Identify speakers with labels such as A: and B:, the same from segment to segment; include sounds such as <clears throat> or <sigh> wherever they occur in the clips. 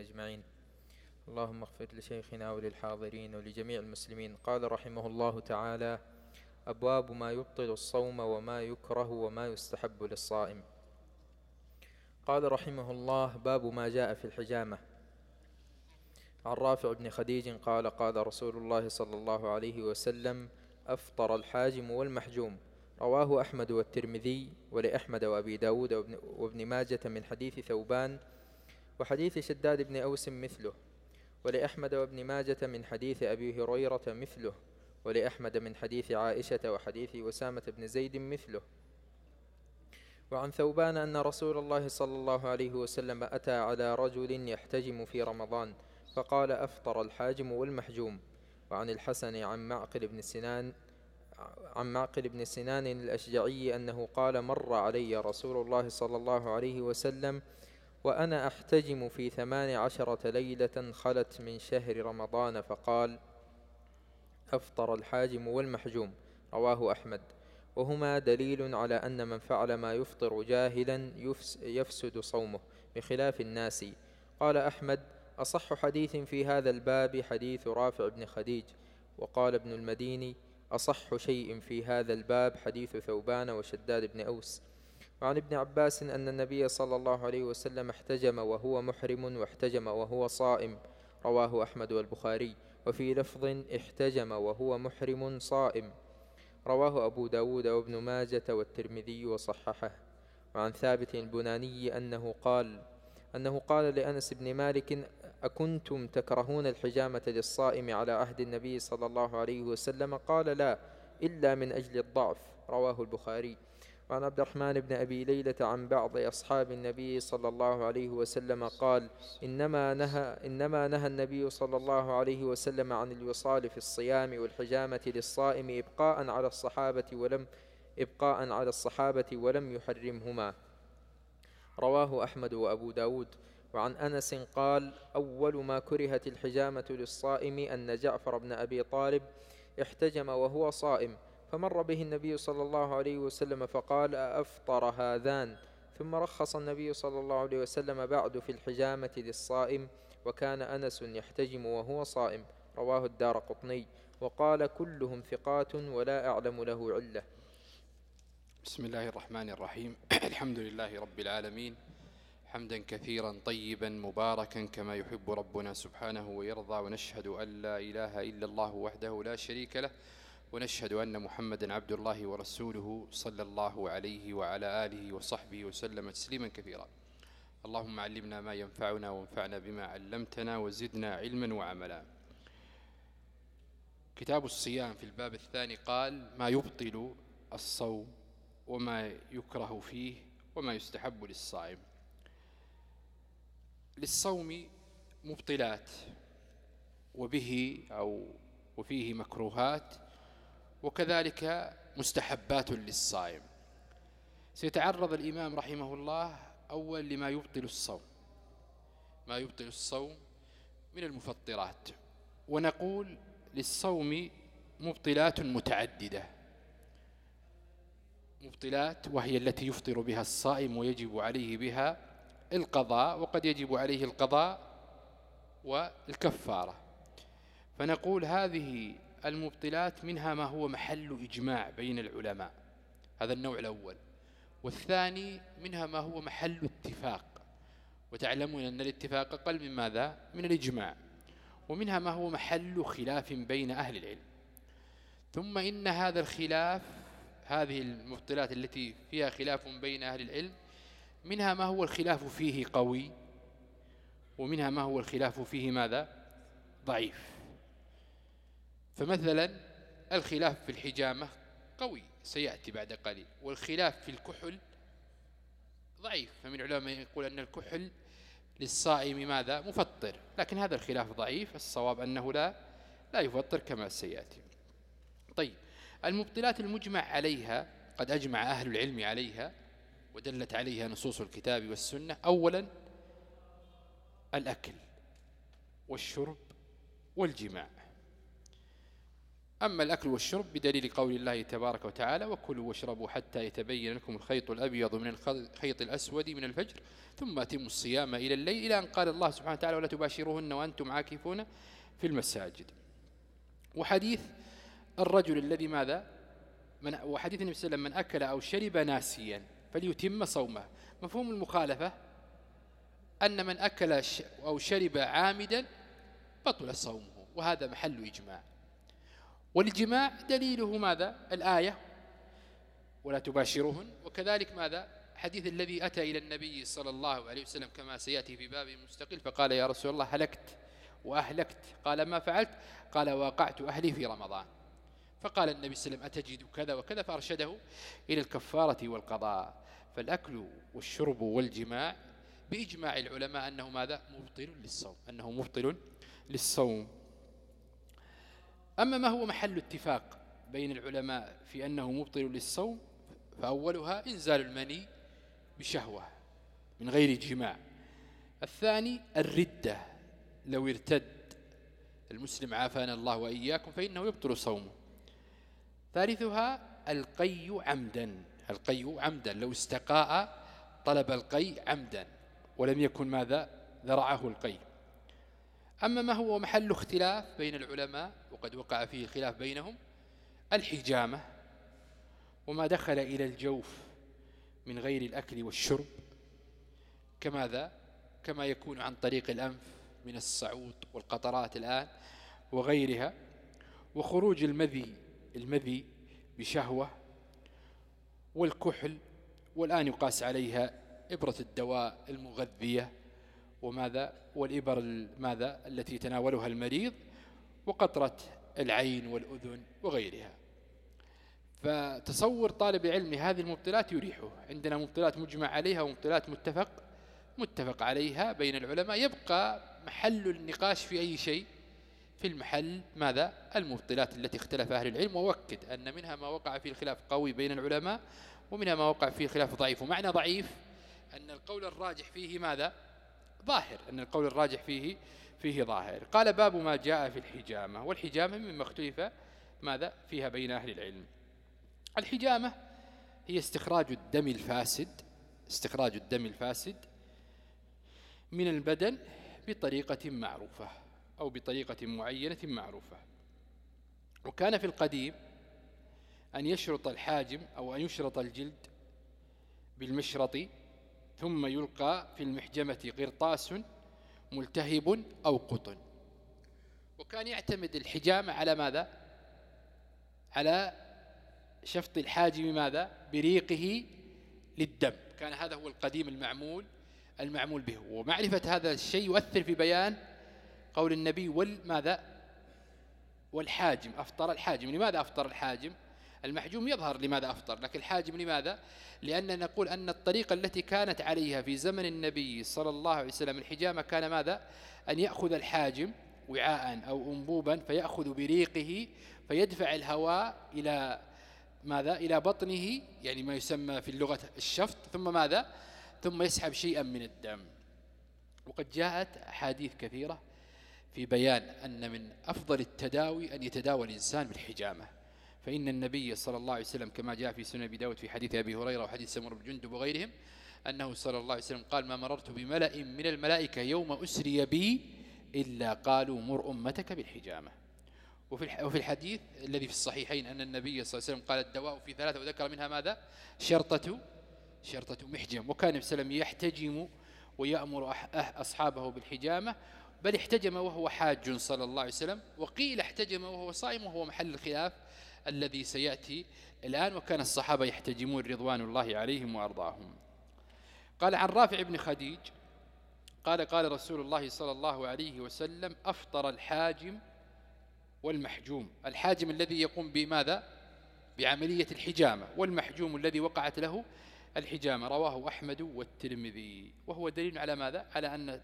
A: أجمعين. اللهم اغفر لشيخنا وللحاضرين ولجميع المسلمين. قال رحمه الله تعالى أبواب ما يبطل الصوم وما يكره وما يستحب للصائم. قال رحمه الله باب ما جاء في الحجامة. عن رافع بن خديج قال قال رسول الله صلى الله عليه وسلم أفطر الحاجم والمحجوم. رواه أحمد والترمذي ولأحمد وأبي داود وابن ماجة من حديث ثوبان وحديث شداد بن أوس مثله ولأحمد وابن ماجة من حديث أبي هريرة مثله ولأحمد من حديث عائشة وحديث وسامة بن زيد مثله. وعن ثوبان أن رسول الله صلى الله عليه وسلم أتى على رجل يحتجم في رمضان فقال أفطر الحاجم والمحجوم. وعن الحسن عن معقل بن سنان عن معقل بن سنان الأشجعي أنه قال مر علي رسول الله صلى الله عليه وسلم وأنا أحتجم في ثمان عشرة ليلة خلت من شهر رمضان فقال أفطر الحاجم والمحجوم رواه أحمد. وهما دليل على أن من فعل ما يفطر جاهلا يفسد صومه بخلاف الناس. قال أحمد أصح حديث في هذا الباب حديث رافع بن خديج. وقال ابن المديني أصح شيء في هذا الباب حديث ثوبان وشداد بن أوس. وعن ابن عباس أن النبي صلى الله عليه وسلم احتجم وهو محرم واحتجم وهو صائم. رواه أحمد والبخاري. وفي لفظ احتجم وهو محرم صائم. رواه أبو داود وابن ماجة والترمذي وصححه. وعن ثابت البناني أنه قال أنه قال لأنس بن مالك أكنتم تكرهون الحجامة للصائم على عهد النبي صلى الله عليه وسلم؟ قال لا إلا من أجل الضعف. رواه البخاري. وعن عبد الرحمن بن أبي ليلة عن بعض أصحاب النبي صلى الله عليه وسلم قال إنما نهى, إنما نهى النبي صلى الله عليه وسلم عن الوصال في الصيام والحجامة للصائم إبقاء على الصحابة ولم إبقاء على الصحابة ولم يحرمهما. رواه أحمد وأبو داود. وعن أنس قال أول ما كرهت الحجامة للصائم أن جعفر بن أبي طالب احتجم وهو صائم فمر به النبي صلى الله عليه وسلم فقال أفطر هذان؟ ثم رخص النبي صلى الله عليه وسلم بعد في الحجامة للصائم وكان أنس يحتجم وهو صائم. رواه الدار قطني. وقال كلهم ثقات ولا أعلم له علة.
B: بسم الله الرحمن الرحيم. <clears throat> الحمد لله رب العالمين. حمدا كثيرا طيبا مباركا كما يحب ربنا سبحانه ويرضى ونشهد أن لا إله إلا الله وحده لا شريك له ونشهد أن محمدا عبد الله ورسوله صلى الله عليه وعلى آله وصحبه وسلم تسليما كثيرا. اللهم علمنا ما ينفعنا وانفعنا بما علمتنا وزدنا علما وعملا. كتاب الصيام في الباب الثاني قال ما يبطل الصوم وما يكره فيه وما يستحب للصائم. للصوم مبطلات وبه أو وفيه مكروهات وكذلك مستحبات للصائم. سيتعرض الإمام رحمه الله أول لما يبطل الصوم. ما يبطل الصوم من المفطرات. ونقول للصوم مبطلات متعددة. مبطلات وهي التي يفطر بها الصائم ويجب عليه بها القضاء وقد يجب عليه القضاء والكفارة. فنقول هذه المبطلات منها ما هو محل إجماع بين العلماء هذا النوع الأول. والثاني منها ما هو محل اتفاق. وتعلمون أن الاتفاق أقل من ماذا؟ من الإجماع. ومنها ما هو محل خلاف بين أهل العلم. ثم إن هذا الخلاف هذه المبطلات التي فيها خلاف بين أهل العلم منها ما هو الخلاف فيه قوي ومنها ما هو الخلاف فيه ماذا؟ ضعيف. فمثلا الخلاف في الحجامة قوي سيأتي بعد قليل. والخلاف في الكحل ضعيف. فمن العلماء يقول أن الكحل للصائم ماذا؟ مفطر. لكن هذا الخلاف ضعيف. الصواب أنه لا لا يفطر كما سيأتي. طيب المبطلات المجمع عليها قد أجمع أهل العلم عليها ودلت عليها نصوص الكتاب والسنة. أولا الأكل والشرب والجماع. أما الأكل والشرب بدليل قول الله تبارك وتعالى وكلوا واشربوا حتى يتبين لكم الخيط الأبيض من الخيط الأسود من الفجر ثم أتموا الصيام إلى الليل. إلى أن قال الله سبحانه وتعالى ولا تباشروهن وأنتم عاكفون في المساجد. وحديث الرجل الذي ماذا؟ من وحديث النبي صلى الله عليه وسلم من أكل أو شرب ناسيا فليتم صومه. مفهوم المخالفة؟ أن من أكل أو شرب عامدا بطل صومه وهذا محل إجماع. والجماع دليله ماذا؟ الآية. ولا تباشرهن وكذلك ماذا؟ حديث الذي أتى إلى النبي صلى الله عليه وسلم كما سيأتي في باب مستقل فقال يا رسول الله هلكت وأهلكت. قال ما فعلت؟ قال واقعت أهلي في رمضان. فقال النبي صلى الله عليه وسلم أتجد كذا وكذا؟ فأرشده إلى الكفارة والقضاء. فالأكل والشرب والجماع بإجماع العلماء أنه ماذا؟ مبطل للصوم. أنه مبطل للصوم. أما ما هو محل اتفاق بين العلماء في أنه مبطل للصوم فأولها إنزال المني بشهوة من غير جماع الثاني الردة لو ارتد المسلم عافانا الله وإياكم فإنه يبطل صومه. ثالثها القي عمدا القي عمدا لو استقاء طلب القي عمدا ولم يكن ماذا؟ ذرعه القي. أما ما هو محل اختلاف بين العلماء وقد وقع فيه خلاف بينهم الحجامة وما دخل إلى الجوف من غير الأكل والشرب كماذا؟ كما يكون عن طريق الأنف من الصعود والقطرات الآن وغيرها وخروج المذي المذي بشهوة والكحل والآن يقاس عليها إبرة الدواء المغذية وماذا؟ والإبر ماذا؟ التي يتناولها المريض وقطرة العين والأذن وغيرها. فتصور طالب علم هذه المبطلات يريحه. عندنا مبطلات مجمع عليها ومبطلات متفق متفق عليها بين العلماء. يبقى محل النقاش في أي شيء. في المحل ماذا؟ المبطلات التي اختلف أهل العلم. ووكد أن منها ما وقع فيه الخلاف قوي بين العلماء ومنها ما وقع فيه خلاف ضعيف. ومعنى ضعيف أن القول الراجح فيه ماذا؟ ظاهر أن القول الراجح فيه فيه ظاهر. قال باب ما جاء في الحجامة. والحجامة مما اختلف ماذا؟ فيها بين أهل العلم. الحجامة هي استخراج الدم الفاسد استخراج الدم الفاسد من البدن بطريقة معروفة أو بطريقة معينة معروفة. وكان في القديم أن يشرط الحاجم أو أن يشرط الجلد بالمشرط ثم يلقى في المحجمة قرطاس ملتهب أو قطن. وكان يعتمد الحجامة على ماذا؟ على شفط الحاجم ماذا؟ بريقه للدم. كان هذا هو القديم المعمول المعمول به. ومعرفة هذا الشيء يؤثر في بيان قول النبي والماذا والحاجم أفطر الحاجم. لماذا أفطر الحاجم؟ المحجوم يظهر لماذا أفطر لكن الحاجم لماذا؟ لأننا نقول أن الطريقة التي كانت عليها في زمن النبي صلى الله عليه وسلم الحجامة كان ماذا؟ أن يأخذ الحاجم وعاء أو أنبوبا فيأخذ بريقه فيدفع الهواء إلى ماذا؟ إلى بطنه يعني ما يسمى في اللغة الشفط ثم ماذا؟ ثم يسحب شيئا من الدم. وقد جاءت أحاديث كثيرة في بيان أن من أفضل التداوي أن يتداوى الإنسان بالحجامة. فإن النبي صلى الله عليه وسلم كما جاء في سنة أبي داود في حديث أبي هريرة وحديث سمرة بن جندب وغيرهم أنه صلى الله عليه وسلم قال ما مررت بملأ من الملائكة يوم أسري بي إلا قالوا مر أمتك بالحجامة. وفي الحديث الذي في الصحيحين أن النبي صلى الله عليه وسلم قال الدواء في ثلاثة وذكر منها ماذا؟ شرطة شرطة محجم. وكان وسلم يحتجم ويأمر أصحابه بالحجامة بل احتجم وهو حاج صلى الله عليه وسلم وقيل احتجم وهو صائم وهو محل الخلاف الذي سيأتي الآن وكان الصحابة يحتجمون رضوان الله عليهم وأرضاهم. قال عن رافع بن خديج قال قال رسول الله صلى الله عليه وسلم أفطر الحاجم والمحجوم. الحاجم الذي يقوم بماذا؟ بعملية الحجامة. والمحجوم الذي وقعت له الحجامة. رواه أحمد والترمذي. وهو دليل على ماذا؟ على أن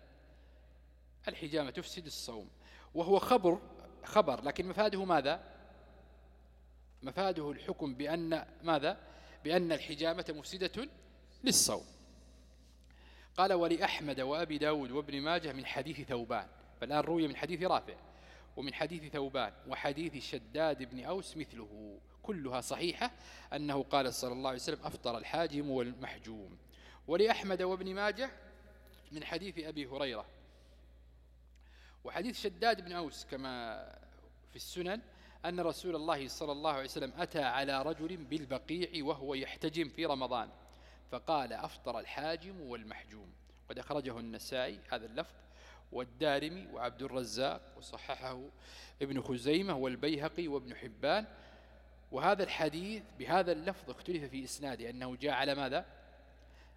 B: الحجامة تفسد الصوم. وهو خبر خبر لكن مفاده ماذا؟ مفاده الحكم بأن ماذا؟ بأن الحجامة مفسدة للصوم. قال ولأحمد وأبي داود وابن ماجه من حديث ثوبان فالآن روي من حديث رافع ومن حديث ثوبان وحديث شداد بن أوس مثله كلها صحيحة أنه قال صلى الله عليه وسلم أفطر الحاجم والمحجوم. ولأحمد وابن ماجه من حديث أبي هريرة. وحديث شداد بن أوس كما في السنن أن رسول الله صلى الله عليه وسلم أتى على رجل بالبقيع وهو يحتجم في رمضان فقال أفطر الحاجم والمحجوم. قد أخرجه النسائي هذا اللفظ والدارمي وعبد الرزاق وصححه ابن خزيمة والبيهقي وابن حبان. وهذا الحديث بهذا اللفظ اختلف في إسناده أنه جاء على ماذا؟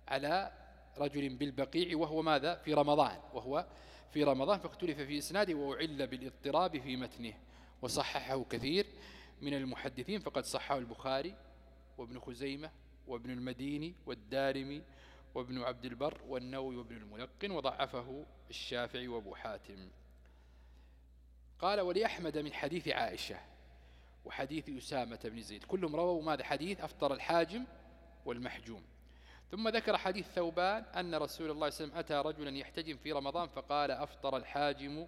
B: على رجل بالبقيع وهو ماذا؟ في رمضان وهو في رمضان فاختلف في إسناده وأعل بالإضطراب في متنه. وصححه كثير من المحدثين فقد صححه البخاري وابن خزيمة وابن المديني والدارمي وابن عبد البر والنووي وابن الملقن وضعفه الشافعي وابو حاتم. قال ولأحمد من حديث عائشة وحديث أسامة بن زيد. كلهم رووا ماذا؟ حديث أفطر الحاجم والمحجوم. ثم ذكر حديث ثوبان أن رسول الله صلى الله عليه وسلم أتى رجلا يحتجم في رمضان فقال أفطر الحاجم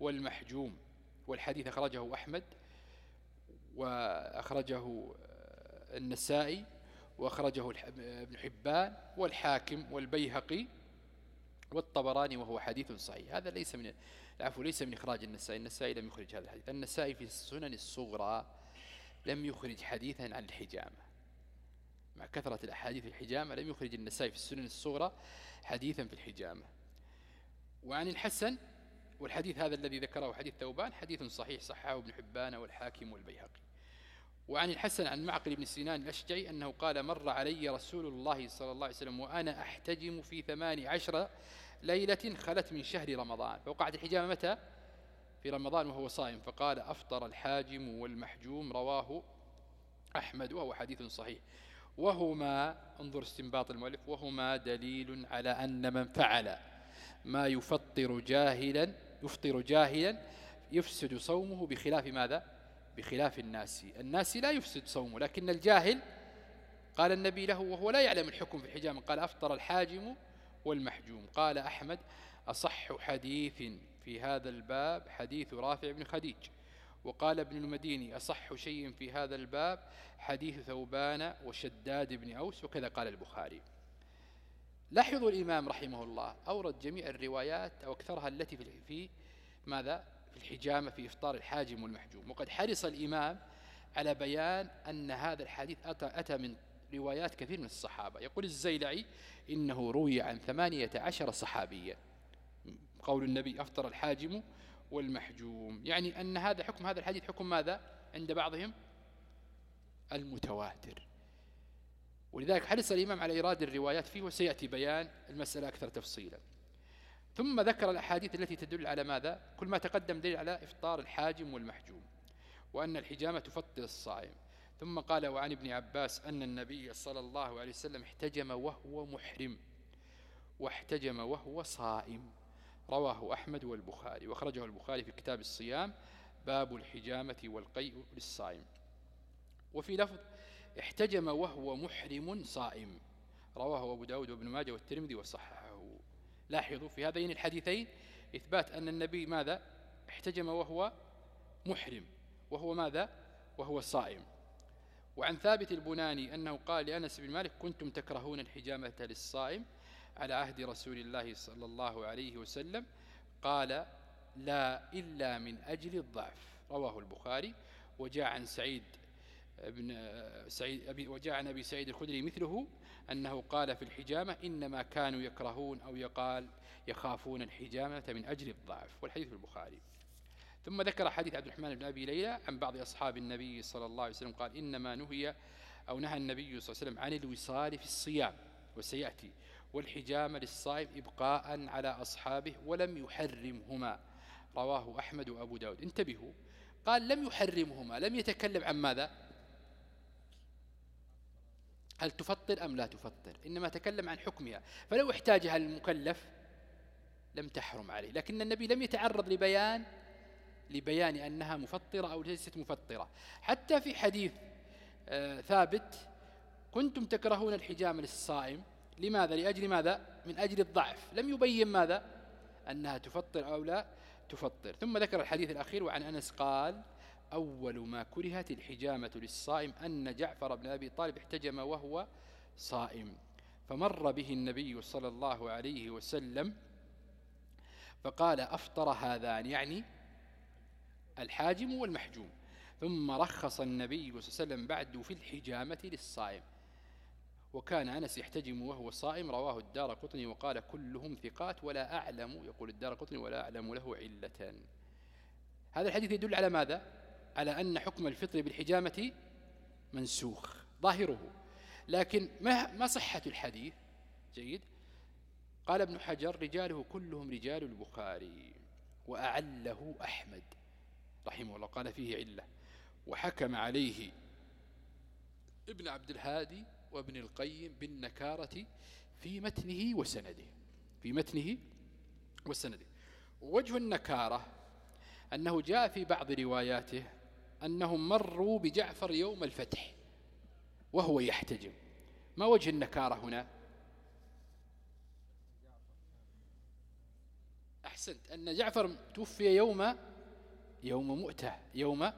B: والمحجوم. والحديث أخرجه أحمد وأخرجه النسائي وأخرجه ابن حبان والحاكم والبيهقي والطبراني وهو حديث صحيح. هذا ليس من العفو ليس من إخراج النسائي النسائي لم يخرج هذا الحديث. النسائي في السنن الصغرى لم يخرج حديثا عن الحجامة. مع كثرة الأحاديث في الحجامة لم يخرج النسائي في السنن الصغرى حديثا في الحجامة. وعن الحسن والحديث هذا الذي ذكره حديث ثوبان حديث صحيح صححه ابن حبان والحاكم والبيهقي. وعن الحسن عن معقل بن سنان الأشجعي أنه قال مر علي رسول الله صلى الله عليه وسلم وأنا أحتجم في ثمان عشر ليلة خلت من شهر رمضان. فوقعت الحجامة متى؟ في رمضان وهو صائم. فقال أفطر الحاجم والمحجوم رواه أحمد وهو حديث صحيح. وهما انظر استنباط المؤلف وهما دليل على أن من فعل ما يفطر جاهلا يفطر جاهلا يفسد صومه بخلاف ماذا؟ بخلاف الناس. الناس لا يفسد صومه لكن الجاهل قال النبي له وهو لا يعلم الحكم في الحجام قال أفطر الحاجم والمحجوم. قال أحمد أصح حديث في هذا الباب حديث رافع بن خديج. وقال ابن المديني أصح شيء في هذا الباب حديث ثوبان وشداد بن أوس وكذا قال البخاري. لاحظوا الإمام رحمه الله أورد جميع الروايات أو أكثرها التي في ماذا؟ في الحجامة في إفطار الحاجم والمحجوم. وقد حرص الإمام على بيان أن هذا الحديث أتى, أتى من روايات كثير من الصحابة. يقول الزيلعي إنه روي عن ثمانية عشر صحابيا. قول النبي أفطر الحاجم والمحجوم. يعني أن هذا حكم هذا الحديث حكم ماذا؟ عند بعضهم المتواتر. ولذلك حرص الإمام على إيراد الروايات فيه وسيأتي بيان المسألة أكثر تفصيلا. ثم ذكر الأحاديث التي تدل على ماذا؟ كل ما تقدم دليل على إفطار الحاجم والمحجوم وأن الحجامة تفطر الصائم. ثم قال وعن ابن عباس أن النبي صلى الله عليه وسلم احتجم وهو محرم واحتجم وهو صائم. رواه أحمد والبخاري. وخرجه البخاري في كتاب الصيام باب الحجامة والقيء للصائم. وفي لفظ احتجم وهو محرم صائم. رواه أبو داود وابن ماجه والترمذي وصححه. لاحظوا في هذين الحديثين إثبات أن النبي ماذا؟ احتجم وهو محرم. وهو ماذا؟ وهو صائم. وعن ثابت البناني أنه قال لأنس بن مالك كنتم تكرهون الحجامة للصائم على عهد رسول الله صلى الله عليه وسلم. قال لا إلا من أجل الضعف. رواه البخاري. وجاء عن سعيد ابن سعيد أبي وجاء عن أبي سعيد الخدري مثله أنه قال في الحجامة إنما كانوا يكرهون أو يقال يخافون الحجامة من أجل الضعف والحديث في البخاري. ثم ذكر حديث عبد الرحمن بن أبي ليلى عن بعض أصحاب النبي صلى الله عليه وسلم قال إنما نهي أو نهى النبي صلى الله عليه وسلم عن الوصال في الصيام وسيأتي والحجامة للصائم إبقاء على أصحابه ولم يحرمهما. رواه أحمد وأبو داود. انتبهوا قال لم يحرمهما لم يتكلم عن ماذا؟ هل تفطر أم لا تفطر؟ إنما تكلم عن حكمها. فلو احتاجها المكلف لم تحرم عليه. لكن النبي لم يتعرض لبيان لبيان أنها مفطرة أو ليست مفطرة. حتى في حديث آه، ثابت كنتم تكرهون الحجامة للصائم. لماذا؟ لأجل ماذا؟ من أجل الضعف. لم يبين ماذا؟ أنها تفطر أو لا تفطر. ثم ذكر الحديث الأخير وعن أنس قال أول ما كرهت الحجامة للصائم أن جعفر بن أبي طالب احتجم وهو صائم. فمر به النبي صلى الله عليه وسلم فقال أفطر هذان يعني الحاجم والمحجوم. ثم رخص النبي صلى الله عليه وسلم بعد في الحجامة للصائم. وكان أنس يحتجم وهو صائم رواه الدار قطني وقال كلهم ثقات ولا أعلم يقول الدار قطني ولا أعلم له علة. هذا الحديث يدل على ماذا؟ على أن حكم الفطر بالحجامة منسوخ ظاهره. لكن ما ما صحة الحديث؟ جيد. قال ابن حجر رجاله كلهم رجال البخاري وأعله أحمد رحمه الله قال فيه علة. وحكم عليه ابن عبد الهادي وابن القيم بالنكارة في متنه وسنده. في متنه وسنده. وجه النكارة أنه جاء في بعض رواياته أنهم مروا بجعفر يوم الفتح وهو يحتجم. ما وجه النكارة هنا؟ أحسنت. أن جعفر توفي يوم يوم مؤتة يوم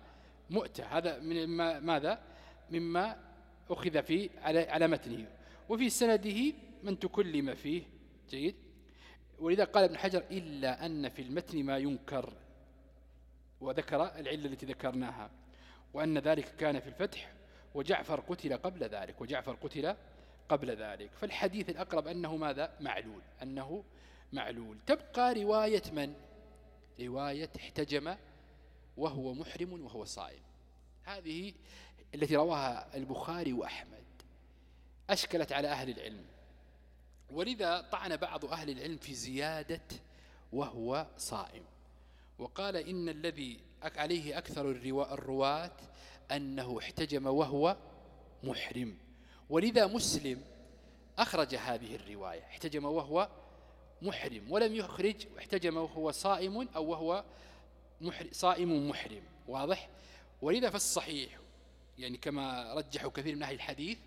B: مؤتة. هذا من ماذا؟ مما أخذ في على, على متنه. وفي سنده من تكلم فيه. جيد. ولذا قال ابن حجر إلا أن في المتن ما ينكر. وذكر العلة التي ذكرناها وأن ذلك كان في الفتح وجعفر قتل قبل ذلك وجعفر قتل قبل ذلك. فالحديث الأقرب أنه ماذا؟ معلول أنه معلول. تبقى رواية من؟ رواية احتجم وهو محرم وهو صائم. هذه التي رواها البخاري وأحمد أشكلت على أهل العلم. ولذا طعن بعض أهل العلم في زيادة وهو صائم. وقال إن الذي عليه أكثر الرواة أنه احتجم وهو محرم. ولذا مسلم أخرج هذه الرواية احتجم وهو محرم ولم يخرج احتجم وهو صائم أو وهو محرم صائم محرم. واضح؟ ولذا فالصحيح يعني كما رجحوا كثير من أهل الحديث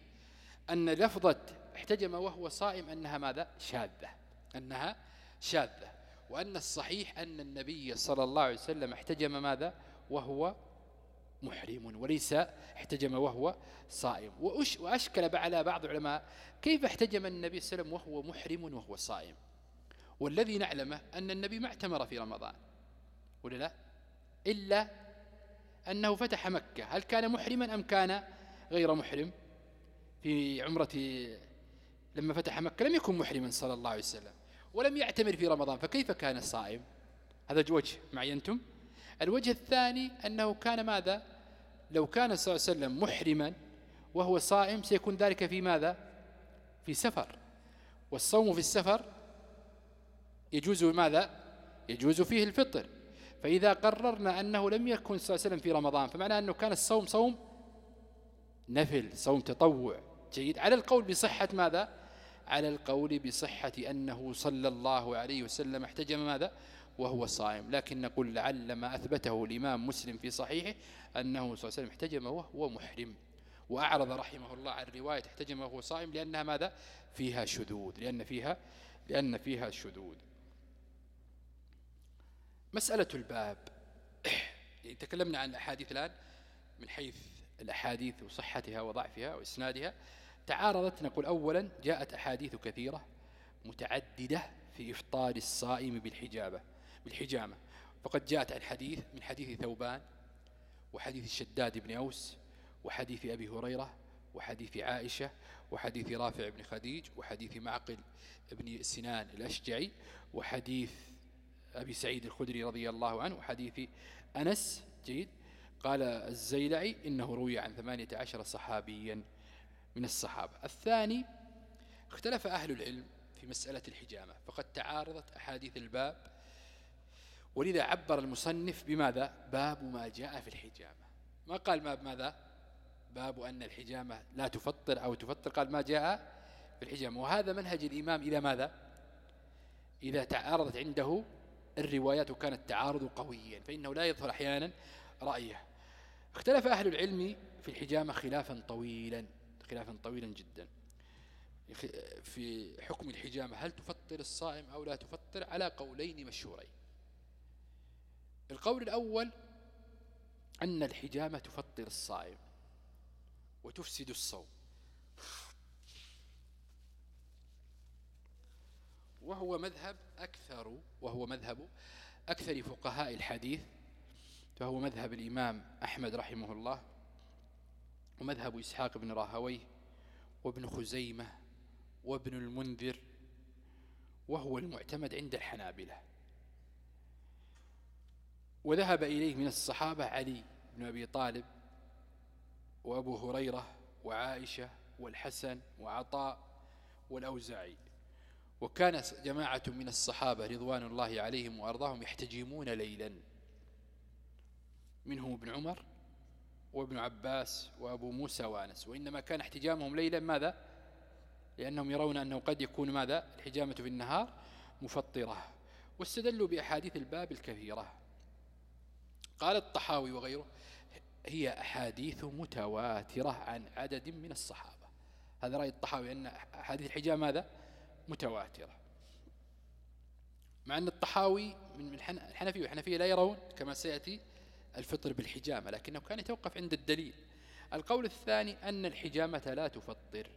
B: أن لفظة احتجم وهو صائم أنها ماذا؟ شاذة. أنها شاذة. وأن الصحيح أن النبي صلى الله عليه وسلم احتجم ماذا؟ وهو محرم وليس احتجم وهو صائم. وأشكل على بعض العلماء كيف احتجم النبي صلى الله عليه وسلم وهو محرم وهو صائم. والذي نعلمه أن النبي ما اعتمر في رمضان. ولا لا؟ إلا أنه فتح مكة. هل كان محرما أم كان غير محرم؟ في عمرة لما فتح مكة لم يكن محرما صلى الله عليه وسلم. ولم يعتمر في رمضان فكيف كان الصائم؟ هذا وجه معي أنتم؟ الوجه الثاني أنه كان ماذا؟ لو كان صلى الله عليه وسلم محرما وهو صائم سيكون ذلك في ماذا؟ في سفر. والصوم في السفر يجوز ماذا؟ يجوز فيه الفطر. فإذا قررنا أنه لم يكن صلى الله عليه وسلم في رمضان فمعنى أنه كان الصوم صوم نفل صوم تطوع جيد على القول بصحة ماذا؟ على القول بصحة أنه صلى الله عليه وسلم احتجم ماذا؟ وهو صائم. لكن نقول لعل ما أثبته الإمام مسلم في صحيحه أنه صلى الله عليه وسلم احتجم وهو محرم. وأعرض رحمه الله عن رواية احتجم وهو صائم لأنها ماذا؟ فيها شذوذ. لأن فيها لأن فيها شذوذ. مسألة الباب. يعني <clears throat> تكلمنا عن الأحاديث الآن من حيث الأحاديث وصحتها وضعفها وإسنادها. تعارضت نقول أولا جاءت أحاديث كثيرة متعددة في إفطار الصائم بالحجابة بالحجامة. فقد جاءت الحديث من حديث ثوبان وحديث الشداد بن أوس وحديث أبي هريرة وحديث عائشة وحديث رافع بن خديج وحديث معقل بن سنان الأشجعي وحديث أبي سعيد الخدري رضي الله عنه وحديث أنس جيد. قال الزيلعي إنه روي عن ثمانية عشر صحابيا. من الصحابة. الثاني اختلف أهل العلم في مسألة الحجامة فقد تعارضت أحاديث الباب ولذا عبر المصنف بماذا؟ باب ما جاء في الحجامة. ما قال ما ماذا؟ باب أن الحجامة لا تفطر أو تفطر قال ما جاء في الحجامة. وهذا منهج الإمام إذا ماذا؟ إذا تعارضت عنده الروايات وكان التعارض قويا فإنه لا يظهر أحيانا رأيه. اختلف أهل العلم في الحجامة خلافا طويلا. خلافا طويلا جدا. في حكم الحجامة هل تفطر الصائم أو لا تفطر؟ على قولين مشهورين. القول الأول أن الحجامة تفطر الصائم وتفسد الصوم. وهو مذهب أكثر وهو مذهب أكثر فقهاء الحديث فهو مذهب الإمام أحمد رحمه الله. ومذهب إسحاق بن راهويه وابن خزيمة وابن المنذر وهو المعتمد عند الحنابلة. وذهب إليه من الصحابة علي بن أبي طالب وأبو هريرة وعائشة والحسن وعطاء والأوزاعي. وكان جماعة من الصحابة رضوان الله عليهم وأرضاهم يحتجمون ليلا. منهم ابن عمر وابن عباس وأبو موسى وأنس وإنما كان احتجامهم ليلا ماذا؟ لأنهم يرون أنه قد يكون ماذا؟ الحجامة في النهار مفطرة. واستدلوا بأحاديث الباب الكثيرة. قال الطحاوي وغيره هي أحاديث متواترة عن عدد من الصحابة. هذا رأي الطحاوي أن أحاديث الحجام ماذا؟ متواترة. مع أن الطحاوي من الحنفية والحنفية لا يرون كما سيأتي الفطر بالحجامة لكنه كان يتوقف عند الدليل. القول الثاني أن الحجامة لا تفطر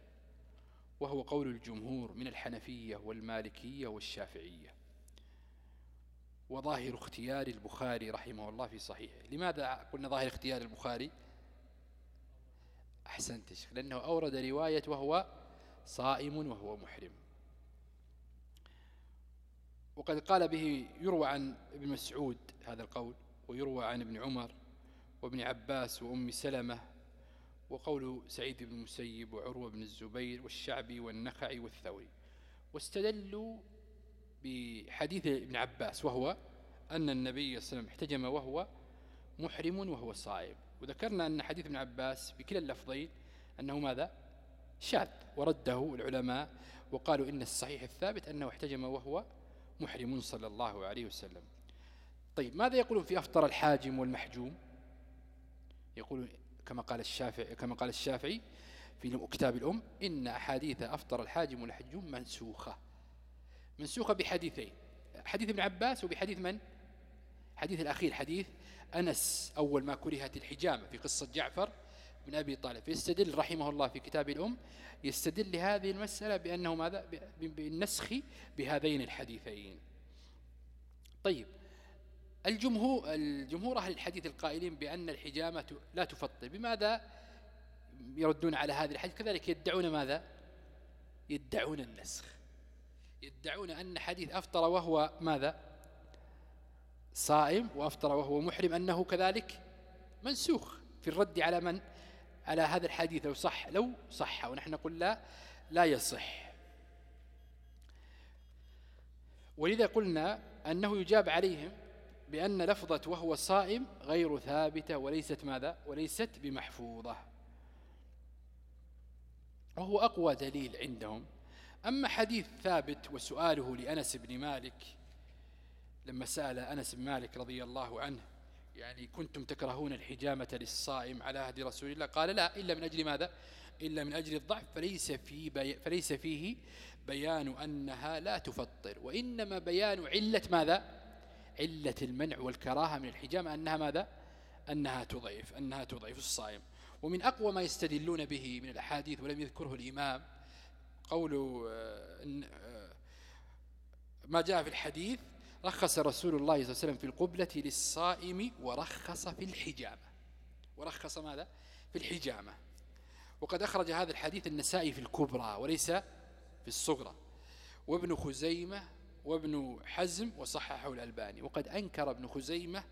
B: وهو قول الجمهور من الحنفية والمالكية والشافعية. وظاهر اختيار البخاري رحمه الله في صحيحه. لماذا قلنا ظاهر اختيار البخاري؟ أحسنت لأنه أورد رواية وهو صائم وهو محرم. وقد قال به يروى عن ابن مسعود هذا القول. ويروى عن ابن عمر وابن عباس وأم سلمة وقول سعيد بن المسيب وعروة بن الزبير والشعبي والنخعي والثوري. واستدلوا بحديث ابن عباس وهو أن النبي صلى الله عليه وسلم احتجم وهو محرم وهو صائم. وذكرنا أن حديث ابن عباس بكلا اللفظين أنه ماذا؟ شاذ. ورده العلماء وقالوا إن الصحيح الثابت أنه احتجم وهو محرم صلى الله عليه وسلم. طيب ماذا يقولون في أفطر الحاجم والمحجوم؟ يقولون كما قال الشافعي كما قال الشافعي في كتاب الأم إن أحاديث أفطر الحاجم والحجوم منسوخة. منسوخة بحديثين حديث ابن عباس وبحديث من؟ حديث الأخير حديث أنس أول ما كرهت الحجامة في قصة جعفر بن أبي طالب. فيستدل رحمه الله في كتاب الأم يستدل لهذه المسألة بأنه ماذا؟ بالنسخ بهذين الحديثين. طيب الجمهور الجمهور أهل الحديث القائلين بأن الحجامة لا تفطر بماذا يردون على هذه الحديث؟ كذلك يدعون ماذا؟ يدعون النسخ. يدعون أن حديث أفطر وهو ماذا؟ صائم وأفطر وهو محرم أنه كذلك منسوخ في الرد على من؟ على هذا الحديث. لو صح لو صح ونحن نقول لا لا يصح. ولذا قلنا أنه يجاب عليهم بأن لفظة وهو صائم غير ثابتة وليست ماذا؟ وليست بمحفوظة. وهو أقوى دليل عندهم. أما حديث ثابت وسؤاله لأنس بن مالك لما سأل أنس بن مالك رضي الله عنه يعني كنتم تكرهون الحجامة للصائم على عهد رسول الله؟ قال لا إلا من أجل ماذا؟ إلا من أجل الضعف. فليس, في بي فليس فيه بيان أنها لا تفطر وإنما بيان علة ماذا؟ علة المنع والكراهة من الحجامة أنها ماذا؟ أنها تضعف أنها تضعف الصائم. ومن أقوى ما يستدلون به من الأحاديث ولم يذكره الإمام قول آه، آه، ما جاء في الحديث رخص رسول الله صلى الله عليه وسلم في القبلة للصائم ورخص في الحجامة. ورخص ماذا؟ في الحجامة. وقد أخرج هذا الحديث النسائي في الكبرى وليس في الصغرى. وابن خزيمة وابن حزم وصححه الألباني. وقد أنكر ابن خزيمة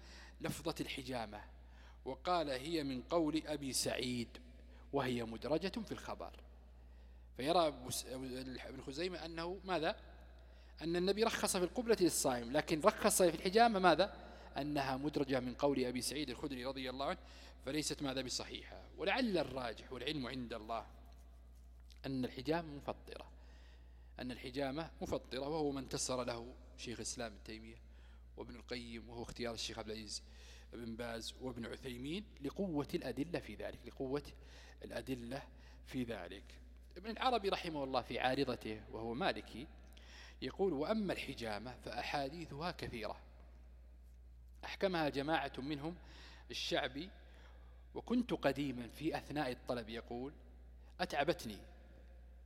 B: لفظة الحجامة وقال هي من قول أبي سعيد وهي مدرجة في الخبر. فيرى ابن خزيمة أنه ماذا؟ أن النبي رخص في القبلة للصائم لكن رخص في الحجامة ماذا؟ أنها مدرجة من قول أبي سعيد الخدري رضي الله عنه فليست ماذا بصحيحة. ولعل الراجح والعلم عند الله أن الحجامة مفطرة. أن الحجامة مفطرة وهو من انتصر له شيخ الإسلام ابن تيمية وابن القيم وهو اختيار الشيخ عبد العزيز بن باز وابن عثيمين لقوة الأدلة في ذلك لقوة الأدلة في ذلك. ابن العربي رحمه الله في عارضته وهو مالكي يقول وأما الحجامة فأحاديثها كثيرة. أحكمها جماعة منهم الشعبي وكنت قديما في أثناء الطلب يقول أتعبتني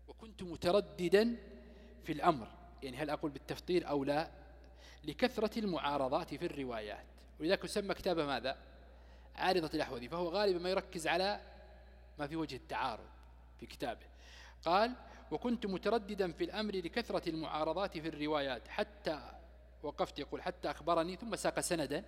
B: وكنت مترددا في الأمر. يعني هل أقول بالتفطير أو لا؟ لكثرة المعارضات في الروايات. ولذلك يسمى كتابه ماذا؟ عارضة الأحوذي فهو غالبا ما يركز على ما في وجه التعارض في كتابه. قال وكنت مترددا في الأمر لكثرة المعارضات في الروايات. حتى وقفت يقول حتى أخبرني. ثم ساق سندا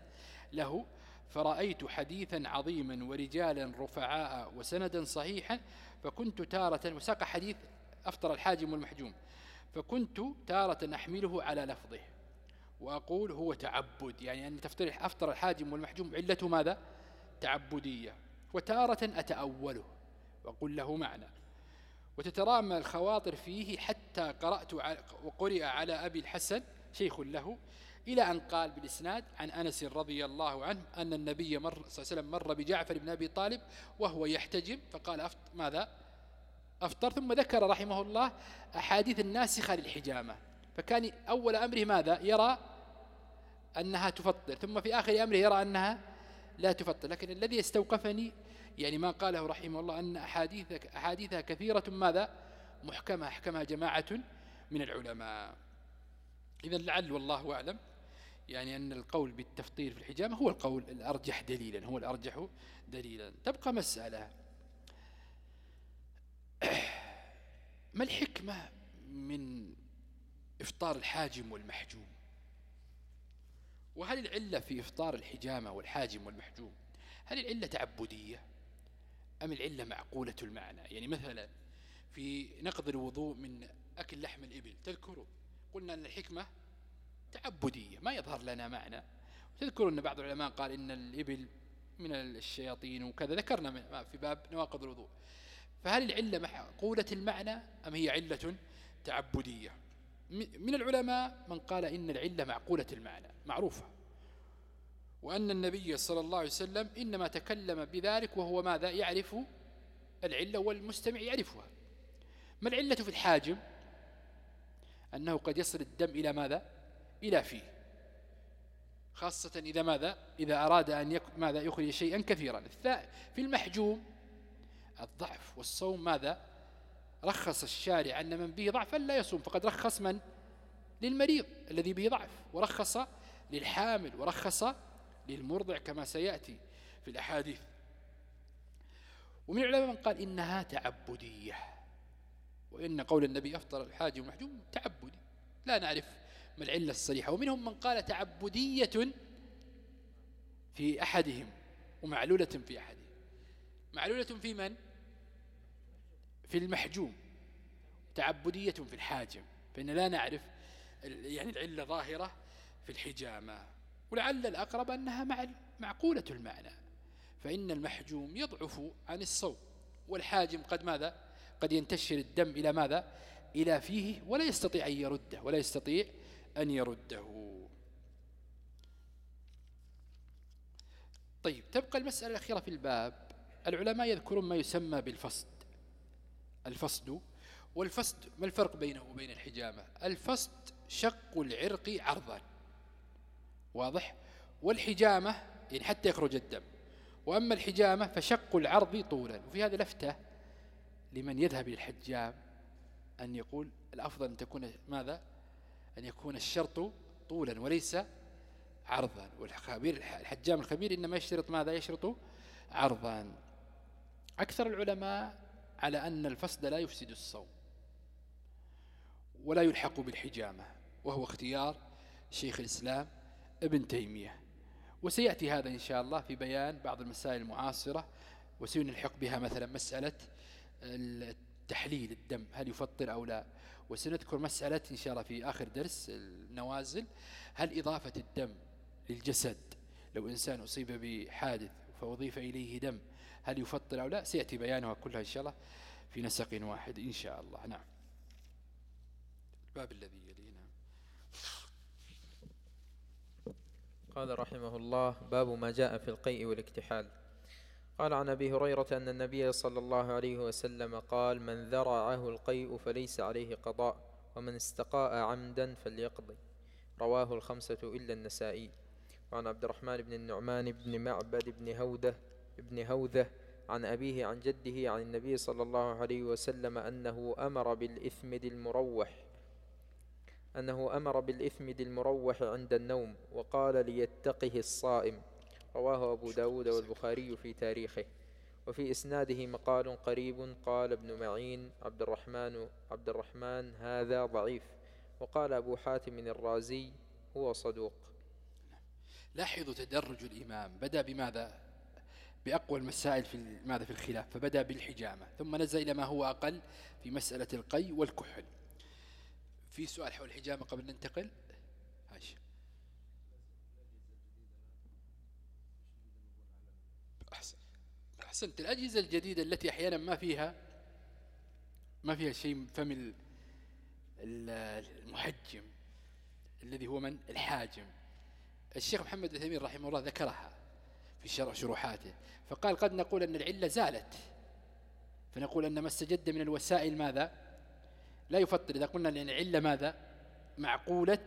B: له فرأيت حديثا عظيما ورجالا رفعاء وسندا صحيحا. فكنت تارة. وساق حديث أفطر الحاجم والمحجوم. فكنت تارة أحمله على لفظه وأقول هو تعبد يعني أن تفطر أفطر الحاجم والمحجوم علته ماذا؟ تعبدية وتارة أتأوله وأقول له معنى. وتترامى الخواطر فيه حتى قرأت وقرئ على أبي الحسن شيخ له إلى أن قال بالإسناد عن أنس رضي الله عنه أن النبي مر صلى الله عليه وسلم مر بجعفر بن أبي طالب وهو يحتجم فقال أفط ماذا؟ أفطر ثم ذكر رحمه الله أحاديث الناسخة للحجامة. فكان أول أمره ماذا؟ يرى أنها تفطر ثم في آخر أمره يرى أنها لا تفطر. لكن الذي استوقفني يعني ما قاله رحمه الله أن أحاديث أحاديثها كثيرة ماذا؟ محكمة أحكمها جماعة من العلماء. إذا لعل والله أعلم يعني أن القول بالتفطير في الحجامة هو القول الأرجح دليلا هو الأرجح دليلا. تبقى مسألة. <clears throat> ما الحكمة من إفطار الحاجم والمحجوم؟ وهل العلة في إفطار الحجامة والحاجم والمحجوم هل العلة تعبدية أم العلة معقولة المعنى؟ يعني مثلا في نقض الوضوء من أكل لحم الإبل تذكروا؟ قلنا أن الحكمة تعبدية ما يظهر لنا معنى. تذكروا أن بعض العلماء قال إن الإبل من الشياطين وكذا ذكرنا في باب نواقض الوضوء. فهل العلة معقولة المعنى أم هي علة تعبدية؟ من العلماء من قال إن العلة معقولة المعنى معروفة. وأن النبي صلى الله عليه وسلم إنما تكلم بذلك وهو ماذا؟ يعرف العلة والمستمع يعرفها. ما العلة في الحاجم؟ أنه قد يصل الدم إلى ماذا؟ إلى فيه. خاصة إذا ماذا؟ إذا أراد أن يك... ماذا؟ يخرج شيئا كثيرا. في المحجوم الضعف والصوم ماذا؟ رخص الشارع أن من به ضعف لا يصوم فقد رخص من؟ للمريض الذي به ضعف ورخص للحامل ورخص للمرضع كما سيأتي في الأحاديث. ومن العلماء من قال إنها تعبدية وإن قول النبي أفطر الحاج ومحجوم تعبدي. لا نعرف ما العلة الصريحة. ومنهم من قال تعبدية في أحدهم ومعلولة في أحدهم. معلولة في من؟ في المحجوم تعبدية في الحاجم فإن لا نعرف يعني العلة ظاهرة في الحجامة ولعل الأقرب أنها معقولة المعنى. فإن المحجوم يضعف عن الصوم والحاجم قد ماذا؟ قد ينتشر الدم إلى ماذا؟ إلى فيه ولا يستطيع أن يرده ولا يستطيع أن يرده. طيب تبقى المسألة الأخيرة في الباب. العلماء يذكرون ما يسمى بالفصد الفصد والفصد ما الفرق بينه وبين الحجامة؟ الفصد شق العرق عرضا. واضح؟ والحجامة يعني حتى يخرج الدم. وأما الحجامة فشق العرض طولا. وفي هذا لفتة لمن يذهب للحجام أن يقول الأفضل أن تكون ماذا؟ أن يكون الشرط طولا وليس عرضا. والخبير الحجام الخبير إنما يشترط ماذا؟ يشرط عرضا. أكثر العلماء على أن الفسد لا يفسد الصوم ولا يلحق بالحجامة وهو اختيار شيخ الإسلام ابن تيمية. وسيأتي هذا إن شاء الله في بيان بعض المسائل المعاصرة وسنلحق بها مثلا مسألة تحليل الدم هل يفطر أو لا؟ وسنذكر مسألة إن شاء الله في آخر درس النوازل هل إضافة الدم للجسد؟ لو إنسان أصيب بحادث فأضيف إليه دم هل يفطر أو لا؟ سيأتي بيانها كلها إن شاء الله في نسق واحد إن شاء الله. نعم. الباب الذي يلينا.
A: قال رحمه الله باب ما جاء في القيء والاكتحال. قال عن أبي هريرة أن النبي صلى الله عليه وسلم قال من ذرعه القيء فليس عليه قضاء ومن استقاء عمدا فليقضي. رواه الخمسة إلا النسائي. وعن عبد الرحمن بن النعمان بن معبد بن هودة بن هوذة عن أبيه عن جده عن النبي صلى الله عليه وسلم أنه أمر بالإثمد المروح أنه أمر بالإثمد المروح عند النوم وقال ليتقه الصائم. رواه أبو داود والبخاري في تاريخه. وفي إسناده مقال قريب قال ابن معين عبد الرحمن عبد الرحمن هذا ضعيف. وقال أبو حاتم الرازي هو صدوق.
B: لاحظوا تدرج الإمام بدأ بماذا؟ بأقوى المسائل في ماذا في الخلاف فبدأ بالحجامة ثم نزل إلى ما هو أقل في مسألة القي والكحل. في سؤال حول الحجامة قبل ننتقل؟ هاش أحسنت. الأجهزة الجديدة التي أحيانا ما فيها ما فيها شيء فم المحجم الذي هو من؟ الحاجم. الشيخ محمد الثمين رحمه الله ذكرها. في شروحاته. فقال قد نقول أن العلة زالت. فنقول أن ما استجد من الوسائل ماذا؟ لا يفطر. إذا قلنا لأن العلة ماذا؟ معقولة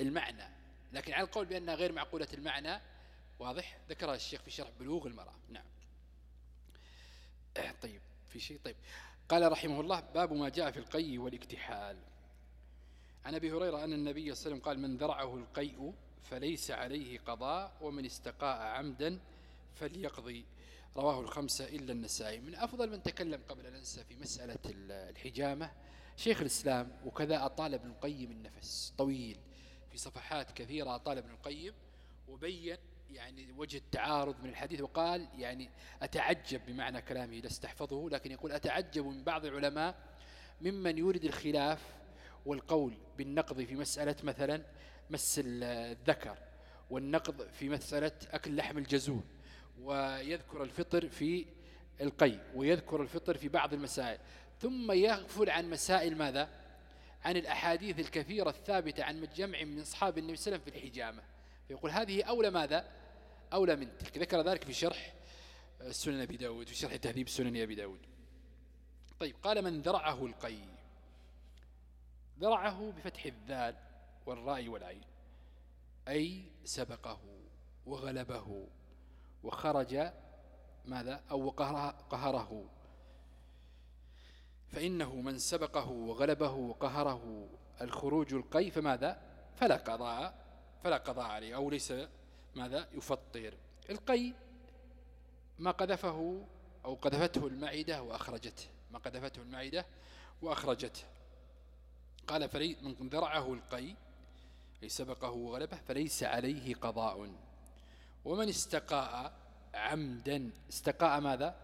B: المعنى. لكن على القول بأنها غير معقولة المعنى واضح؟ ذكرها الشيخ في شرح بلوغ المرأة. نعم. طيب. في شيء؟ طيب. قال رحمه الله باب ما جاء في القي والاكتحال. عن أبي هريرة أن النبي صلى الله عليه وسلم قال من ذرعه القيء فليس عليه قضاء ومن استقاء عمدا فليقضي. رواه الخمسة إلا النسائي. من أفضل من تكلم قبل أن أنسى في مسألة الحجامة. شيخ الإسلام وكذا أطال ابن القيم النفس طويل في صفحات كثيرة أطال ابن القيم وبين يعني وجه التعارض من الحديث وقال يعني أتعجب بمعنى كلامه لا استحفظه لكن يقول أتعجب من بعض العلماء ممن يورد الخلاف والقول بالنقض في مسألة مثلا مس الذكر والنقض في مسألة أكل لحم الجزور ويذكر الفطر في القي ويذكر الفطر في بعض المسائل. ثم يغفل عن مسائل ماذا؟ عن الأحاديث الكثيرة الثابتة عن جمع من أصحاب النبي صلى الله عليه وسلم في الحجامة. فيقول هذه أولى ماذا؟ أولى من تلك. ذكر ذلك في شرح سنن أبي داود في شرح تهذيب سنن أبي داود. طيب قال من ذرعه القي. ذرعه بفتح الذال. والراء والعين. أي سبقه وغلبه وخرج ماذا؟ أو قهره فإنه من سبقه وغلبه وقهره الخروج القي فماذا فلا قضاء فلا قضاء عليه أو ليس ماذا؟ يفطر. القي ما قذفه أو قذفته المعدة وأخرجته. ما قذفته المعدة وأخرجته. قال فلي من ذرعه القي أي سبقه وغلبه فليس عليه قضاء. ومن استقاء عمدا استقاء ماذا؟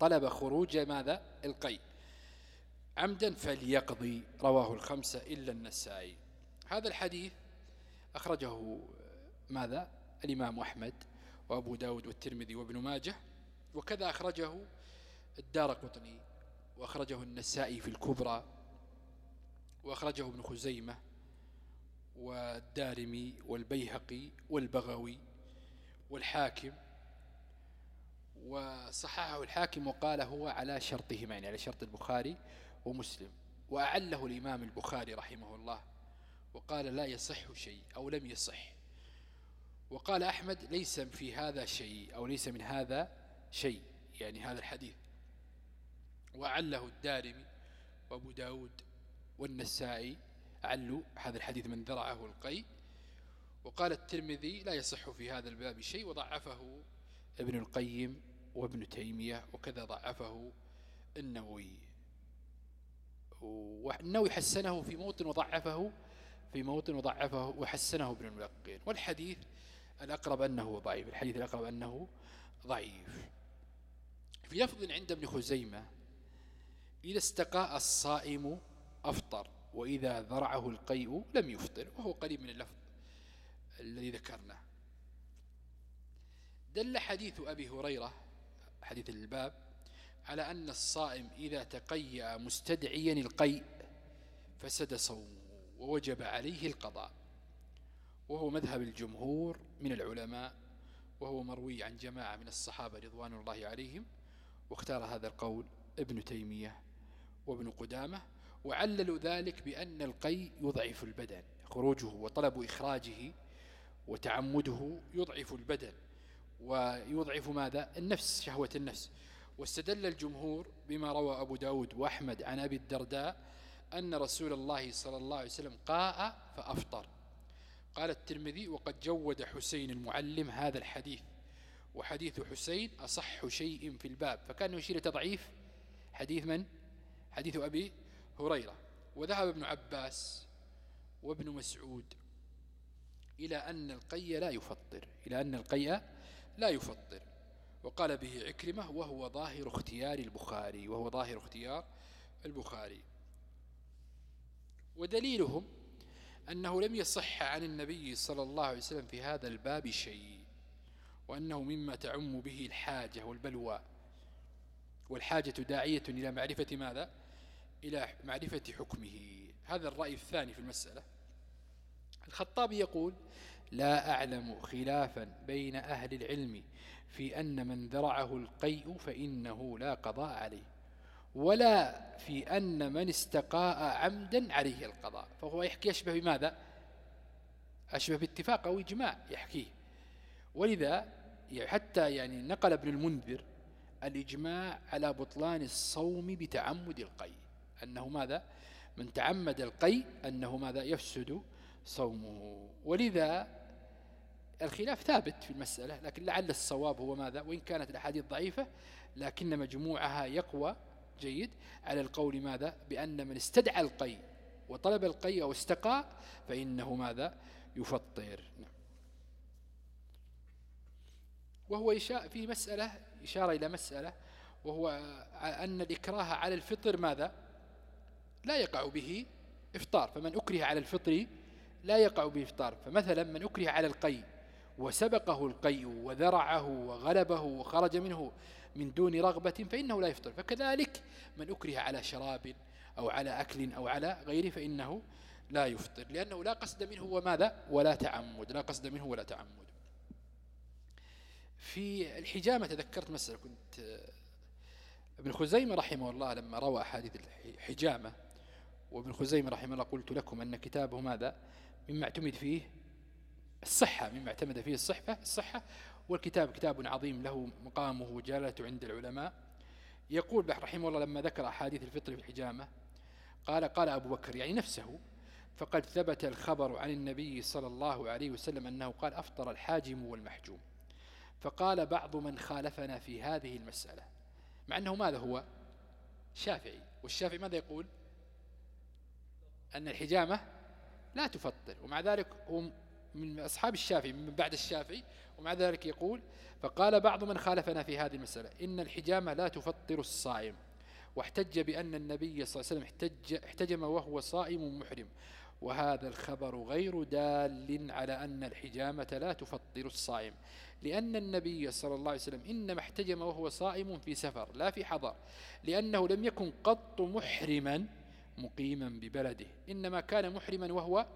B: طلب خروج ماذا؟ القي عمدا فليقضي رواه الخمسة إلا النسائي. هذا الحديث أخرجه ماذا؟ الإمام أحمد وأبو داود والترمذي وابن ماجه وكذا أخرجه الدار قطني وأخرجه النسائي في الكبرى وأخرجه ابن خزيمة والدارمي والبيهقي والبغوي والحاكم. وصححه الحاكم وقال هو على شرطهما يعني على شرط البخاري ومسلم. وأعله الإمام البخاري رحمه الله وقال لا يصح شيء أو لم يصح. وقال أحمد ليس في هذا شيء أو ليس من هذا شيء يعني هذا الحديث. وعله الدارمي وأبو داود والنسائي علوا هذا الحديث من ذرعه القي. وقال الترمذي لا يصح في هذا الباب شيء وضعفه ابن القيم وابن تيمية وكذا ضعفه النووي. والنووي حسنه في موطن وضعفه في موطن وضعفه وحسنه ابن الملقين والحديث الأقرب أنه ضعيف الحديث الأقرب أنه ضعيف. في لفظ عند ابن خزيمة إذا استقاء الصائم أفطر. وإذا ذرعه القيء لم يفطر وهو قريب من اللفظ الذي ذكرناه. دل حديث أبي هريرة حديث الباب على أن الصائم إذا تقيأ مستدعيا القيء فسد صومه ووجب عليه القضاء. وهو مذهب الجمهور من العلماء وهو مروي عن جماعة من الصحابة رضوان الله عليهم واختار هذا القول ابن تيمية وابن قدامة وعللوا ذلك بأن القي يضعف البدن خروجه وطلب إخراجه وتعمده يضعف البدن. ويضعف ماذا؟ النفس شهوة النفس. واستدل الجمهور بما روى أبو داود وأحمد عن أبي الدرداء أن رسول الله صلى الله عليه وسلم قاء فأفطر. قال الترمذي وقد جود حسين المعلم هذا الحديث. وحديث حسين أصح شيء في الباب. فكان يشير تضعيف حديث من؟ حديث أبي هريرة وذهب ابن عباس وابن مسعود إلى أن القي لا يفطر إلى أن القي لا يفطر. وقال به عكرمة وهو ظاهر اختيار البخاري وهو ظاهر اختيار البخاري. ودليلهم أنه لم يصح عن النبي صلى الله عليه وسلم في هذا الباب شيء وأنه مما تعم به الحاجة والبلوى. والحاجة داعية إلى معرفة ماذا؟ إلى معرفة حكمه. هذا الرأي الثاني في المسألة. الخطابي يقول لا أعلم خلافا بين أهل العلم في أن من ذرعه القيء فإنه لا قضاء عليه ولا في أن من استقاء عمدا عليه القضاء. فهو يحكي أشبه بماذا؟ أشبه باتفاق أو إجماع يحكيه. ولذا حتى يعني نقل ابن المنذر الإجماع على بطلان الصوم بتعمد القي أنه ماذا؟ من تعمد القي أنه ماذا؟ يفسد صومه. ولذا الخلاف ثابت في المسألة لكن لعل الصواب هو ماذا؟ وإن كانت الأحاديث ضعيفة لكن مجموعها يقوى جيد على القول ماذا؟ بأن من استدعى القي وطلب القي أو استقى فإنه ماذا؟ يفطر. نعم. وهو في مسألة إشارة إلى مسألة وهو أن الإكراه على الفطر ماذا؟ لا يقع به إفطار فمن أكره على الفطر لا يقع به إفطار. فمثلا من أكره على القي وسبقه القيء وذرعه وغلبه وخرج منه من دون رغبة فإنه لا يفطر. فكذلك من أكره على شراب أو على أكل أو على غيره فإنه لا يفطر. لأنه لا قصد منه وماذا؟ ولا تعمد. لا قصد منه ولا تعمد. في الحجامة تذكرت مسألة كنت ابن خزيمة رحمه الله لما روى أحاديث الحجامة وابن خزيمة رحمه الله قلت لكم أن كتابه ماذا؟ مما اعتمد فيه الصحة مما اعتمد فيه الصحة الصحة والكتاب كتاب عظيم له مقامه وجالته عند العلماء. يقول رحمه الله لما ذكر أحاديث الفطر في الحجامة قال قال أبو بكر يعني نفسه فقد ثبت الخبر عن النبي صلى الله عليه وسلم أنه قال أفطر الحاجم والمحجوم. فقال بعض من خالفنا في هذه المسألة مع أنه ماذا هو؟ شافعي. والشافعي ماذا يقول؟ أن الحجامة لا تفطر. ومع ذلك هو من أصحاب الشافعي من بعد الشافعي ومع ذلك يقول فقال بعض من خالفنا في هذه المسألة إن الحجامة لا تفطر الصائم. واحتج بأن النبي صلى الله عليه وسلم احتج احتجم وهو صائم محرم. وهذا الخبر غير دال على أن الحجامة لا تفطر الصائم. لأن النبي صلى الله عليه وسلم إنما احتجم وهو صائم في سفر لا في حضر. لأنه لم يكن قط محرما مقيما ببلده. إنما كان محرما وهو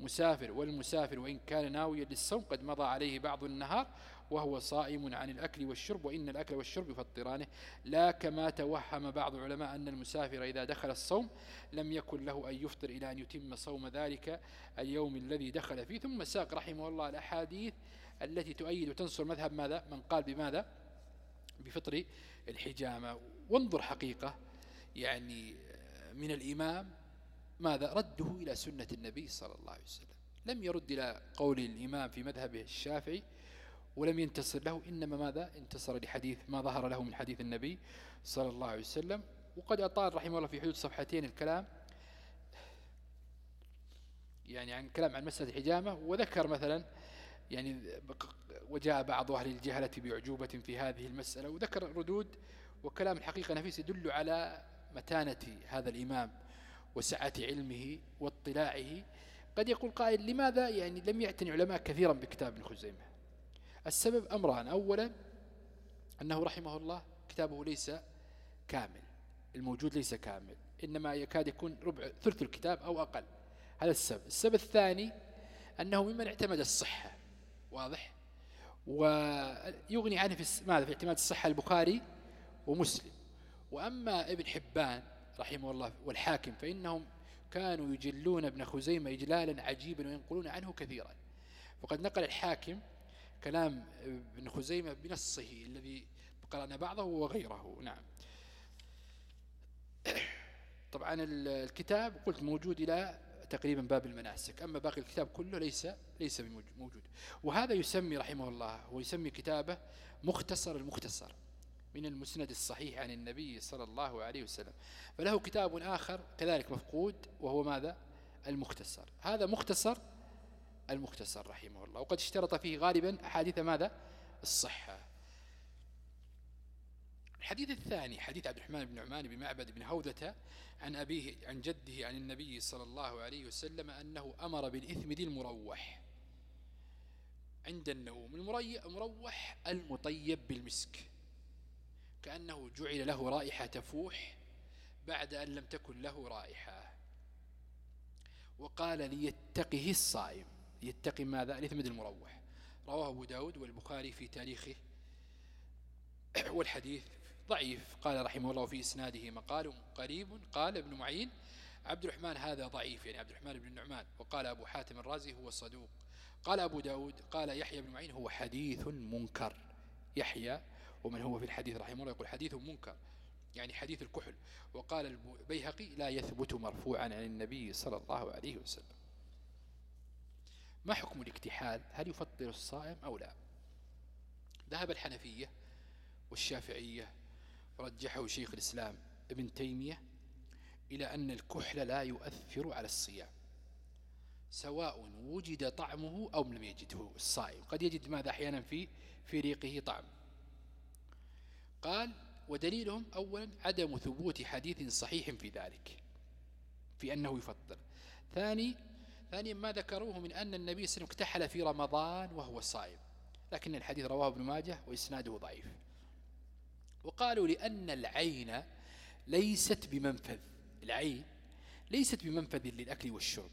B: مسافر والمسافر وإن كان ناويا للصوم قد مضى عليه بعض النهار وهو صائم عن الأكل والشرب وإن الأكل والشرب يفطرانه. لا كما توهم بعض العلماء أن المسافر إذا دخل الصوم لم يكن له أن يفطر إلى أن يتم صوم ذلك اليوم الذي دخل فيه. ثم ساق رحمه الله الأحاديث التي تؤيد وتنصر مذهب ماذا؟ من قال بماذا؟ بفطر الحجامة. وانظر حقيقة يعني من الإمام ماذا؟ رده إلى سنة النبي صلى الله عليه وسلم. لم يرد إلى قول الإمام في مذهبه الشافعي ولم ينتصر له إنما ماذا؟ انتصر لحديث ما ظهر له من حديث النبي صلى الله عليه وسلم. وقد أطال رحمه الله في حدود صفحتين الكلام يعني عن كلام عن مسألة الحجامة وذكر مثلا يعني وجاء بعض أهل الجهلة بأعجوبة في هذه المسألة وذكر ردود وكلام الحقيقة نفيس يدل على متانة هذا الإمام وسعة علمه واطلاعه. قد يقول قائل لماذا؟ يعني لم يعتني علماء كثيرا بكتاب ابن خزيمة. السبب أمران. أولا أنه رحمه الله كتابه ليس كامل الموجود ليس كامل إنما يكاد يكون ربع ثلث الكتاب أو أقل. هذا السبب. السبب الثاني أنه ممن اعتمد الصحة واضح؟ ويغني عنه في ماذا؟ في اعتماد الصحة البخاري ومسلم. وأما ابن حبان رحمه الله والحاكم فإنهم كانوا يجلون ابن خزيمة إجلالا عجيبا وينقلون عنه كثيرا. وقد نقل الحاكم كلام ابن خزيمة بنصه الذي قرأنا بعضه وغيره. نعم. طبعا الكتاب قلت موجود إلى تقريبا باب المناسك أما باقي الكتاب كله ليس ليس موجود وهذا يسمي رحمه الله ويسمي كتابه مختصر المختصر. من المسند الصحيح عن النبي صلى الله عليه وسلم. فله كتاب آخر كذلك مفقود وهو ماذا؟ المختصر. هذا مختصر المختصر رحمه الله. وقد اشترط فيه غالبا أحاديث ماذا؟ الصحة. الحديث الثاني حديث عبد الرحمن بن نعمان بن معبد بن هوذة عن أبيه عن جده عن النبي صلى الله عليه وسلم أنه أمر بالإثم ذي المروح. عند النوم المروح المطيب بالمسك. كأنه جعل له رائحة تفوح بعد أن لم تكن له رائحة. وقال ليتقه الصائم. يتقي ماذا؟ ذي المروح. رواه أبو داود والبخاري في تاريخه. <clears throat> والحديث ضعيف. قال رحمه الله في إسناده مقال قريب. قال ابن معين عبد الرحمن هذا ضعيف. يعني عبد الرحمن بن النعمان وقال أبو حاتم الرازي هو صدوق. قال أبو داود قال يحيى بن معين هو حديث منكر. يحيى ومن هو في الحديث رحمه الله يقول حديث منكر يعني حديث الكحل. وقال البيهقي لا يثبت مرفوعا عن النبي صلى الله عليه وسلم. ما حكم الاكتحال؟ هل يفطر الصائم أو لا؟ ذهب الحنفية والشافعية رجحه شيخ الإسلام ابن تيمية إلى أن الكحل لا يؤثر على الصيام سواء وجد طعمه أو لم يجده الصائم. قد يجد ماذا أحيانا في في ريقه طعم. قال ودليلهم أولا عدم ثبوت حديث صحيح في ذلك في أنه يفطر. ثاني ثانيا ما ذكروه من أن النبي صلى الله عليه وسلم اكتحل في رمضان وهو صائم لكن الحديث رواه ابن ماجه وإسناده ضعيف. وقالوا لأن العين ليست بمنفذ العين ليست بمنفذ للأكل والشرب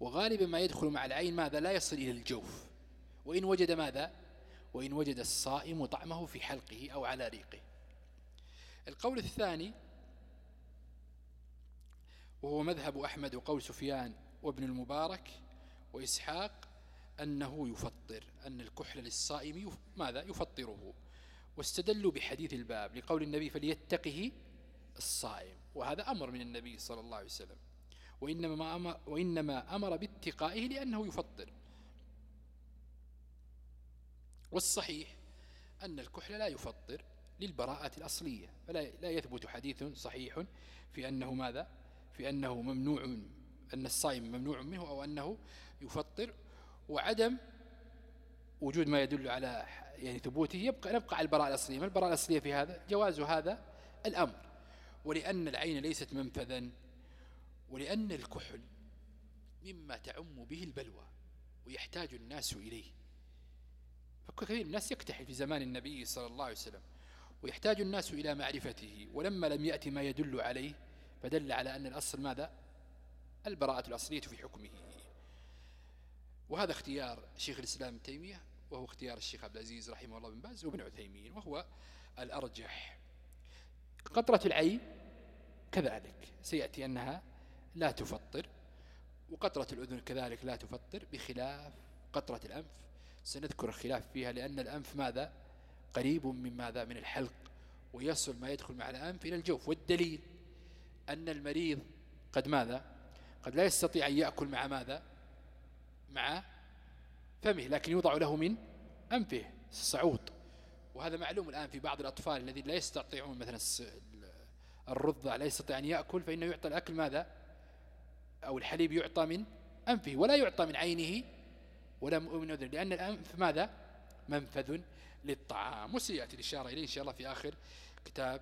B: وغالبا ما يدخل مع العين ماذا؟ لا يصل إلى الجوف. وإن وجد ماذا؟ وإن وجد الصائم طعمه في حلقه أو على ريقه. القول الثاني وهو مذهب أحمد وقول سفيان وابن المبارك وإسحاق أنه يفطر أن الكحل للصائم ماذا؟ يفطره. واستدلوا بحديث الباب لقول النبي فليتقه الصائم. وهذا أمر من النبي صلى الله عليه وسلم. وإنما أمر, وإنما أمر باتقائه لأنه يفطر. والصحيح أن الكحل لا يفطر للبراءة الأصلية فلا لا يثبت حديث صحيح في أنه ماذا؟ في أنه ممنوع أن الصائم ممنوع منه أو أنه يفطر وعدم وجود ما يدل على يعني ثبوته يبقى نبقى على البراءة الأصلية. ما البراءة الأصلية في هذا؟ جواز هذا الأمر. ولأن العين ليست منفذا ولأن الكحل مما تعم به البلوى ويحتاج الناس إليه. فكثير من الناس يكتحل في زمان النبي صلى الله عليه وسلم ويحتاج الناس إلى معرفته. ولما لم يأتي ما يدل عليه فدل على أن الأصل ماذا؟ البراءة الأصلية في حكمه. وهذا اختيار شيخ الإسلام ابن تيمية وهو اختيار الشيخ عبد العزيز رحمه الله بن باز وابن عثيمين وهو الأرجح. قطرة العين كذلك سيأتي أنها لا تفطر وقطرة الأذن كذلك لا تفطر بخلاف قطرة الأنف. سنذكر الخلاف فيها لأن الأنف ماذا؟ قريب من ماذا؟ من الحلق. ويصل ما يدخل مع الأنف إلى الجوف. والدليل أن المريض قد ماذا؟ قد لا يستطيع أن يأكل مع ماذا؟ مع فمه لكن يوضع له من أنفه الصعود وهذا معلوم الآن في بعض الأطفال الذين لا يستطيعون مثلا الرضع لا يستطيع أن يأكل فإنه يعطى الأكل ماذا؟ أو الحليب يعطى من أنفه ولا يعطى من عينه ولا من أذن. لأن الأنف ماذا؟ منفذ للطعام. وسيأتي الإشارة إليه إن شاء الله في آخر كتاب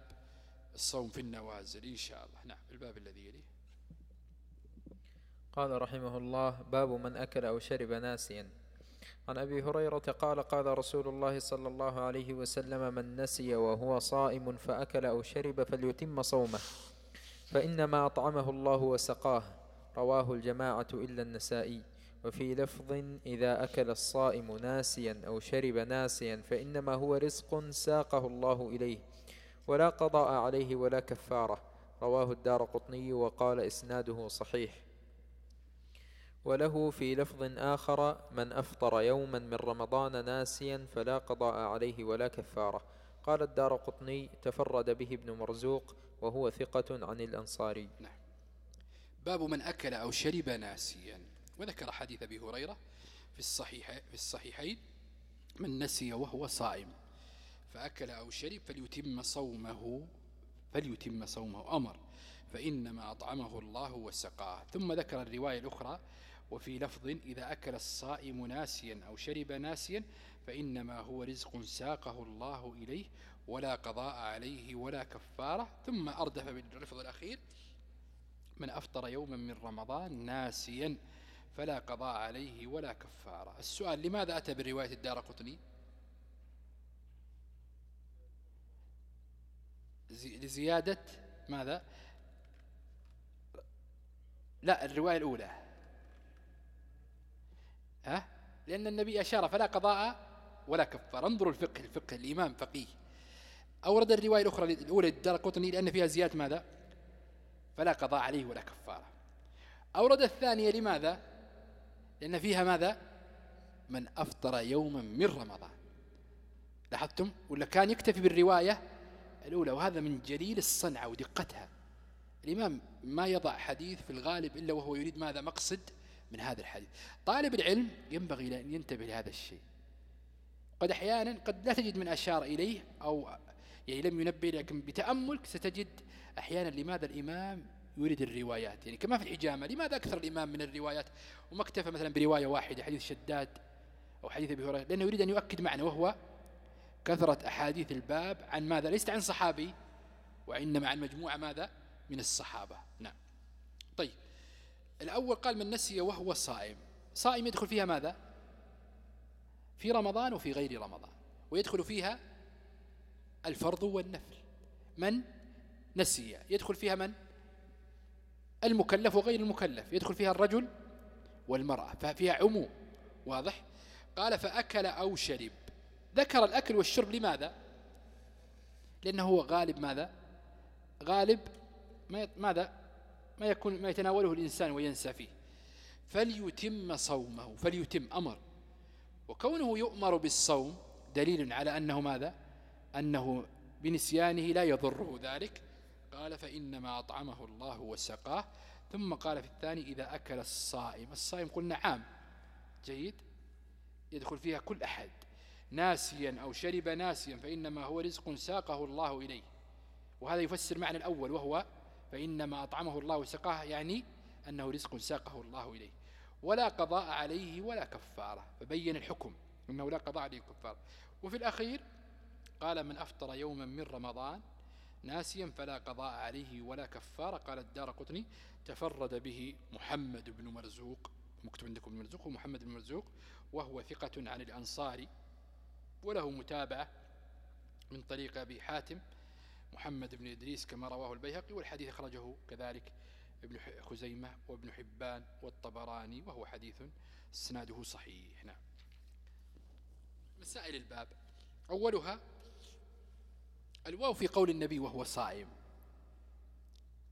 B: الصوم في النوازل. إن شاء الله. نعم الباب الذي يليه.
A: قال رحمه الله باب من أكل أو شرب ناسيا. عن أبي هريرة قال قال رسول الله صلى الله عليه وسلم من نسي وهو صائم فأكل أو شرب فليتم صومه فإنما أطعمه الله وسقاه. رواه الجماعة إلا النسائي. وفي لفظ إذا أكل الصائم ناسيا أو شرب ناسيا فإنما هو رزق ساقه الله إليه ولا قضاء عليه ولا كفارة. رواه الدار قطني وقال إسناده صحيح. وله في لفظ آخر من أفطر يوما من رمضان ناسيا فلا قضاء عليه ولا كفارة. قال الدار قطني تفرد به ابن مرزوق وهو ثقة عن الأنصاري.
B: نعم. باب من أكل أو شرب ناسيا. وذكر حديث أبي هريرة في الصحيح في الصحيحين من نسي وهو صائم فأكل أو شرب فليتم صومه فليتم صومه أمر فإنما أطعمه الله وسقاه. ثم ذكر الرواية الأخرى وفي لفظ إذا أكل الصائم ناسيا أو شرب ناسيا فإنما هو رزق ساقه الله إليه ولا قضاء عليه ولا كفارة. ثم أردف باللفظ الأخير من أفطر يوما من رمضان ناسيا. فلا قضاء عليه ولا كفارة. السؤال لماذا أتى بالرواية الدار قطني؟ لزيادة ماذا؟ لا الرواية الأولى. ها؟ لأن النبي أشار فلا قضاء ولا كفار انظروا الفقه الفقه الإمام فقيه. أورد الرواية الأخرى الأولى للدار قطني لأن فيها زيادة ماذا؟ فلا قضاء عليه ولا كفارة. أورد الثانية لماذا؟ لأن فيها ماذا؟ من أفطر يوما من رمضان. لاحظتم؟ ولا كان يكتفي بالرواية الأولى وهذا من جليل الصنعة ودقتها. الإمام ما يضع حديث في الغالب إلا وهو يريد ماذا؟ مقصد من هذا الحديث. طالب العلم ينبغي أن ينتبه لهذا الشيء. قد أحيانا قد لا تجد من أشار إليه أو يعني لم ينبه لكن بتأمل ستجد أحيانا لماذا الإمام يريد الروايات. يعني كما في الحجامة لماذا أكثر الإمام من الروايات؟ وما اكتفى مثلا برواية واحدة حديث شداد أو حديث أبي هريرة؟ لأنه يريد أن يؤكد معنى وهو كثرة أحاديث الباب عن ماذا؟ ليست عن صحابي وإنما عن مجموعة ماذا؟ من الصحابة. نعم. طيب. الأول قال من نسي وهو صائم. صائم يدخل فيها ماذا؟ في رمضان وفي غير رمضان. ويدخل فيها الفرض والنفل. من؟ نسي. يدخل فيها من؟ المكلف وغير المكلف يدخل فيها الرجل والمرأة ففيها عموم واضح؟ قال فأكل أو شرب. ذكر الأكل والشرب لماذا؟ لأنه هو غالب ماذا؟ غالب ماذا؟ ما يكون ما يتناوله الإنسان وينسى فيه. فليتم صومه فليتم أمر. وكونه يؤمر بالصوم دليل على أنه ماذا؟ أنه بنسيانه لا يضره ذلك. قال فإنما أطعمه الله وسقاه. ثم قال في الثاني إذا أكل الصائم الصائم قلنا عام جيد؟ يدخل فيها كل أحد. ناسيا أو شرب ناسيا فإنما هو رزق ساقه الله إليه. وهذا يفسر معنى الأول وهو فإنما أطعمه الله وسقاه يعني أنه رزق ساقه الله إليه. ولا قضاء عليه ولا كفارة. فبين الحكم أنه لا قضاء عليه كفارة. وفي الأخير قال من أفطر يوما من رمضان ناسيا فلا قضاء عليه ولا كفارة. قال الدار قطني تفرد به محمد بن مرزوق مكتب عندكم بن مرزوق ومحمد بن مرزوق وهو ثقة عن الأنصار وله متابعة من طريق أبي حاتم محمد بن إدريس كما رواه البيهقي والحديث أخرجه كذلك ابن خزيمة وابن حبان والطبراني وهو حديث سناده صحيح. نعم. مسائل الباب. أولها الواو في قول النبي وهو صائم.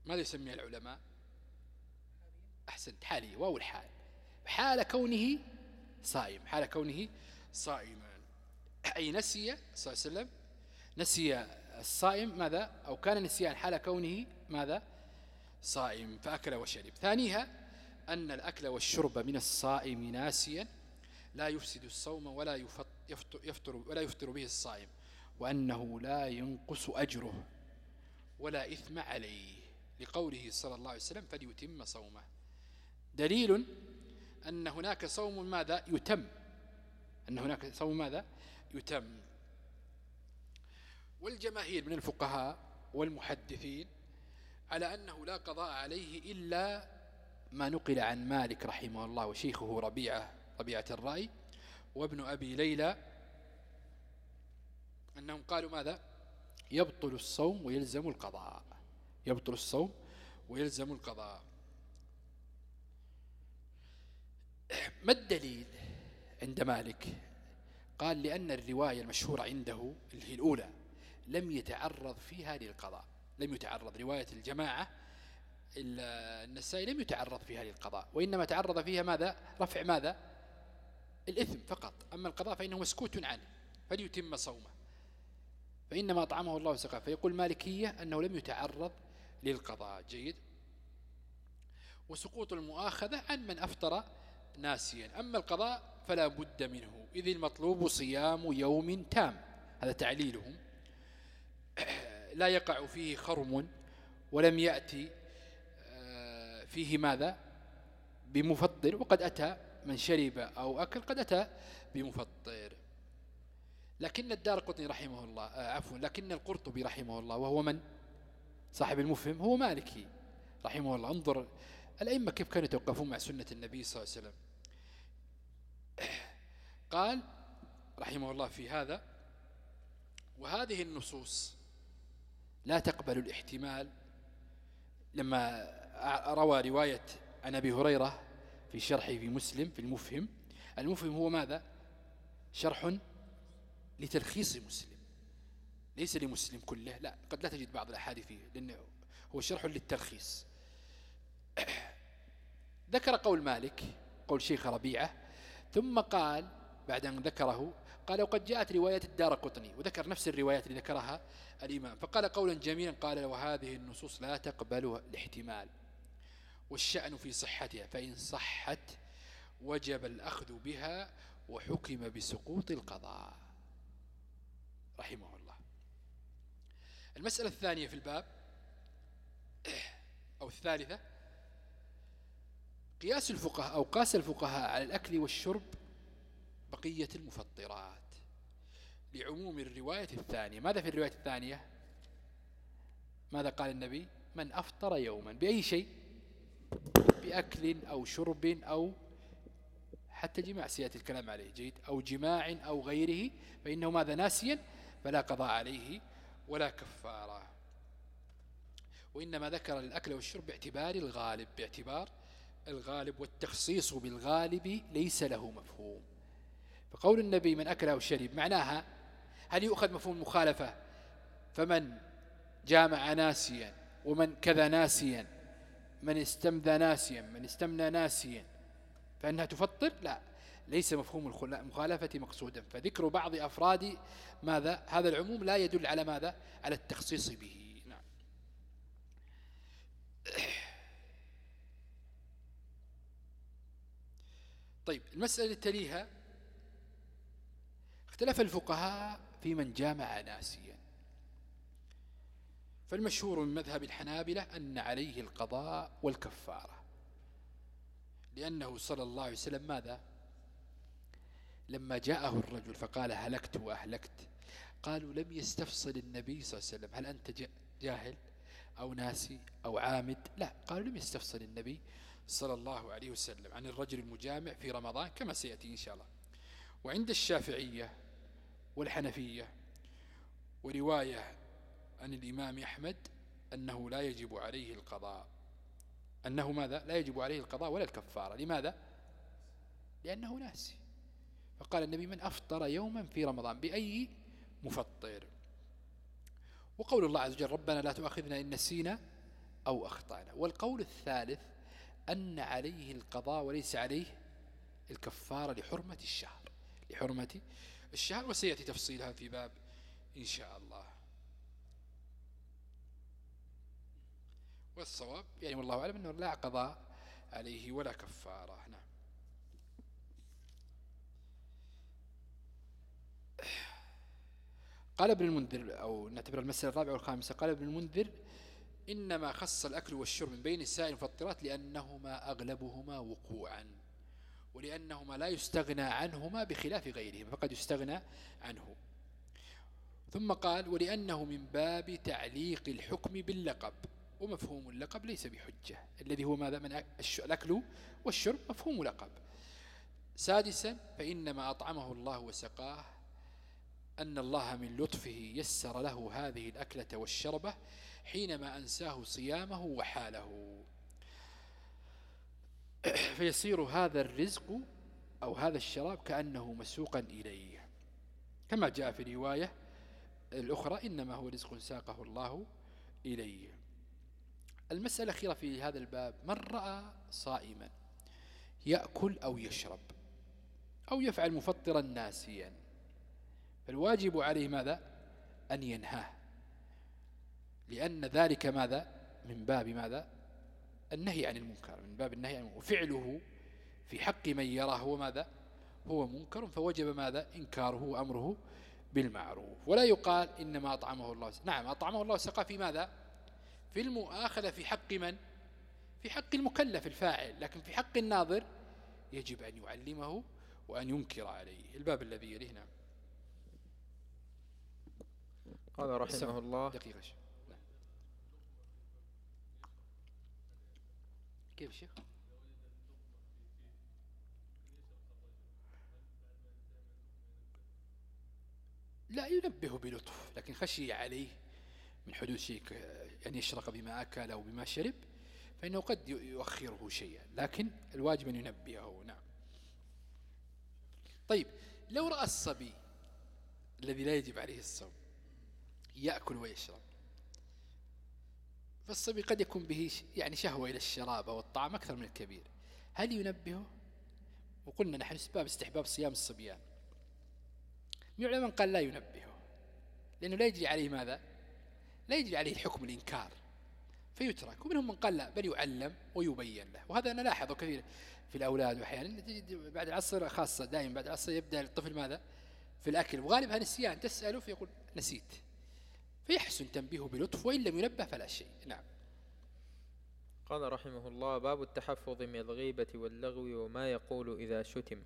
B: ماذا يسميها العلماء؟ أحسنت حالي واو الحال. حال كونه صائم حال كونه صائما. أي نسي صلى الله عليه وسلم نسي الصائم ماذا؟ أو كان نسيان حال كونه ماذا؟ صائم فأكل وشرب. ثانيها أن الأكل والشرب من الصائم ناسيا لا يفسد الصوم ولا يفطر, يفطر ولا يفطر به الصائم. وأنه لا ينقص أجره ولا إثم عليه. لقوله صلى الله عليه وسلم فليتم صومه. دليل أن هناك صوم ماذا؟ يتم. أن هناك صوم ماذا؟ يتم. والجماهير من الفقهاء والمحدثين على أنه لا قضاء عليه إلا ما نقل عن مالك رحمه الله وشيخه ربيعة ربيعة الرأي وابن أبي ليلى أنهم قالوا ماذا؟ يبطل الصوم ويلزم القضاء. يبطل الصوم ويلزم القضاء. <clears throat> ما الدليل عند مالك؟ قال لأن الرواية المشهورة عنده اللي هي الأولى لم يتعرض فيها للقضاء لم يتعرض. رواية الجماعة النسائي لم يتعرض فيها للقضاء وإنما تعرض فيها ماذا؟ رفع ماذا؟ الإثم فقط. أما القضاء فإنه مسكوت عنه. فليتم صومه. فإنما أطعمه الله وسقاه فيقول مالكية أنه لم يتعرض للقضاء. جيد. وسقوط المؤاخذة عن من أفطر ناسيا. أما القضاء فلا بد منه. إذ المطلوب صيام يوم تام. هذا تعليلهم. <clears throat> لا يقع فيه خرم ولم يأتي آه، فيه ماذا؟ بمفطر. وقد أتى من شرب أو أكل قد أتى بمفطر. لكن الدار قطني رحمه الله آه، عفوا لكن القرطبي رحمه الله وهو من؟ صاحب المفهم هو مالكي رحمه الله. انظر الأئمة كيف كانوا يتوقفون مع سنة النبي صلى الله عليه وسلم. قال رحمه الله في هذا وهذه النصوص لا تقبل الاحتمال. لما روى رواية عن أبي هريرة في شرحه في مسلم في المفهم المفهم هو ماذا؟ شرح لتلخيص مسلم. ليس لمسلم كله لا قد لا تجد بعض الأحاديث فيه لأنه هو شرح للتلخيص. <clears throat> ذكر قول مالك قول شيخ ربيعة ثم قال بعد أن ذكره قال وقد جاءت رواية الدار قطني وذكر نفس الروايات اللي ذكرها الإمام. فقال قولا جميلا قال وهذه النصوص لا تقبل الاحتمال والشأن في صحتها فإن صحت وجب الأخذ بها وحكم بسقوط القضاء. رحمه الله. المسألة الثانية في الباب أو الثالثة قياس الفقهاء أو قاس الفقهاء على الأكل والشرب بقية المفطرات لعموم الرواية الثانية. ماذا في الرواية الثانية؟ ماذا قال النبي؟ من أفطر يوما. بأي شيء؟ بأكل أو شرب أو حتى جماع سيأتي الكلام عليه جيد أو جماع أو غيره فإنه ماذا؟ ناسيا فلا قضاء عليه ولا كفارة. وإنما ذكر الأكل والشرب باعتبار الغالب باعتبار الغالب والتخصيص بالغالب ليس له مفهوم. فقول النبي من أكل أو شرب معناها هل يؤخذ مفهوم المخالفة فمن جامع ناسيا ومن كذا ناسيا من استمذى ناسيا من استمنى ناسيا فإنها تفطر؟ لا. ليس مفهوم المخالفة مقصودا. فذكر بعض أفراد ماذا؟ هذا العموم لا يدل على ماذا؟ على التخصيص به. نعم. <coughs> طيب المسألة تليها اختلف الفقهاء في من جامع ناسيا. فالمشهور من مذهب الحنابلة أن عليه القضاء والكفارة. لأنه صلى الله عليه وسلم ماذا؟ لما جاءه الرجل فقال هلكت وأهلكت. قالوا لم يستفصل النبي صلى الله عليه وسلم. هل أنت جاهل أو ناسي أو عامد؟ لا قالوا لم يستفصل النبي صلى الله عليه وسلم عن الرجل المجامع في رمضان كما سيأتي إن شاء الله. وعند الشافعية والحنفية ورواية عن الإمام أحمد أنه لا يجب عليه القضاء. أنه ماذا؟ لا يجب عليه القضاء ولا الكفارة. لماذا؟ لأنه ناسي. فقال النبي من أفطر يوما في رمضان بأي مفطر؟ وقول الله عز وجل ربنا لا تؤاخذنا إن نسينا أو أخطأنا. والقول الثالث أن عليه القضاء وليس عليه الكفارة لحرمة الشهر. لحرمة الشهر وسيأتي تفصيلها في باب إن شاء الله. والصواب يعني والله أعلم أنه لا قضاء عليه ولا كفارة. نعم. قال ابن المنذر أو نعتبر المسألة الرابعة والخامسة قال ابن المنذر إنما خص الأكل والشرب من بين السائل المفطرات لأنهما أغلبهما وقوعا ولأنهما لا يستغنى عنهما بخلاف غيرهما فقد يستغنى عنه. ثم قال ولأنه من باب تعليق الحكم باللقب ومفهوم اللقب ليس بحجة. الذي هو ماذا؟ من الأكل والشرب مفهوم لقب. سادسا فإنما أطعمه الله وسقاه أن الله من لطفه يسر له هذه الأكلة والشربة حينما أنساه صيامه وحاله. <clears throat> فيصير هذا الرزق أو هذا الشراب كأنه مسوقا إليه. كما جاء في رواية الأخرى إنما هو رزق ساقه الله إليه. المسألة الأخيرة في هذا الباب من رأى صائما يأكل أو يشرب أو يفعل مفطرا ناسيا؟ فالواجب عليه ماذا؟ أن ينهاه. لأن ذلك ماذا؟ من باب ماذا؟ النهي عن المنكر. من باب النهي عن المنكر. وفعله في حق من يراه هو ماذا؟ هو منكر. فوجب ماذا؟ إنكاره وأمره بالمعروف. ولا يقال إنما أطعمه الله نعم أطعمه الله سقى في ماذا؟ في المؤاخذة في حق من؟ في حق المكلف الفاعل. لكن في حق الناظر يجب أن يعلمه وأن ينكر عليه. الباب الذي يليه نعم.
A: قال رحمه الله.
B: دقيقة شيخ. نعم. كيف شيخ؟ لا ينبه بلطف لكن خشي عليه من حدوث شيء يعني يشرق بما أكل أو بما شرب فإنه قد يؤخره شيئا. لكن الواجب أن ينبهه. نعم. طيب لو رأى الصبي الذي لا يجب عليه الصوم يأكل ويشرب. فالصبي قد يكون به يعني شهوة إلى الشراب أو الطعام أكثر من الكبير. هل ينبهه؟ وقلنا نحن اسباب استحباب صيام الصبيان. من العلماء قال لا ينبهه لأنه لا يجري عليه ماذا؟ لا يجري عليه حكم الإنكار. فيترك. ومنهم من قال لا بل يعلم ويبين له. وهذا أنا لاحظه كثير في الأولاد وأحيانا بعد العصر خاصة دائما بعد العصر يبدأ الطفل ماذا؟ في الأكل. وغالبها نسيان تسأله فيقول نسيت. فيحسن تنبيهه بلطف وإن لم ينبه فلا شيء. نعم.
A: قال رحمه الله باب التحفظ من الغيبة واللغو وما يقول إذا شتم.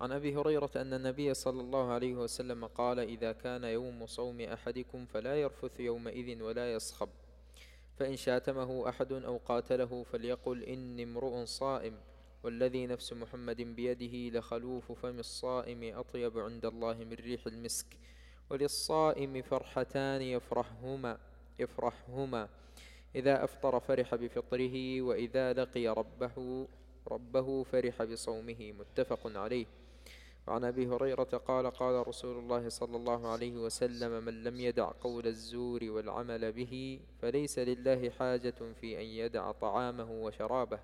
A: عن أبي هريرة أن النبي صلى الله عليه وسلم قال إذا كان يوم صوم أحدكم فلا يرفث يومئذ ولا يصخب فإن شاتمه أحد أو قاتله فليقل إني امرؤ صائم والذي نفس محمد بيده لخلوف فم الصائم أطيب عند الله من ريح المسك. وللصائم فرحتان يفرحهما يفرحهما. إذا أفطر فرح بفطره وإذا لقي ربه ربه فرح بصومه. متفق عليه. وعن أبي هريرة قال قال رسول الله صلى الله عليه وسلم من لم يدع قول الزور والعمل به فليس لله حاجة في أن يدع طعامه وشرابه.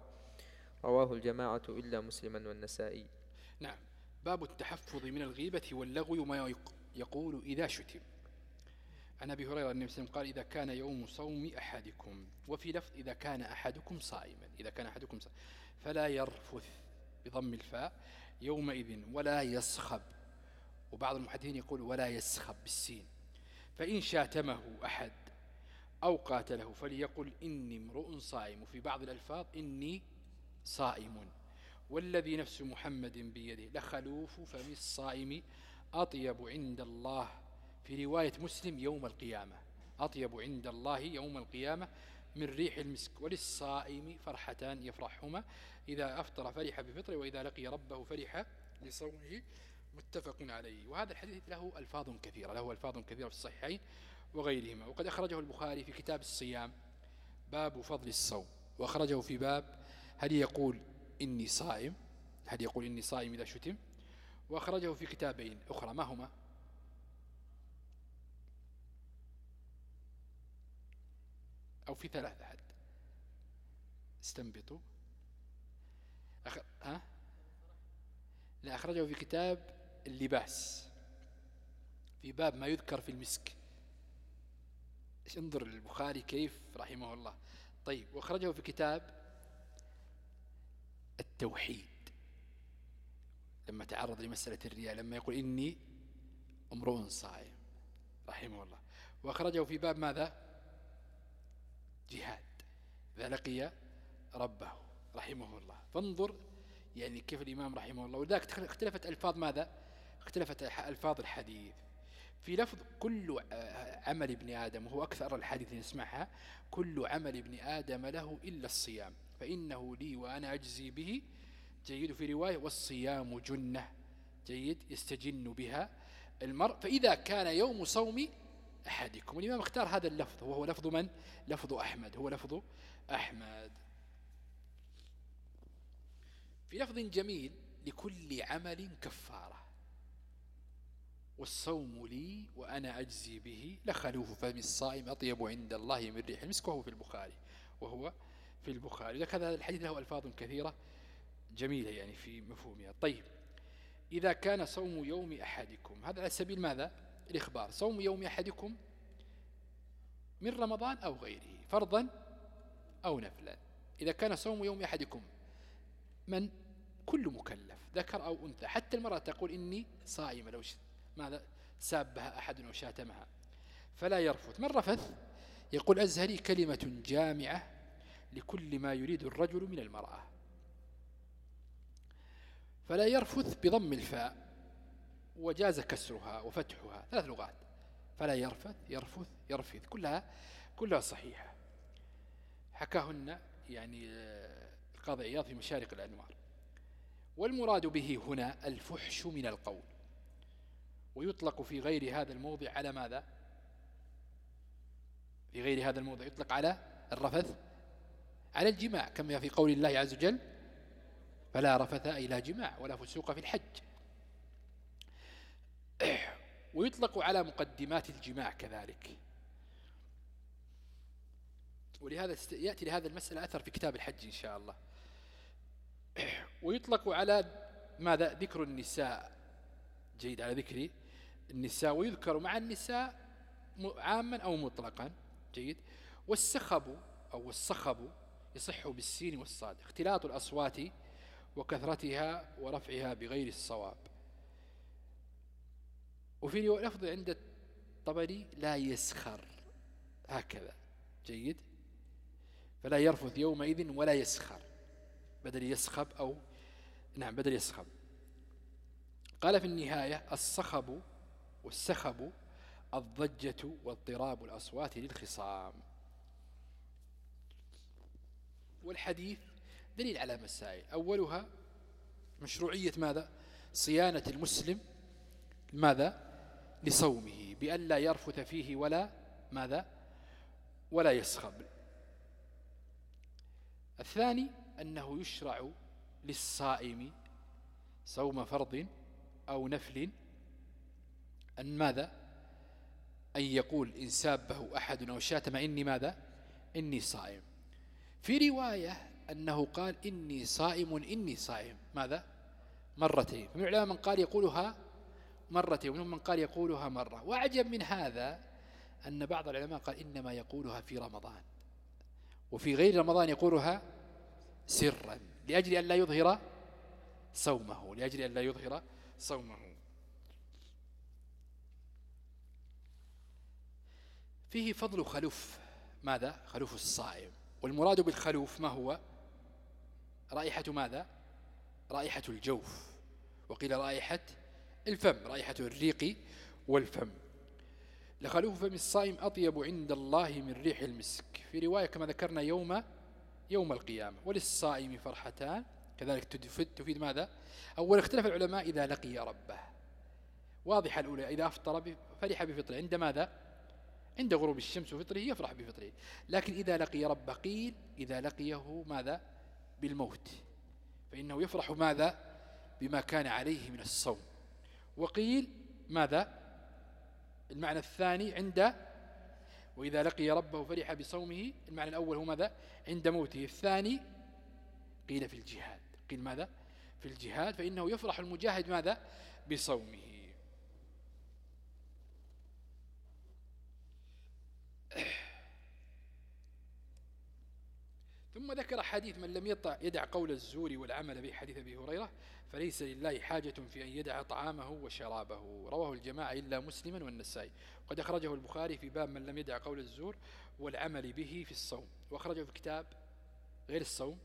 A: رواه الجماعة إلا مسلما والنسائي.
B: نعم. باب التحفظ من الغيبة واللغو يقول إذا شتم. عن أبي هريرة النبي صلى الله عليه وسلم قال إذا كان يوم صوم أحدكم وفي لفظ إذا كان أحدكم صائما إذا كان أحدكم صائما فلا يرفث بضم الفاء يومئذ ولا يصخب وبعض المحدثين يقول ولا يسخب بالسين. فإن شاتمه أحد أو قاتله فليقل إني امرؤ صائم. وفي بعض الألفاظ إني صائم. والذي نفس محمد بيده لخلوف فم الصائم أطيب عند الله. في رواية مسلم يوم القيامة. أطيب عند الله يوم القيامة من ريح المسك وللصائم فرحتان يفرحهما. إذا أفطر فرح بفطره وإذا لقي ربه فرح لصومه. متفق عليه. وهذا الحديث له ألفاظ كثيرة له ألفاظ كثيرة في الصحيحين وغيرهما. وقد أخرجه البخاري في كتاب الصيام باب فضل الصوم. وأخرجه في باب هل يقول إني صائم؟ هل يقول إني صائم إذا شتم؟ وأخرجه في كتابين أخرى ما هما أو في ثلاثة حد استنبطوا. أخ... ها؟ لا أخرجه في كتاب اللباس. في باب ما يذكر في المسك. انظر البخاري كيف رحمه الله. طيب وأخرجه في كتاب التوحيد. لما تعرض لمسألة الرياء لما يقول إني امرؤ صائم. رحمه الله. وأخرجه في باب ماذا؟ جهاد. إذا لقي ربه. رحمه الله. فانظر يعني كيف الإمام رحمه الله. ولذلك اختلفت ألفاظ ماذا؟ اختلفت ألفاظ الحديث. في لفظ كل عمل ابن آدم وهو أكثر الحديث نسمعها كل عمل ابن آدم له إلا الصيام. فإنه لي وأنا أجزي به جيد في رواية والصيام جنة جيد يستجن بها المرء. فإذا كان يوم صوم أحدكم الإمام اختار هذا اللفظ وهو لفظ من؟ لفظ أحمد هو لفظ أحمد. في لفظ جميل لكل عمل كفارة. والصوم لي وأنا أجزي به لخلوف فم الصائم أطيب عند الله من ريح. المسك وهو في البخاري وهو في البخاري. هذا الحديث له ألفاظ كثيرة. جميلة يعني في مفهومها. طيب إذا كان صوم يوم أحدكم هذا على سبيل ماذا؟ الإخبار. صوم يوم أحدكم من رمضان أو غيره فرضا أو نفلا. إذا كان صوم يوم أحدكم من؟ كل مكلف ذكر أو أنثى. حتى المرأة تقول إني صائمة لو ماذا؟ سابها أحد أو شاتمها. فلا يرفث. من رفث؟ يقول أزهري كلمة جامعة لكل ما يريد الرجل من المرأة. فلا يرفث بضم الفاء وجاز كسرها وفتحها ثلاث لغات. فلا يرفث يرفث يرفث كلها كلها صحيحة. حكاهن يعني القاضي عياض في مشارق الأنوار. والمراد به هنا الفحش من القول. ويطلق في غير هذا الموضع على ماذا؟ في غير هذا الموضع يطلق على الرفث على الجماع كما في قول الله عز وجل فلا رفث إلى جماع ولا فسوق في الحج. <clears throat> ويطلق على مقدمات الجماع كذلك. ولهذا يأتي لهذا المسألة أثر في كتاب الحج إن شاء الله. <clears throat> ويطلق على ماذا؟ ذكر النساء. جيد على ذكر النساء. ويذكر مع النساء عاما أو مطلقا. جيد. والسخب أو الصخب يصح بالسين والصاد. اختلاط الأصوات وكثرتها ورفعها بغير الصواب. وفي لفظ عند الطبري لا يسخر. هكذا. جيد؟ فلا يرفث يومئذ ولا يسخر. بدل يسخب أو نعم بدل يسخب. قال في النهاية الصخب والسخب الضجة واضطراب الأصوات للخصام. والحديث دليل على مسائل. أولها مشروعية ماذا؟ صيانة المسلم ماذا؟ لصومه بأن لا يرفث فيه ولا ماذا؟ ولا يسخب. الثاني أنه يشرع للصائم صوم فرض أو نفل أن ماذا؟ أن يقول إن سابه أحد أو شاتم إني ماذا؟ إني صائم. في رواية أنه قال إني صائم إني صائم. ماذا؟ مرتين. فمن العلماء من قال يقولها مرتين ومنهم من قال يقولها مرة. وأعجب من هذا أن بعض العلماء قال إنما يقولها في رمضان. وفي غير رمضان يقولها سرا لأجل أن لا يظهر صومه لأجل أن لا يظهر صومه. فيه فضل خلوف. ماذا؟ خلوف الصائم. والمراد بالخلوف ما هو؟ رائحة ماذا؟ رائحة الجوف. وقيل رائحة الفم رائحة الريق والفم. لخلوف فم الصائم أطيب عند الله من ريح المسك. في رواية كما ذكرنا يوم يوم القيامة. وللصائم فرحتان. كذلك تفيد, تفيد ماذا؟ أول اختلف العلماء إذا لقي ربه. واضحة الأولى إذا أفطر فرح بفطره. عند ماذا؟ عند غروب الشمس وفطره يفرح بفطره. لكن إذا لقي ربه قيل إذا لقيه ماذا؟ بالموت فإنه يفرح ماذا؟ بما كان عليه من الصوم. وقيل ماذا؟ المعنى الثاني عند وإذا لقي ربه فرح بصومه المعنى الأول هو ماذا؟ عند موته. الثاني قيل في الجهاد. قيل ماذا؟ في الجهاد فإنه يفرح المجاهد ماذا؟ بصومه. ثم ذكر حديث من لم يطع يدع قول الزور والعمل به حديث أبي هريرة فليس لله حاجة في أن يدع طعامه وشرابه. رواه الجماعة إلا مسلما والنسائي. وقد أخرجه البخاري في باب من لم يدع قول الزور والعمل به في الصوم. وأخرجه في كتاب غير الصوم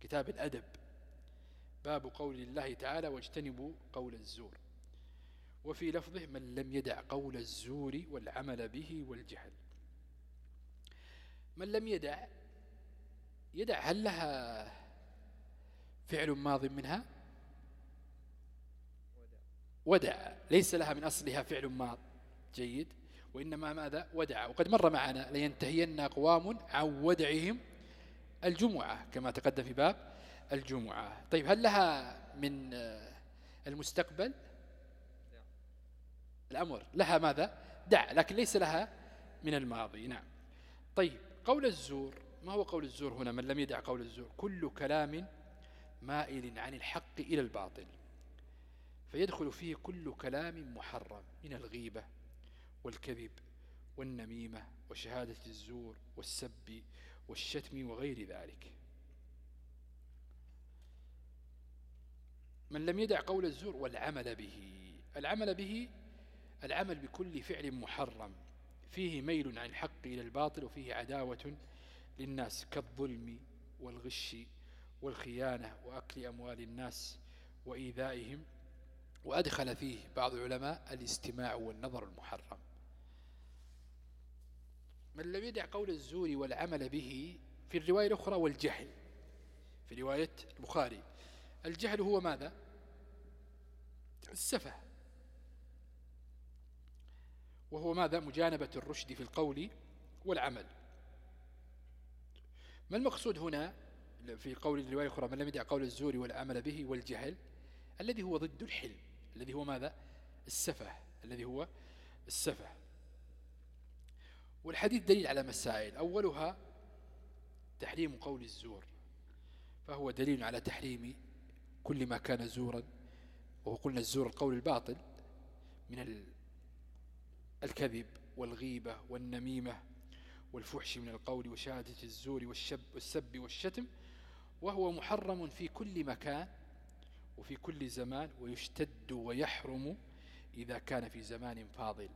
B: كتاب الأدب. باب قول الله تعالى واجتنبوا قول الزور. وفي لفظه من لم يدع قول الزور والعمل به والجهل. من لم يدع يدع هل لها فعل ماض منها؟ ودع ليس لها من أصلها فعل ماض جيد. وإنما ماذا؟ ودع. وقد مر معنا لينتهين أقوام عن ودعهم الجمعة كما تقدم في باب الجمعة. طيب هل لها من المستقبل؟ الأمر. لها ماذا؟ دع لكن ليس لها من الماضي. نعم. طيب قول الزور ما هو قول الزور هنا؟ من لم يدع قول الزور. كل كلام مائل عن الحق إلى الباطل. فيدخل فيه كل كلام محرم من الغيبة والكذب والنميمة وشهادة الزور والسب والشتم وغير ذلك. من لم يدع قول الزور والعمل به. العمل به العمل بكل فعل محرم. فيه ميل عن الحق إلى الباطل وفيه عداوة للناس كالظلم والغش والخيانة وأكل أموال الناس وإيذائهم. وأدخل فيه بعض العلماء الاستماع والنظر المحرم. من لم يدع قول الزور والعمل به في الرواية الأخرى والجهل في رواية البخاري. الجهل هو ماذا؟ السفه. وهو ماذا؟ مجانبة الرشد في القول والعمل. ما المقصود هنا في قول الرواية الأخرى؟ من لم يدع قول الزور والعمل به والجهل الذي هو ضد الحلم الذي هو ماذا؟ السفه الذي هو السفه. والحديث دليل على مسائل. أولها تحريم قول الزور فهو دليل على تحريم كل ما كان زورا وقلنا الزور القول الباطل من الكذب والغيبة والنميمة والفحش من القول وشهادة الزور والشب والسب والشتم وهو محرم في كل مكان وفي كل زمان ويشتد ويحرم إذا كان في زمان فاضل.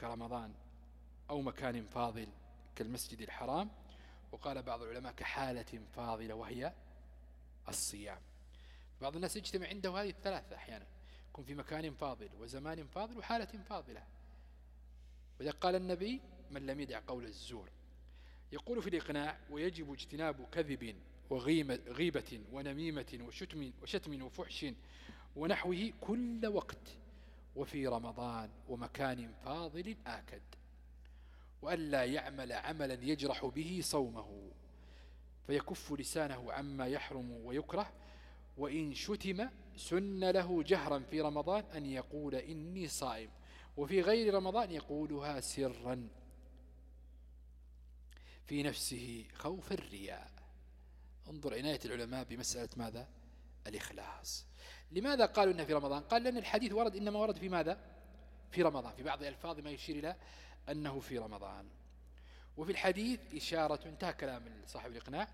B: كرمضان أو مكان فاضل كالمسجد الحرام وقال بعض العلماء كحالة فاضلة وهي الصيام. بعض الناس يجتمع عنده هذه الثلاثة أحيانا يكون في مكان فاضل وزمان فاضل وحالة فاضلة. وإذا قال النبي من لم يدع قول الزور. يقول في الإقناع ويجب اجتناب كذب وغيبة ونميمة وشتم, وشتم وفحش ونحوه كل وقت وفي رمضان ومكان فاضل آكد. وألا يعمل عملا يجرح به صومه فيكف لسانه عما يحرم ويكره وإن شتم سن له جهرا في رمضان أن يقول إني صائم. وفي غير رمضان يقولها سرا. في نفسه خوف الرياء. انظر عناية العلماء بمسألة ماذا؟ الإخلاص. لماذا قالوا إنه في رمضان؟ قال لأن الحديث ورد إنما ورد في ماذا؟ في رمضان. في بعض الألفاظ ما يشير إلى أنه في رمضان. وفي الحديث إشارة انتهى كلام صاحب الإقناع.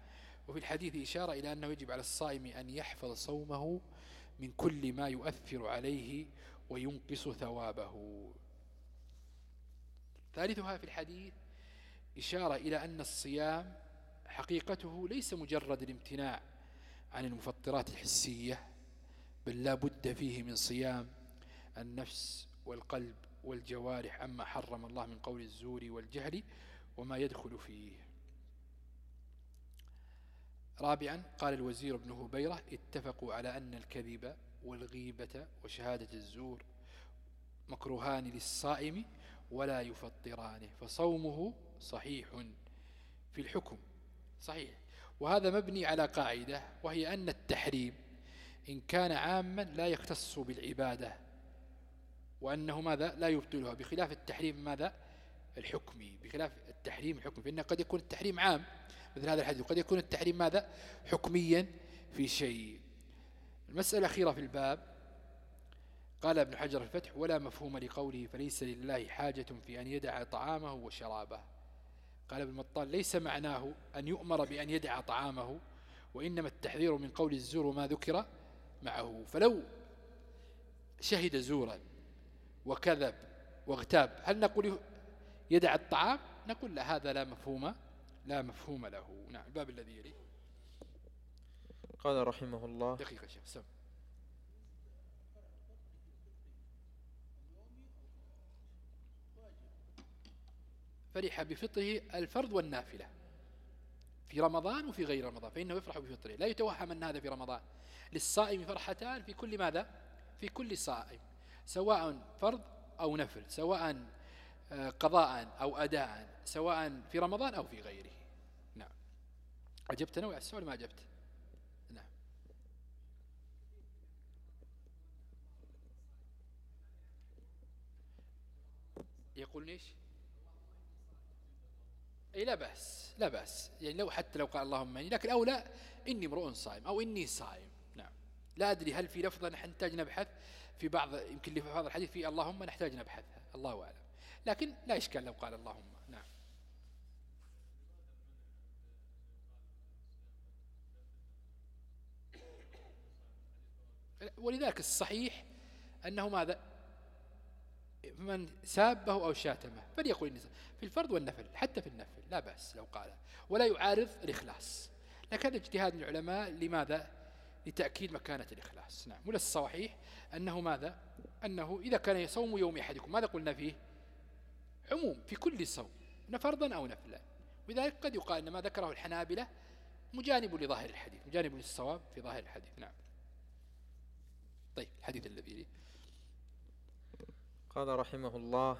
B: وفي الحديث إشارة إلى أنه يجب على الصائم أن يحفظ صومه من كل ما يؤثر عليه وينقص ثوابه. ثالثها في الحديث إشارة إلى أن الصيام حقيقته ليس مجرد الامتناع عن المفطرات الحسية بل لا بد فيه من صيام النفس والقلب والجوارح عما حرم الله من قول الزور والجهل وما يدخل فيه. رابعا قال الوزير ابن هبيرة اتفقوا على أن الكذب والغيبة وشهادة الزور مكروهان للصائم ولا يفطرانه فصومه صحيح في الحكم. صحيح. وهذا مبني على قاعدة وهي أن التحريم إن كان عاما لا يختص بالعبادة وأنه ماذا؟ لا يبطلها. بخلاف التحريم ماذا؟ الحكمي بخلاف التحريم الحكمي فإنه قد يكون التحريم عام مثل هذا الحديث وقد يكون التحريم ماذا؟ حكميا في شيء. المسألة الأخيرة في الباب. قال ابن حجر الفتح ولا مفهوم لقوله فليس لله حاجة في أن يدع طعامه وشرابه. قال ابن مطال ليس معناه أن يؤمر بأن يدع طعامه وإنما التحذير من قول الزور وما ذكر معه. فلو شهد زورا وكذب واغتاب هل نقول يدع الطعام؟ نقول لا هذا لا مفهوم لا مفهوم له. نعم الباب الذي يلي
A: قال رحمه الله.
B: دقيقة شيخ سم. فرح بفطره الفرض والنافلة. في رمضان وفي غير رمضان فإنه يفرح بفطره. لا يتوهم أن هذا في رمضان. للصائم فرحتان في كل ماذا؟ في كل صائم سواء فرض أو نفل سواء آه، قضاء أو أداء سواء في رمضان أو في غيره. نعم. أجبت أنا السؤال ما أجبت نعم يقول ليش إي لا بأس لا بأس. يعني لو حتى لو قال اللهم إني لكن أولى إني امرؤ صائم أو إني صائم. نعم. لا أدري هل في لفظة نحتاج نبحث في بعض يمكن في هذا الحديث في اللهم نحتاج نبحثها. الله أعلم. لكن لا إشكال لو قال اللهم. نعم. ولذلك الصحيح أنه ماذا؟ من سابه أو شاتمه فليقول النساء في الفرض والنفل حتى في النفل لا بأس لو قال. ولا يعارض الإخلاص. لكن اجتهاد العلماء لماذا؟ لتأكيد مكانة الإخلاص. نعم. ولا الصحيح أنه ماذا؟ أنه إذا كان يصوم يوم أحدكم ماذا قلنا فيه؟ عموم في كل صوم فرضا أو نفلا. ولذلك قد يقال أن ما ذكره الحنابلة مجانب لظاهر الحديث مجانب للصواب في ظاهر الحديث. نعم. طيب الحديث الذي
A: قال رحمه الله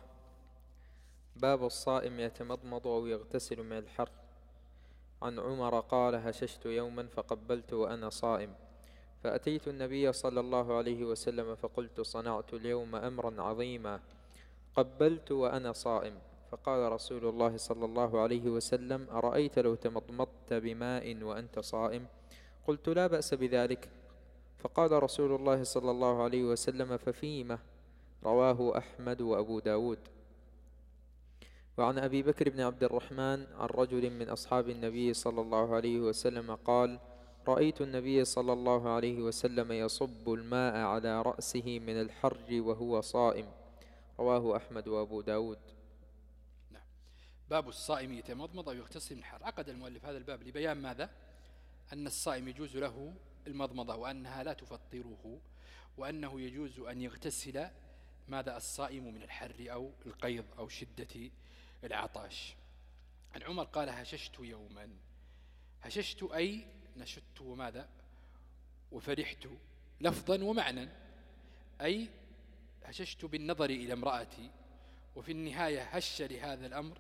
A: باب الصائم يتمضمض أو يغتسل من الحر. عن عمر قال هششت يوما فقبلت وأنا صائم. فأتيت النبي صلى الله عليه وسلم فقلت صنعت اليوم أمرا عظيما. قبلت وأنا صائم. فقال رسول الله صلى الله عليه وسلم أرأيت لو تمضمضت بماء وأنت صائم؟ قلت لا بأس بذلك. فقال رسول الله صلى الله عليه وسلم ففيمه رواه أحمد وأبو داود. وعن أبي بكر بن عبد الرحمن عن رجل من أصحاب النبي صلى الله عليه وسلم قال رأيت النبي صلى الله عليه وسلم يصب الماء على رأسه من الحر وهو صائم. رواه أحمد وأبو داود.
B: نعم. باب الصائم يتمضمض ويغتسل من الحر. عقد المؤلف هذا الباب لبيان ماذا؟ أن الصائم يجوز له المضمضة وأنها لا تفطره وأنه يجوز أن يغتسل ماذا الصائم من الحر أو القيض أو شدة العطاش؟ عن عمر قال هششت يوما. هششت أي نشدت وماذا؟ وفرحت لفظا ومعنى أي هششت بالنظر إلى امرأتي وفي النهاية هش لهذا الأمر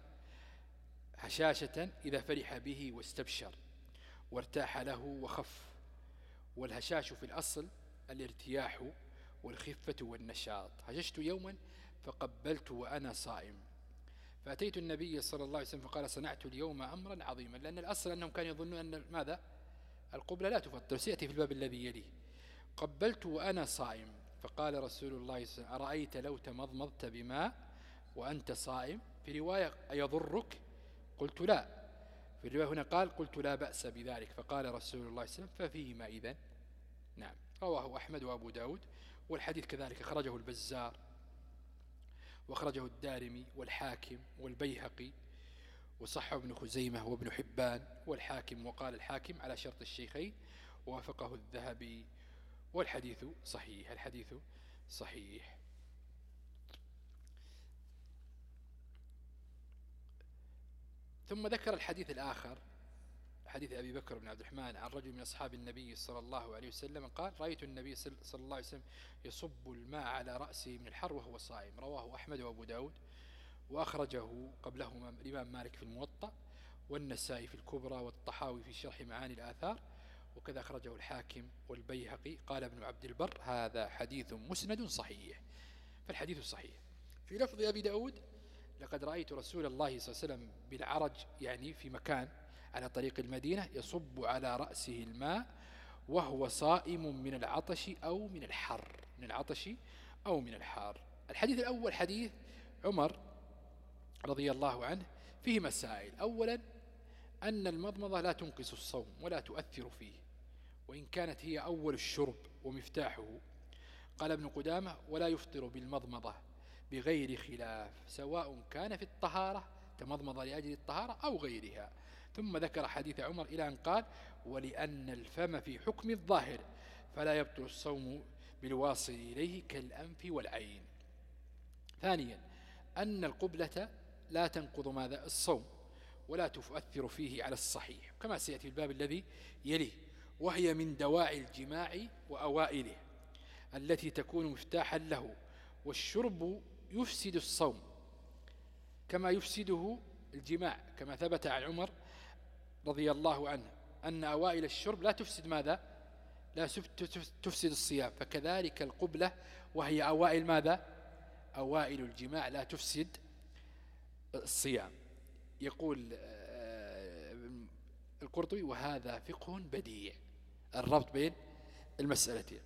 B: هشاشة إذا فرح به واستبشر وارتاح له وخف. والهشاش في الأصل الارتياح والخفة والنشاط. هششت يوما فقبلت وأنا صائم. فأتيت النبي صلى الله عليه وسلم فقال صنعت اليوم أمرا عظيما لأن الأصل أنهم كانوا يظنون أن ماذا؟ القبلة لا تفطر سيأتي في الباب الذي يليه. قبلت وأنا صائم. فقال رسول الله صلى الله عليه وسلم أرأيت لو تمضمضت بماء وأنت صائم؟ في رواية أيضرك؟ قلت لا. في الرواية هنا قال قلت لا بأس بذلك. فقال رسول الله صلى الله عليه وسلم ففيهما إذن؟ نعم. رواه أحمد وأبو داود. والحديث كذلك أخرجه البزار وأخرجه الدارمي والحاكم والبيهقي وصحه ابن خزيمة وابن حبان والحاكم وقال الحاكم على شرط الشيخين ووافقه الذهبي والحديث صحيح الحديث صحيح. ثم ذكر الحديث الآخر حديث أبي بكر بن عبد الرحمن عن رجل من أصحاب النبي صلى الله عليه وسلم قال رأيت النبي صلى الله عليه وسلم يصب الماء على رأسه من الحر وهو صائم. رواه أحمد وأبو داود. وأخرجه قبله الإمام مالك في الموطأ والنسائي في الكبرى والطحاوي في شرح معاني الآثار. وكذا أخرجه الحاكم والبيهقي. قال ابن عبد البر هذا حديث مسند صحيح. فالحديث صحيح. في لفظ أبي داود لقد رأيت رسول الله صلى الله عليه وسلم بالعرج يعني في مكان على طريق المدينة يصب على رأسه الماء وهو صائم من العطش أو من الحر من العطش أو من الحار. الحديث الأول حديث عمر رضي الله عنه فيه مسائل. أولا أن المضمضة لا تنقص الصوم ولا تؤثر فيه وإن كانت هي أول الشرب ومفتاحه. قال ابن قدامة ولا يفطر بالمضمضة بغير خلاف سواء كان في الطهارة تمضمض لأجل الطهارة أو غيرها. ثم ذكر حديث عمر إلى أن قال ولأن الفم في حكم الظاهر فلا يبطل الصوم بالواصل إليه كالأنف والعين. ثانيا أن القبلة لا تنقض ماذا؟ الصوم ولا تؤثر فيه على الصحيح. كما سيأتي الباب الذي يليه وهي من دواعي الجماع وأوائله التي تكون مفتاحا له والشرب يفسد الصوم كما يفسده الجماع. كما ثبت عن عمر رضي الله عنه أن أوائل الشرب لا تفسد ماذا؟ لا تفسد الصيام. فكذلك القبلة وهي أوائل ماذا؟ أوائل الجماع لا تفسد الصيام. يقول آه، القرطبي وهذا فقه بديع. الربط بين المسألتين.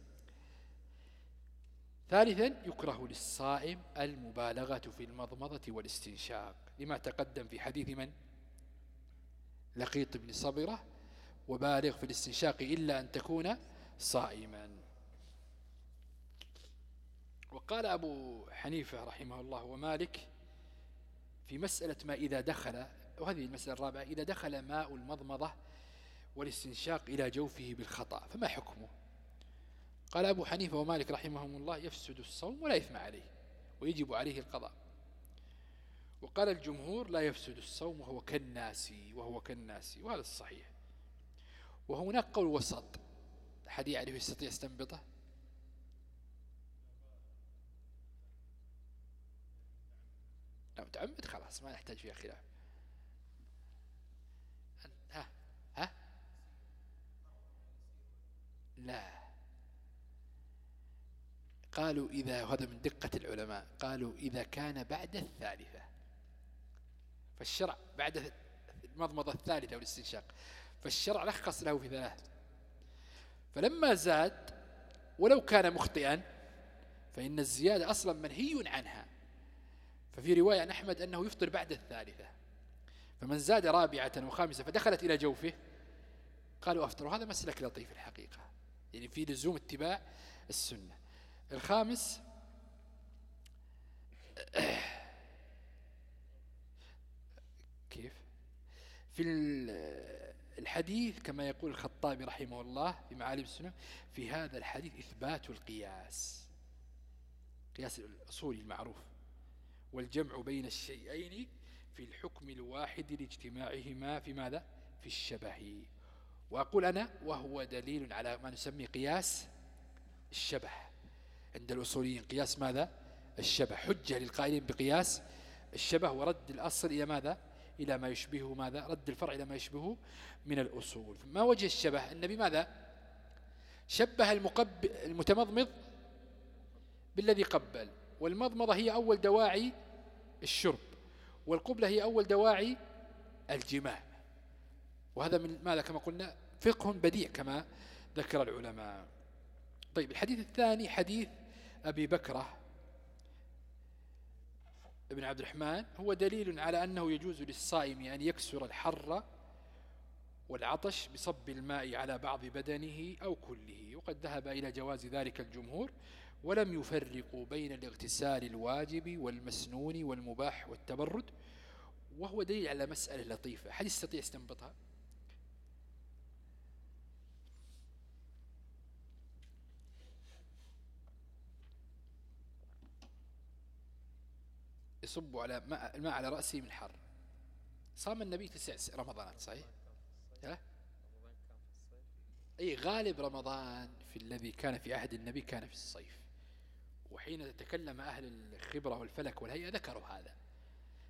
B: ثالثا يكره للصائم المبالغة في المضمضة والاستنشاق. لما تقدم في حديث من؟ لقيط بن صبرة وبالغ في الاستنشاق إلا أن تكون صائما. وقال أبو حنيفة رحمه الله ومالك في مسألة ما إذا دخل وهذه المسألة الرابعة إذا دخل ماء المضمضة والاستنشاق إلى جوفه بالخطأ فما حكمه؟ قال أبو حنيفة ومالك رحمهم الله يفسد الصوم ولا إثم عليه ويجب عليه القضاء. وقال الجمهور لا يفسد الصوم وهو كالناسي وهو كالناسي وهذا الصحيح. وهناك قول وسط. أحد يعرف يستطيع استنبطه لا متعمد خلاص ما نحتاج فيها خلاف. ها ها؟ لا. قالوا إذا هذا من دقة العلماء قالوا إذا كان بعد الثالثة. فالشرع بعد المضمضة الثالثة والاستنشاق فالشرع لخص له في ثلاث. فلما زاد ولو كان مخطئا فإن الزيادة أصلا منهي عنها. ففي رواية عن أحمد أنه يفطر بعد الثالثة. فمن زاد رابعة وخامسة فدخلت إلى جوفه قالوا أفطر وهذا مسلك لطيف الحقيقة. يعني في لزوم اتباع السنة. الخامس كيف في الحديث كما يقول الخطابي رحمه الله في معالم السنة في هذا الحديث إثبات القياس قياس الأصولي المعروف والجمع بين الشيئين في الحكم الواحد لاجتماعهما في ماذا؟ في الشبه. وأقول أنا وهو دليل على ما نسمي قياس الشبه. عند الأصوليين قياس ماذا؟ الشبه. حجة للقائلين بقياس الشبه ورد الأصل إلى ماذا؟ إلى ما يشبهه ماذا؟ رد الفرع إلى ما يشبهه من الأصول. ما وجه الشبه النبي ماذا شبه المقب المتمضمض بالذي قبل. والمضمضة هي أول دواعي الشرب والقبلة هي أول دواعي الجماع. وهذا من ماذا؟ كما قلنا فقه بديع كما ذكر العلماء. طيب الحديث الثاني حديث أبي بكرة ابن عبد الرحمن هو دليل على أنه يجوز للصائم أن يكسر الحر والعطش بصب الماء على بعض بدنه أو كله وقد ذهب إلى جواز ذلك الجمهور ولم يفرقوا بين الاغتسال الواجب والمسنون والمباح والتبرد وهو دليل على مسألة لطيفة. هل يستطيع استنبطها يصب على الماء على رأسه من حر. صام النبي تسع رمضانات صحيح؟ ها؟ أي غالب رمضان في الذي كان في عهد النبي كان في الصيف. وحين تكلم أهل الخبرة والفلك والهيئة ذكروا هذا.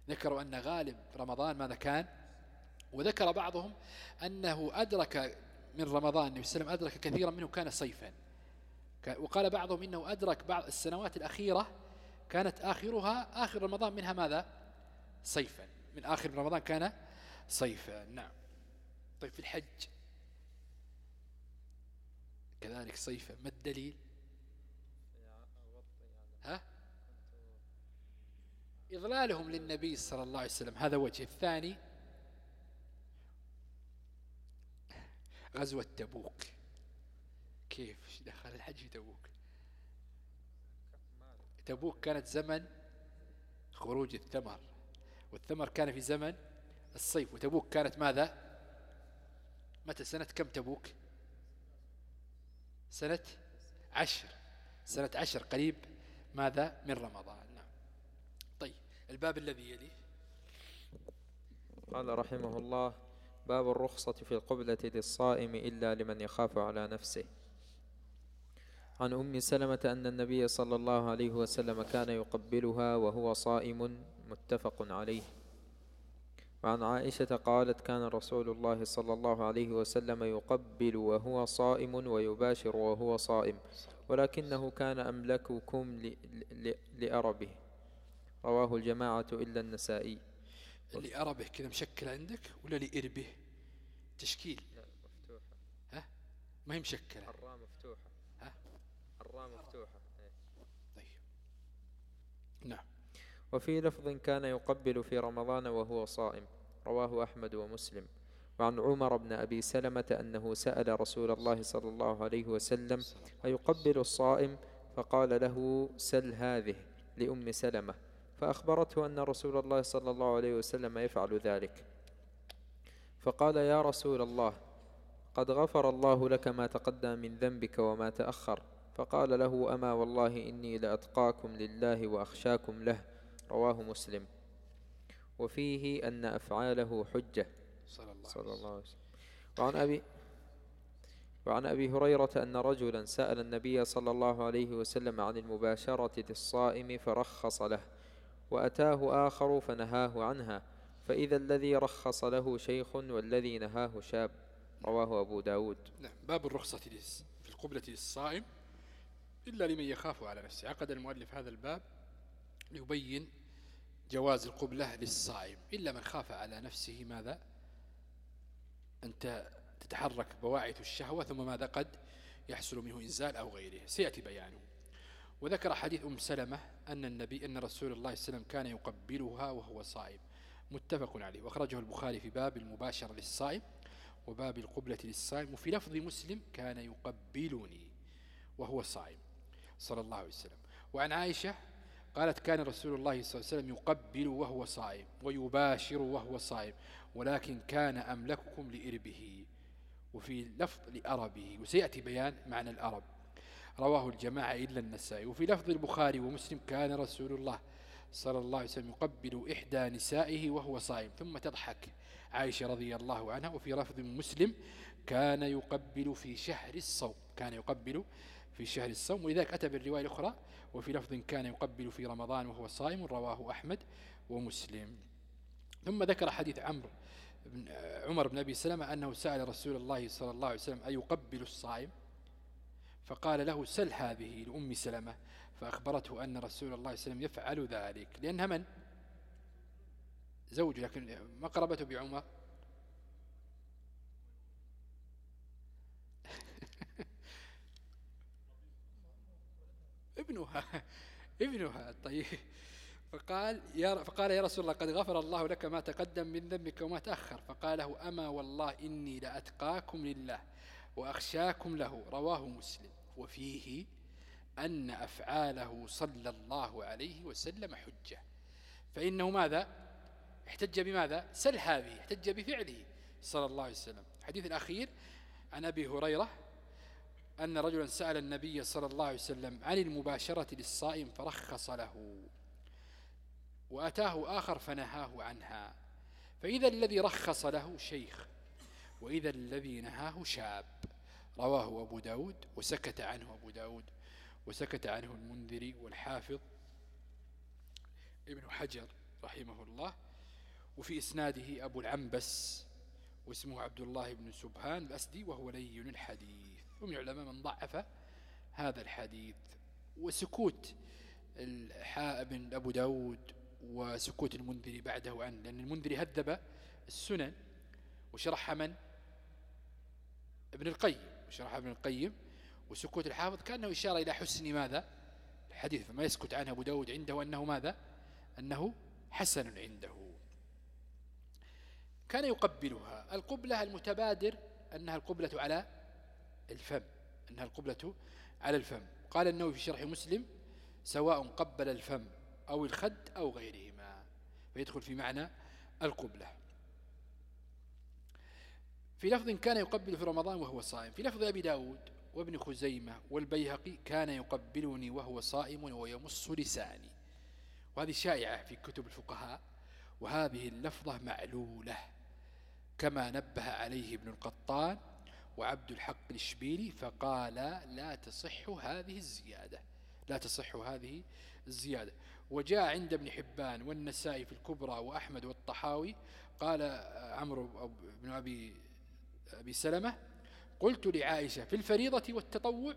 B: ذكروا أن غالب رمضان ماذا كان؟ وذكر بعضهم أنه أدرك من رمضان النبي صلى الله عليه وسلم أدرك كثيرا منه كان صيفا. وقال بعضهم إنه أدرك بعض السنوات الأخيرة كانت آخرها آخر رمضان منها ماذا؟ صيفا. من آخر رمضان كان صيفا. نعم. طيب في الحج. كذلك صيفا. ما الدليل؟ ها؟ إضلالهم للنبي صلى الله عليه وسلم. هذا وجه. الثاني غزوة تبوك. كيف دخل الحج تبوك؟ تبوك كانت زمن خروج الثمر والثمر كان في زمن الصيف وتبوك كانت ماذا؟ متى؟ سنة كم تبوك؟ سنة عشر. سنة عشر قريب ماذا؟ من رمضان. نعم. طيب الباب الذي يليه.
A: قال رحمه الله باب الرخصة في القبلة للصائم إلا لمن يخاف على نفسه. عن أم سلمة أن النبي صلى الله عليه وسلم كان يقبلها وهو صائم متفق عليه. وعن عائشة قالت كان رسول الله صلى الله عليه وسلم يقبل وهو صائم ويباشر وهو صائم ولكنه كان أملككم لأربه. رواه الجماعة إلا النسائي.
B: لأربه كذا مشكل عندك ولا لإربه؟ تشكيل.
A: لا مفتوحة.
B: ها؟ ما هي مشكلة.
A: الراء مفتوحة. الراء مفتوحة.
B: طيب. نعم.
A: وفي لفظ كان يقبل في رمضان وهو صائم. رواه أحمد ومسلم. وعن عمر بن أبي سلمة أنه سأل رسول الله صلى الله عليه وسلم أيقبل الصائم؟ فقال له سل هذه لأم سلمة. فأخبرته أن رسول الله صلى الله عليه وسلم يفعل ذلك. فقال يا رسول الله قد غفر الله لك ما تقدم من ذنبك وما تأخر. فقال له أما والله إني لأتقاكم لله وأخشاكم له. رواه مسلم. وفيه أن أفعاله حجة.
B: صلى الله,
A: صلى الله عليه وسلم. وعن أبي وعن أبي هريرة أن رجلا سأل النبي صلى الله عليه وسلم عن المباشرة للصائم فرخص له وأتاه آخر فنهاه عنها فإذا الذي رخص له شيخ والذي نهاه شاب. رواه أبو داود.
B: نعم باب الرخصة في القبلة للصائم إلا لمن يخاف على نفسه. عقد المؤلف هذا الباب ليبين جواز القبلة للصائم. إلا من خاف على نفسه ماذا؟ أنت تتحرك بواعث الشهوة ثم ماذا قد يحصل منه إنزال أو غيره. سيأتي بيانه. وذكر حديث أم سلمة أن النبي أن رسول الله صلى الله عليه وسلم كان يقبلها وهو صائم. متفق عليه. وأخرجه البخاري في باب المباشرة للصائم وباب القبلة للصائم. وفي لفظ مسلم كان يقبلني وهو صائم. صلى الله عليه وسلم. وعن عائشة قالت كان رسول الله صلى الله عليه وسلم يقبل وهو صائم ويباشر وهو صائم ولكن كان أملككم لإربه. وفي لفظ لأربه وسيأتي بيان معنى الأرب. رواه الجماعة إلا النسائي. وفي لفظ البخاري ومسلم كان رسول الله صلى الله عليه وسلم يقبل إحدى نسائه وهو صائم. ثم تضحك عائشة رضي الله عنها. وفي لفظ مسلم كان يقبل في شهر الصوم. كان يقبل في شهر الصوم ولذلك أتى بالرواية الأخرى وفي لفظ كان يقبل في رمضان وهو صائم رواه أحمد ومسلم. ثم ذكر حديث عمرو بن عمر بن أبي سلمة أنه سأل رسول الله صلى الله عليه وسلم أيقبل الصائم؟ فقال له سل هذه لأم سلمة. فأخبرته أن رسول الله صلى الله عليه وسلم يفعل ذلك. لأنها من؟ زوج لكن ما قربته بعمر. ابنها ابنها. طيب. فقال يا فقال يا رسول الله قد غفر الله لك ما تقدم من ذنبك وما تأخر. فقال له أما والله إني لأتقاكم لله وأخشاكم له. رواه مسلم. وفيه أن أفعاله صلى الله عليه وسلم حجة. فإنه ماذا؟ احتج بماذا؟ سل هذه احتج بفعله صلى الله عليه وسلم. الحديث الأخير عن أبي هريرة أن رجلا سأل النبي صلى الله عليه وسلم عن المباشرة للصائم فرخص له وأتاه آخر فنهاه عنها. فإذا الذي رخص له شيخ وإذا الذي نهاه شاب. رواه أبو داود وسكت عنه أبو داود وسكت عنه المنذري والحافظ ابن حجر رحمه الله. وفي إسناده أبو العنبس واسمه عبد الله بن سبحان الأسدي وهو لين الحديث. ومن العلماء من ضعف هذا الحديث. وسكوت ابن أبو داود وسكوت المنذري بعده عنه لأن المنذري هذب السنن وشرح من؟ ابن القيم. وشرح ابن القيم. وسكوت الحافظ كأنه إشارة إلى حسن ماذا؟ الحديث. فما يسكت عنه أبو داود عنده أنه ماذا؟ أنه حسن عنده. كان يقبلها. القبلة المتبادر أنها القبلة على الفم أنها القبلة على الفم. قال النووي في شرح مسلم سواء قبل الفم أو الخد أو غيرهما فيدخل في معنى القبلة. في لفظ كان يقبل في رمضان وهو صائم. في لفظ أبي داود وابن خزيمة والبيهقي كان يقبلني وهو صائم ويمص لساني. وهذه شائعة في كتب الفقهاء وهذه اللفظة معلولة كما نبه عليه ابن القطان وعبد الحق الشبيلي فقال لا تصح هذه الزيادة لا تصح هذه الزيادة. وجاء عند ابن حبان والنسائي في الكبرى وأحمد والطحاوي قال عمرو بن أبي, أبي سلمة قلت لعائشة في الفريضة والتطوع؟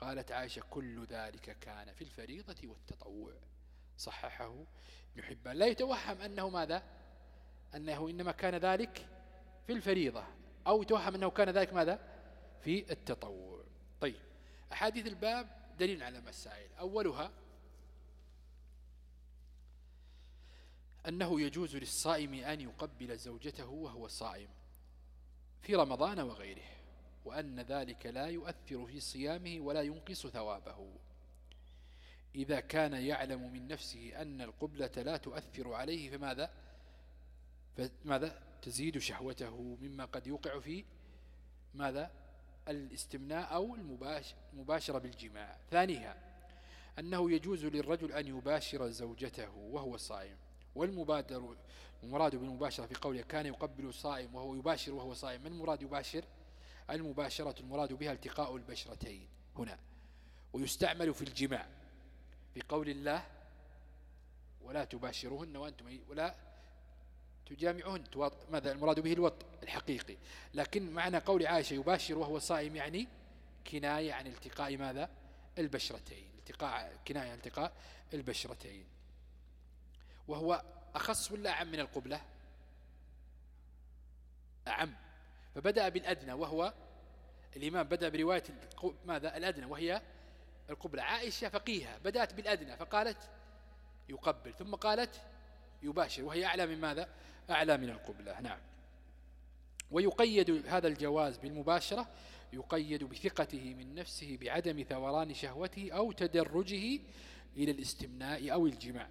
B: قالت عائشة كل ذلك كان في الفريضة والتطوع. صححه ابن حبان. لا يتوهم أنه ماذا؟ أنه إنما كان ذلك في الفريضة. أو يتوهم أنه كان ذلك ماذا؟ في التطوع. طيب أحاديث الباب دليل على مسائل. أولها أنه يجوز للصائم أن يقبل زوجته وهو صائم في رمضان وغيره وأن ذلك لا يؤثر في صيامه ولا ينقص ثوابه. إذا كان يعلم من نفسه أن القبلة لا تؤثر عليه فماذا؟ فماذا؟ تزيد شهوته مما قد يوقع في ماذا؟ الاستمناء أو المباشرة بالجماع. ثانيها أنه يجوز للرجل أن يباشر زوجته وهو صائم. والمبادر المراد بالمباشرة في قوله كان يقبل صائم وهو يباشر وهو صائم من المراد يباشر؟ المباشرة المراد بها التقاء البشرتين هنا. ويستعمل في الجماع في قول الله ولا تباشرهن وأنتم ولا تجامعهن ماذا المراد به الوط الحقيقي. لكن معنى قول عائشة يباشر وهو صائم يعني كناية عن التقاء ماذا؟ البشرتين. التقاء كناية عن التقاء البشرتين. وهو أخص ولا أعم من القبلة؟ أعم. فبدأ بالأدنى وهو الإمام بدأ برواية ماذا؟ الأدنى وهي القبلة. عائشة فقيها بدأت بالأدنى فقالت يقبل ثم قالت يباشر. وهي أعلى من ماذا؟ أعلى من القبلة. نعم. ويقيد هذا الجواز بالمباشرة يقيد بثقته من نفسه بعدم ثوران شهوته أو تدرجه إلى الاستمناء أو الجماع.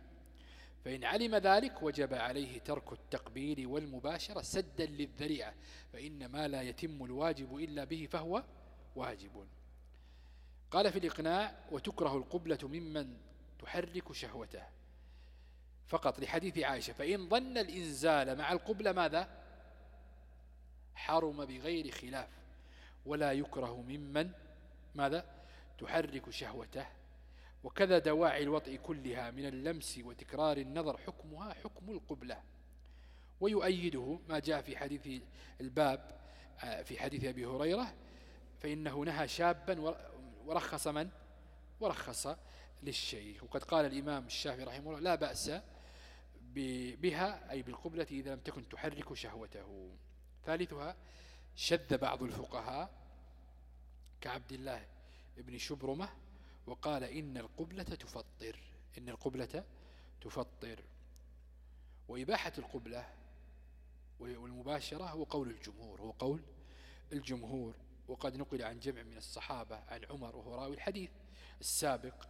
B: فإن علم ذلك وجب عليه ترك التقبيل والمباشرة سدا للذريعة. فإن ما لا يتم الواجب إلا به فهو واجب. قال في الإقناع وتكره القبلة ممن تحرك شهوته. فقط لحديث عائشة فإن ظن الإنزال مع القبلة ماذا؟ حرم بغير خلاف ولا يكره ممن ماذا؟ تحرك شهوته وكذا دواعي الوطء كلها من اللمس وتكرار النظر حكمها حكم القبلة. ويؤيده ما جاء في حديث الباب آه، في حديث أبي هريرة فإنه نهى شابا ورخص من؟ ورخص للشيخ. وقد قال الإمام الشافعي رحمه الله لا بأس بها أي بالقبلة إذا لم تكن تحرك شهوته. ثالثها شذ بعض الفقهاء كعبد الله ابن شبرمة وقال إن القبلة تفطر إن القبلة تفطر. وإباحة القبلة والمباشرة هو قول الجمهور هو قول الجمهور. وقد نقل عن جمع من الصحابة عن عمر وهو راوي الحديث السابق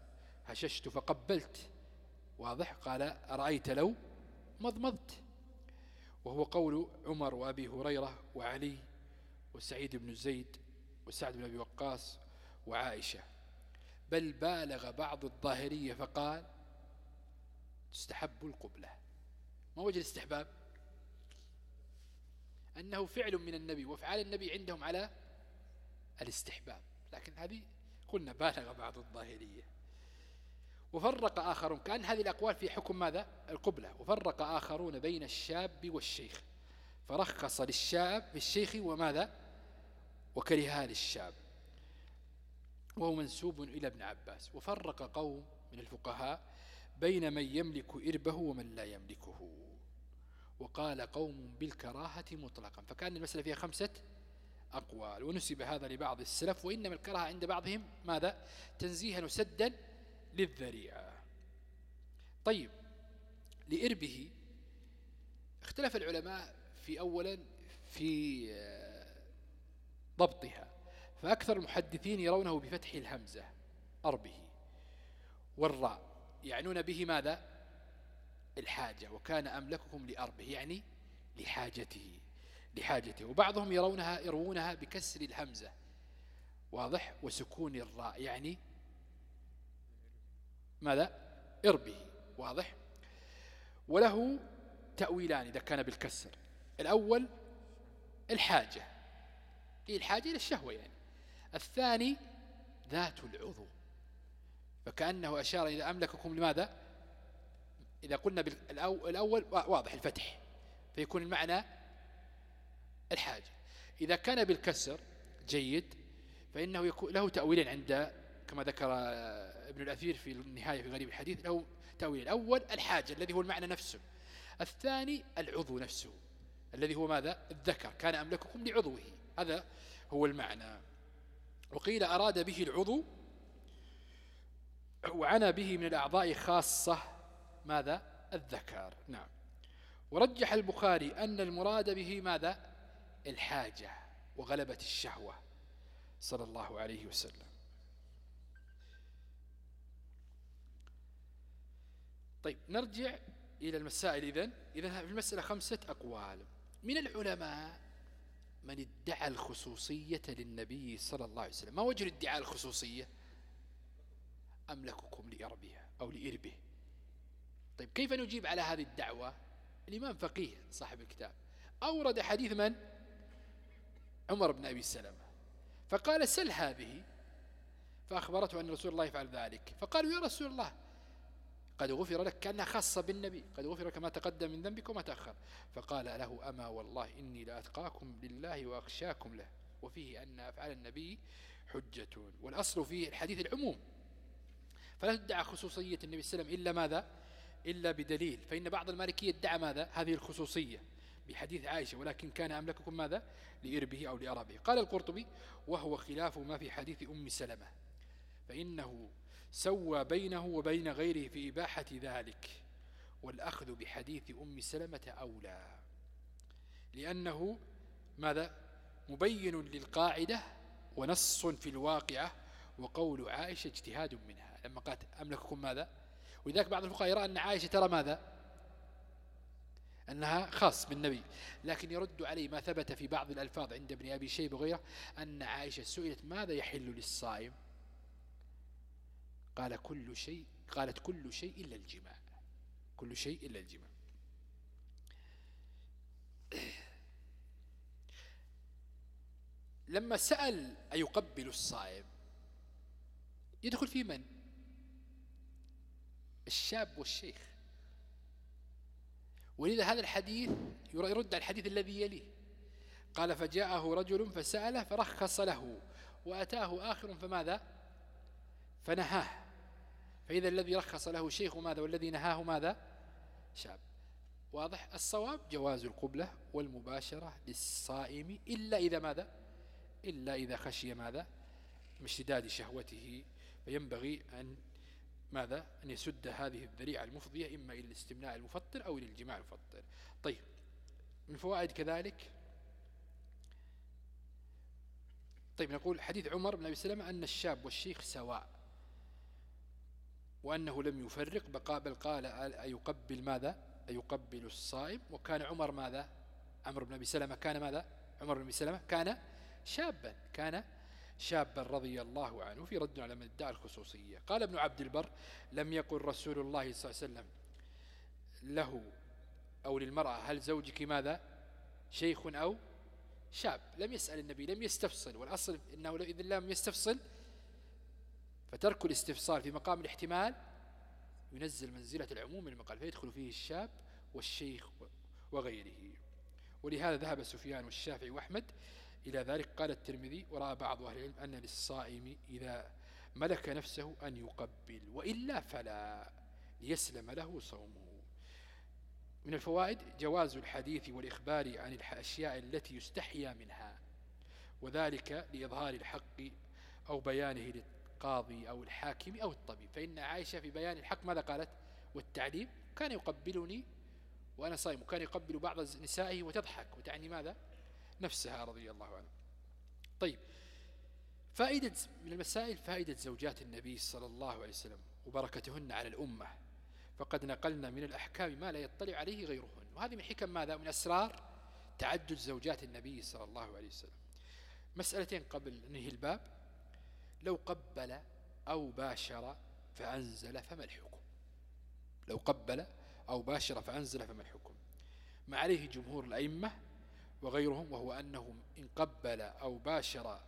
B: هششت فقبلت. واضح؟ قال أرأيت لو مضمضت. وهو قول عمر وأبي هريرة وعلي وسعيد بن زيد وسعد بن أبي وقاص وعائشة. بل بالغ بعض الظاهرية فقال تستحب القبلة. ما وجه الاستحباب؟ أنه فعل من النبي وأفعال النبي عندهم على الاستحباب. لكن هذه قلنا بالغ بعض الظاهرية. وفرق آخرون. كأن هذه الأقوال في حكم ماذا؟ القبلة. وفرق آخرون بين الشاب والشيخ. فرخص للشاب بالشيخ وماذا؟ وكرهها للشاب. وهو منسوب إلى ابن عباس. وفرق قوم من الفقهاء بين من يملك إربه ومن لا يملكه. وقال قوم بالكراهة مطلقا. فكأن المسألة فيها خمسة أقوال. ونسب هذا لبعض السلف. وإنما الكراهة عند بعضهم ماذا؟ تنزيها وسدا للذريعة. طيب لإربه اختلف العلماء في أولا في ضبطها فأكثر المحدثين يرونه بفتح الهمزة أربه. والراء يعنون به ماذا؟ الحاجة وكان أملككم لأربه يعني لحاجته لحاجته. وبعضهم يرونها يروونها بكسر الهمزة واضح؟ وسكون الراء يعني ماذا؟ إربه واضح؟ وله تأويلان إذا كان بالكسر. الأول الحاجة. إيه الحاجة؟ إلى الشهوة يعني. الثاني ذات العضو. فكأنه أشار إذا أملككم لماذا؟ إذا قلنا بالأول واضح الفتح. فيكون المعنى الحاجة. إذا كان بالكسر جيد فإنه له تأويل عند كما ذكر ابن الأثير في النهاية في غريب الحديث له تأويل الأول الحاجة الذي هو المعنى نفسه. الثاني العضو نفسه. الذي هو ماذا؟ الذكر. كان أملككم لعضوه. هذا هو المعنى. وقيل أراد به العضو وعنى به من الأعضاء خاصة ماذا؟ الذكر. نعم. ورجح البخاري أن المراد به ماذا؟ الحاجة وغلبة الشهوة. صلى الله عليه وسلم. طيب نرجع إلى المسائل إذن. إذن في المسألة خمسة أقوال. من العلماء من ادعى الخصوصية للنبي صلى الله عليه وسلم؟ ما وجه ادعاء الخصوصية؟ أملككم لإربها أو لإربه. طيب كيف نجيب على هذه الدعوة؟ الإمام فقيه صاحب الكتاب. أورد حديث من؟ عمر بن أبي سلمة. فقال سل هذه. فأخبرته أن رسول الله يفعل ذلك. فقالوا يا رسول الله قد غفر لك كأنها خاصة بالنبي. قد غفر لك ما تقدم من ذنبك وما تأخر. فقال له أما والله إني لأتقاكم لله وأخشاكم له. وفيه أن أفعال النبي حجة. والأصل فيه الحديث العموم. فلا تدعى خصوصية النبي صلى الله عليه وسلم إلا ماذا؟ إلا بدليل. فإن بعض المالكية ادعى ماذا؟ هذه الخصوصية. بحديث عائشة ولكن كان أملككم ماذا؟ لإربه أو لأرابه قال القرطبي وهو خلاف ما في حديث أم سلمة. فإنه سوى بينه وبين غيره في إباحة ذلك والأخذ بحديث أم سلمة أولى. لأنه ماذا؟ مبين للقاعدة ونص في الواقعة وقول عائشة اجتهاد منها. لما قالت أملككم ماذا؟ ولذلك بعض الفقهاء يرى أن عائشة ترى ماذا؟ أنها خاص بالنبي. لكن يرد عليه ما ثبت في بعض الألفاظ عند ابن أبي شيب وغيره أن عائشة سئلت ماذا يحل للصائم؟ قال كل شيء قالت كل شيء إلا الجماع. كل شيء إلا الجماع. <clears throat> لما سأل أيقبل الصائم يدخل في من؟ الشاب والشيخ. ولذا هذا الحديث يرد على الحديث الذي يليه. قال فجاءه رجل فسأله فرخص له وأتاه آخر فماذا؟ فنهاه. فإذا الذي رخص له شيخ ماذا والذي نهاه ماذا؟ شاب واضح؟ الصواب جواز القبلة والمباشرة للصائم إلا إذا ماذا؟ إلا إذا خشي ماذا؟ من اشتداد شهوته. فينبغي أن ماذا؟ أن يسد هذه الذريعة المفضية إما إلى الاستمناء المفطر أو إلى الجماع المفطر. طيب من فوائد كذلك؟ طيب نقول حديث عمر بن أبي سلمة أن الشاب والشيخ سواء. وأنه لم يفرق بل قال أيقبل ماذا؟ أيقبل الصائم. وكان عمر ماذا؟ عمر بن أبي سلمة كان ماذا؟ عمر بن أبي سلمة كان شابا كان شابا رضي الله عنه في رد على من ادعى الخصوصية. قال ابن عبد البر لم يقل رسول الله صلى الله عليه وسلم له أو للمرأة هل زوجك ماذا؟ شيخ أو شاب؟ لم يسأل النبي لم يستفصل. والأصل إنه إذا لم يستفصل فترك الاستفصال في مقام الاحتمال ينزل منزلة العموم المقال فيدخل فيه الشاب والشيخ وغيره. ولهذا ذهب سفيان والشافعي وأحمد إلى ذلك. قال الترمذي ورأى بعض أهل العلم أن للصائم إذا ملك نفسه أن يقبل وإلا فلا ليسلم له صومه. من الفوائد جواز الحديث والإخبار عن الأشياء التي يستحيا منها وذلك لإظهار الحق أو بيانه القاضي أو الحاكم أو الطبيب. فإن عائشة في بيان الحق ماذا قالت؟ والتعليم كان يقبلني وأنا صائم وكان يقبل بعض نسائه وتضحك وتعني ماذا؟ نفسها رضي الله عنه طيب فائدة من المسائل فائدة زوجات النبي صلى الله عليه وسلم وبركتهن على الأمة. فقد نقلنا من الأحكام ما لا يطلع عليه غيرهن. وهذه من حكم ماذا؟ من أسرار تعدد زوجات النبي صلى الله عليه وسلم. مسألتين قبل نهي الباب. لو قبل أو باشر فأنزل فما الحكم. لو قبل أو باشر فأنزل فما الحكم. ما عليه جمهور الأئمة وغيرهم وهو أنه إن قبل أو باشر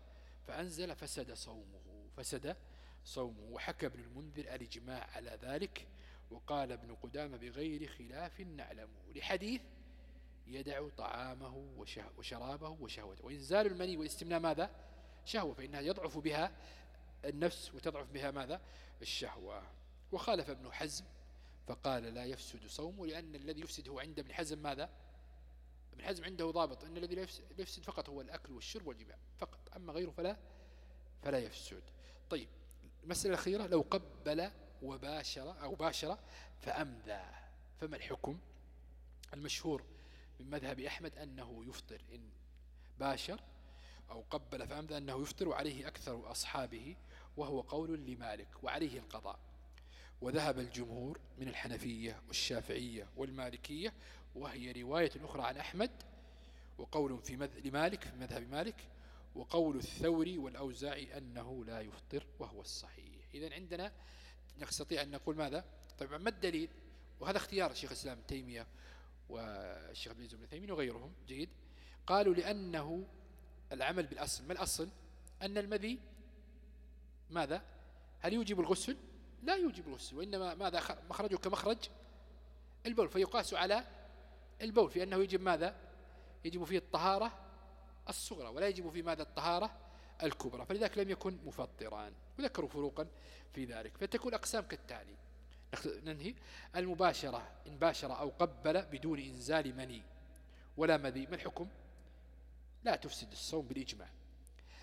B: فأنزل فسد صومه فسد صومه. وحكى ابن المنذر الإجماع على ذلك وقال ابن قدامة بغير خلاف نعلمه. لحديث يدع طعامه وشرابه وشهوته. وإنزال المني والاستمناء ماذا؟ شهوة فإنها يضعف بها النفس وتضعف بها ماذا؟ الشهوة. وخالف ابن حزم فقال لا يفسد صومه لأن الذي يفسد هو عند ابن حزم ماذا؟ ابن حزم عنده ضابط أن الذي لا يفسد فقط هو الأكل والشرب والجماع فقط أما غيره فلا فلا يفسد. طيب المسألة الأخيرة لو قبل وباشر أو باشر فأمذى فما الحكم؟ المشهور من مذهب أحمد أنه يفطر. إن باشر أو قبل فأمذى أنه يفطر وعليه أكثر أصحابه وهو قول لمالك وعليه القضاء. وذهب الجمهور من الحنفية والشافعية والمالكية وهي رواية أخرى عن أحمد وقول في مذ... لمالك في مذهب مالك وقول الثوري والأوزاعي أنه لا يفطر وهو الصحيح. إذا عندنا نستطيع أن نقول ماذا؟ طيب ما الدليل؟ وهذا اختيار الشيخ الإسلام تيمية والشيخ ابن ابن تيمية وغيرهم جيد. قالوا لأنه العمل بالأصل ما الأصل؟ أن المذي ماذا؟ هل يوجب الغسل؟ لا يوجب الغسل وإنما ماذا؟ مخرجه كمخرج البول فيقاس على البول في أنه يجب ماذا؟ يجب فيه الطهارة الصغرى ولا يجب في ماذا؟ الطهارة الكبرى فلذلك لم يكن مفطرا. وذكروا فروقا في ذلك. فتكون أقسام كالتالي. ننهي. المباشرة إن باشر أو قبل بدون إنزال مني ولا مذي ما الحكم؟ لا تفسد الصوم بالإجماع.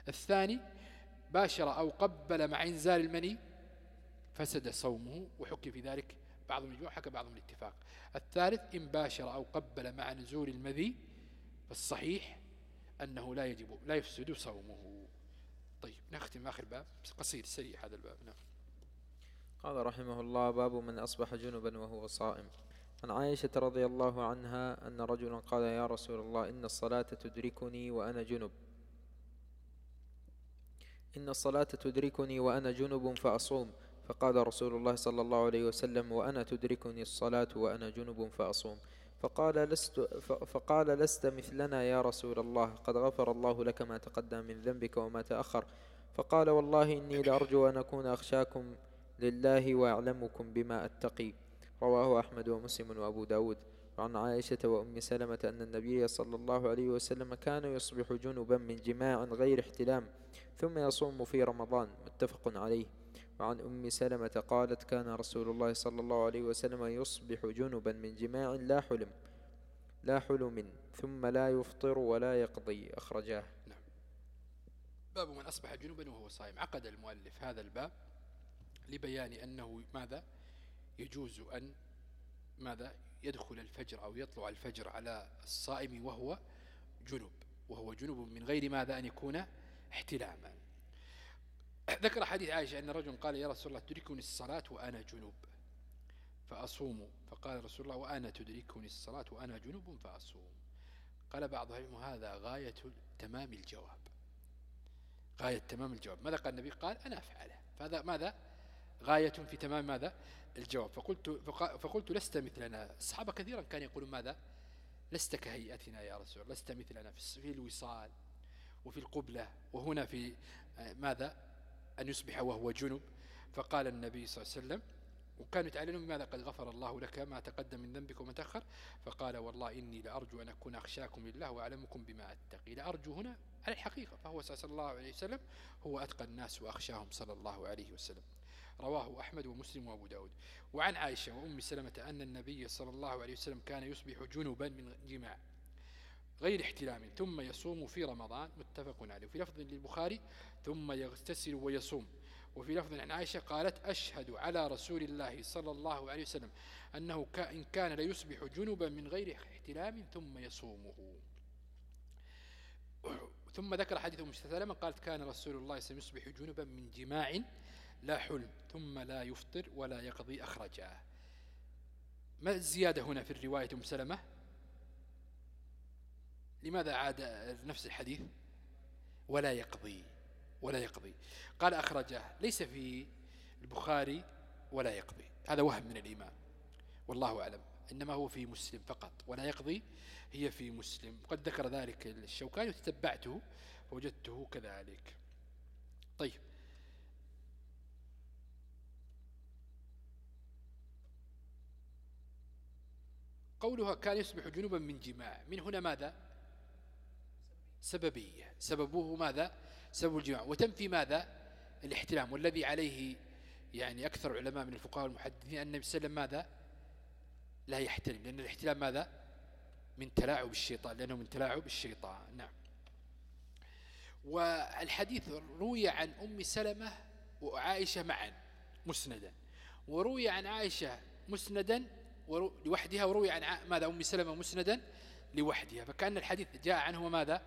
B: الثاني باشر أو قبل مع إنزال المني فسد صومه وحكي في ذلك بعضهم الإجماع حكى بعضهم الاتفاق. الثالث إن باشر أو قبل مع نزول المذي فالصحيح أنه لا يجب لا يفسد صومه. طيب نختم آخر باب قصير سريع هذا الباب. نعم.
A: قال رحمه الله باب من أصبح جنبا وهو صائم. عن عائشة رضي الله عنها أن رجلا قال يا رسول الله إن الصلاة تدركني وأنا جنب. إن الصلاة تدركني وأنا جنب فأصوم. فقال رسول الله صلى الله عليه وسلم وأنا تدركني الصلاة وأنا جنب فأصوم. فقال لست, فقال لست مثلنا يا رسول الله. قد غفر الله لك ما تقدم من ذنبك وما تأخر. فقال والله إني لأرجو أن أكون أخشاكم لله وأعلمكم بما أتقي. رواه أحمد ومسلم وأبو داود. وعن عائشة وأم سلمة أن النبي صلى الله عليه وسلم كان يصبح جنبا من جماع غير احتلام ثم يصوم في رمضان. متفق عليه. وعن أم سلمة قالت كان رسول الله صلى الله عليه وسلم يصبح جنبا من جماع لا حلم لا حلم ثم لا يفطر ولا يقضي. أخرجاه.
B: نعم. باب من أصبح جنبا وهو صائم. عقد المؤلف هذا الباب لبيان أنه ماذا؟ يجوز أن ماذا؟ يدخل الفجر أو يطلع الفجر على الصائم وهو جنب وهو جنب من غير ماذا أن يكون احتلاما. <clears throat> ذكر حديث عائشة أن رجل قال يا رسول الله تدركني الصلاة وأنا جنوب فأصوم. فقال رسول الله وأنا تدركني الصلاة وأنا جنوب فأصوم. قال بعض هذا غاية تمام الجواب. غاية تمام الجواب. ماذا قال النبي؟ قال أنا أفعله. فهذا ماذا؟ غاية في تمام ماذا؟ الجواب. فقلت, فقلت لست مثلنا. الصحابة كثيرا كانوا يقولون ماذا؟ لست كهيئتنا يا رسول لست مثلنا في الوصال وفي القبلة وهنا في آه، ماذا؟ أن يصبح وهو جنب. فقال النبي صلى الله عليه وسلم وكانوا يتعلنون بماذا؟ قد غفر الله لك ما تقدم من ذنبك وما تأخر. فقال والله إني لأرجو أن أكون أخشاكم لله وأعلمكم بما أتقي. لأرجو هنا على الحقيقة فهو صلى الله عليه وسلم هو أتقى الناس وأخشاهم صلى الله عليه وسلم. رواه أحمد ومسلم وأبو داود. وعن عائشة وأم سلمة أن النبي صلى الله عليه وسلم كان يصبح جنبا من جماع غير احتلام ثم يصوم في رمضان متفق عليه. وفي لفظ للبخاري ثم يغتسل ويصوم. وفي لفظ عن عائشة قالت أشهد على رسول الله صلى الله عليه وسلم أنه إن كان ليصبح جنبا من غير احتلام ثم يصومه. ثم ذكر حديث أم سلمة قالت كان رسول الله سيصبح جنبا من جماع لا حلم ثم لا يفطر ولا يقضي أخرجاه ما الزيادة هنا في الرواية أم سلمة؟ لماذا عاد نفس الحديث؟ ولا يقضي ولا يقضي. قال أخرجه ليس في البخاري ولا يقضي. هذا وهم من الإمام والله أعلم. إنما هو في مسلم فقط. ولا يقضي هي في مسلم. قد ذكر ذلك الشوكاني وتتبعته وجدته كذلك. طيب. قولها كان يصبح جنوبا من جماع. من هنا ماذا؟ سببية. سببه ماذا؟ سبب الجماع. وتنفي ماذا؟ الاحتلام. والذي عليه يعني أكثر علماء من الفقهاء والمحدثين أن النبي صلى الله عليه وسلم ماذا؟ لا يحتلم. لأن الاحتلام ماذا؟ من تلاعب الشيطان. لأنه من تلاعب الشيطان. نعم. والحديث روي عن أم سلمة وعائشة معا مسندا. وروي عن عائشة مسندا لوحدها وروي عن ماذا أم سلمة مسندا لوحدها. فكأن الحديث جاء عنهما ماذا؟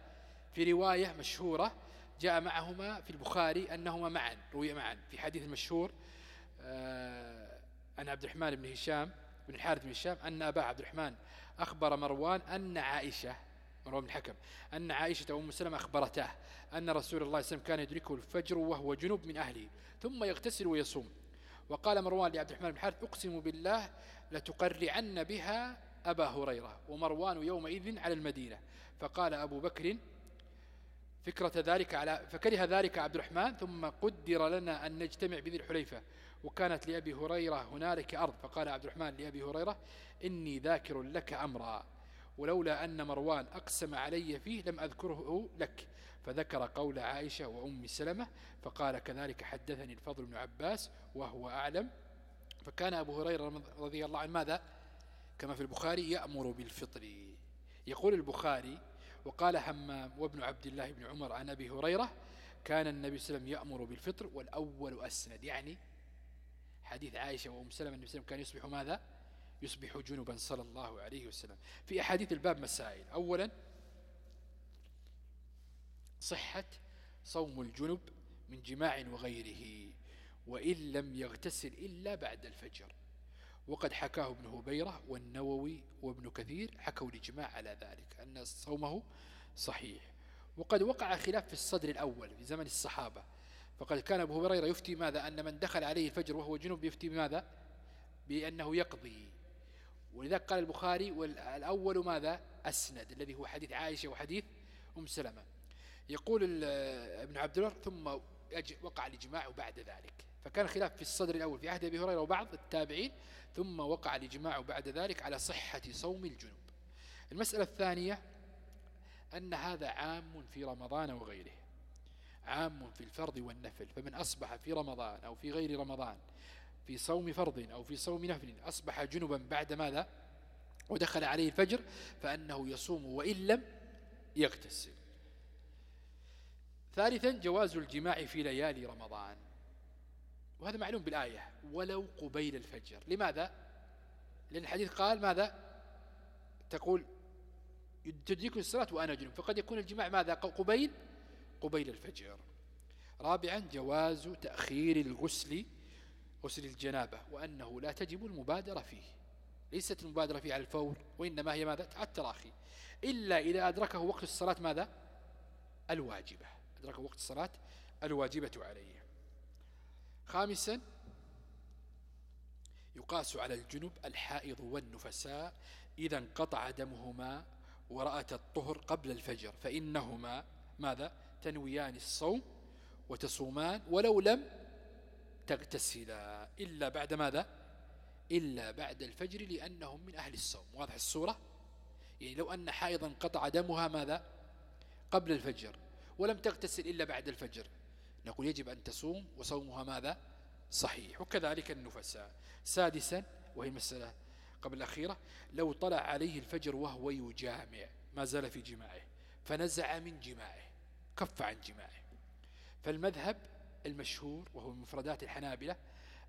B: في رواية مشهورة جاء معهما في البخاري أنهما معا روي معا. في حديث المشهور آه، أن عبد الرحمن بن هشام بن الحارث بن هشام أن أبا عبد الرحمن أخبر مروان أن عائشة مروان بن الحكم أن عائشة وأم سلمة أخبرته أن رسول الله صلى الله عليه وسلم كان يدركه الفجر وهو جنوب من أهله ثم يغتسل ويصوم. وقال مروان لعبد الرحمن بن الحارث أقسم بالله لتقرعن بها أبا هريرة ومروان يومئذ على المدينة. فقال أبو بكر فكرة ذلك على فكره ذلك عبد الرحمن ثم قدر لنا أن نجتمع بذي الحليفة. وكانت لأبي هريرة هنالك أرض. فقال عبد الرحمن لأبي هريرة إني ذاكر لك أمرا. ولولا أن مروان أقسم علي فيه لم أذكره لك. فذكر قول عائشة وأم سلمة فقال كذلك حدثني الفضل بن عباس وهو أعلم. فكان أبو هريرة رضي الله عنه ماذا؟ كما في البخاري يأمر بالفطر. يقول البخاري وقال حمام وابن عبد الله بن عمر عن أبي هريرة كان النبي صلى الله عليه وسلم يأمر بالفطر والأول أسند. يعني حديث عائشة وأم سلمة النبي صلى الله عليه وسلم كان يصبح ماذا؟ يصبح جنبا صلى الله عليه وسلم. في أحاديث الباب مسائل. أولا صحة صوم الجنب من جماع وغيره. وإن لم يغتسل إلا بعد الفجر. وقد حكاه ابن هبيرة والنووي وابن كثير حكوا الإجماع على ذلك أن صومه صحيح. وقد وقع خلاف في الصدر الأول في زمن الصحابة. فقد كان أبو هريرة يفتي ماذا؟ أن من دخل عليه الفجر وهو جنوب يفتي بماذا بأنه يقضي. ولذلك قال البخاري والأول ماذا؟ أسند الذي هو حديث عائشة وحديث أم سلمة. يقول ابن عبد الله ثم وقع الإجماع بعد ذلك. فكان خلاف في الصدر الأول في عهد أبي هريرة وبعض التابعين ثم وقع الإجماع بعد ذلك على صحة صوم الجنوب. المسألة الثانية أن هذا عام في رمضان وغيره. عام في الفرض والنفل. فمن أصبح في رمضان أو في غير رمضان في صوم فرض أو في صوم نفل أصبح جنبا بعد ماذا؟ ودخل عليه الفجر فأنه يصوم وإن لم يغتسل. ثالثا جواز الجماع في ليالي رمضان. وهذا معلوم بالآية. ولو قبيل الفجر. لماذا؟ لأن الحديث قال ماذا؟ تقول تدركني الصلاة وأنا جنب فقد يكون الجماع ماذا؟ قبيل؟ قبيل الفجر. رابعا جواز تأخير الغسل غسل الجنابة وأنه لا تجب المبادرة فيه. ليست المبادرة فيه على الفور وإنما هي ماذا؟ على التراخي. إلا إذا أدركه وقت الصلاة ماذا؟ الواجبة. أدركه وقت الصلاة الواجبة عليه. خامسا يقاس على الجنب الحائض والنفساء إذا انقطع دمهما ورأت الطهر قبل الفجر فإنهما ماذا؟ تنويان الصوم وتصومان ولو لم تغتسلا إلا بعد ماذا؟ إلا بعد الفجر لأنهم من أهل الصوم. واضح الصورة؟ يعني لو أن حائضا قطع دمها ماذا؟ قبل الفجر ولم تغتسل إلا بعد الفجر. نقول يجب أن تصوم وصومها ماذا؟ صحيح. وكذلك النفساء سادسا وهي المسألة قبل الأخيرة لو طلع عليه الفجر وهو يجامع ما زال في جماعة فنزع من جماعة كف عن جماعة. فالمذهب المشهور وهو مفردات الحنابلة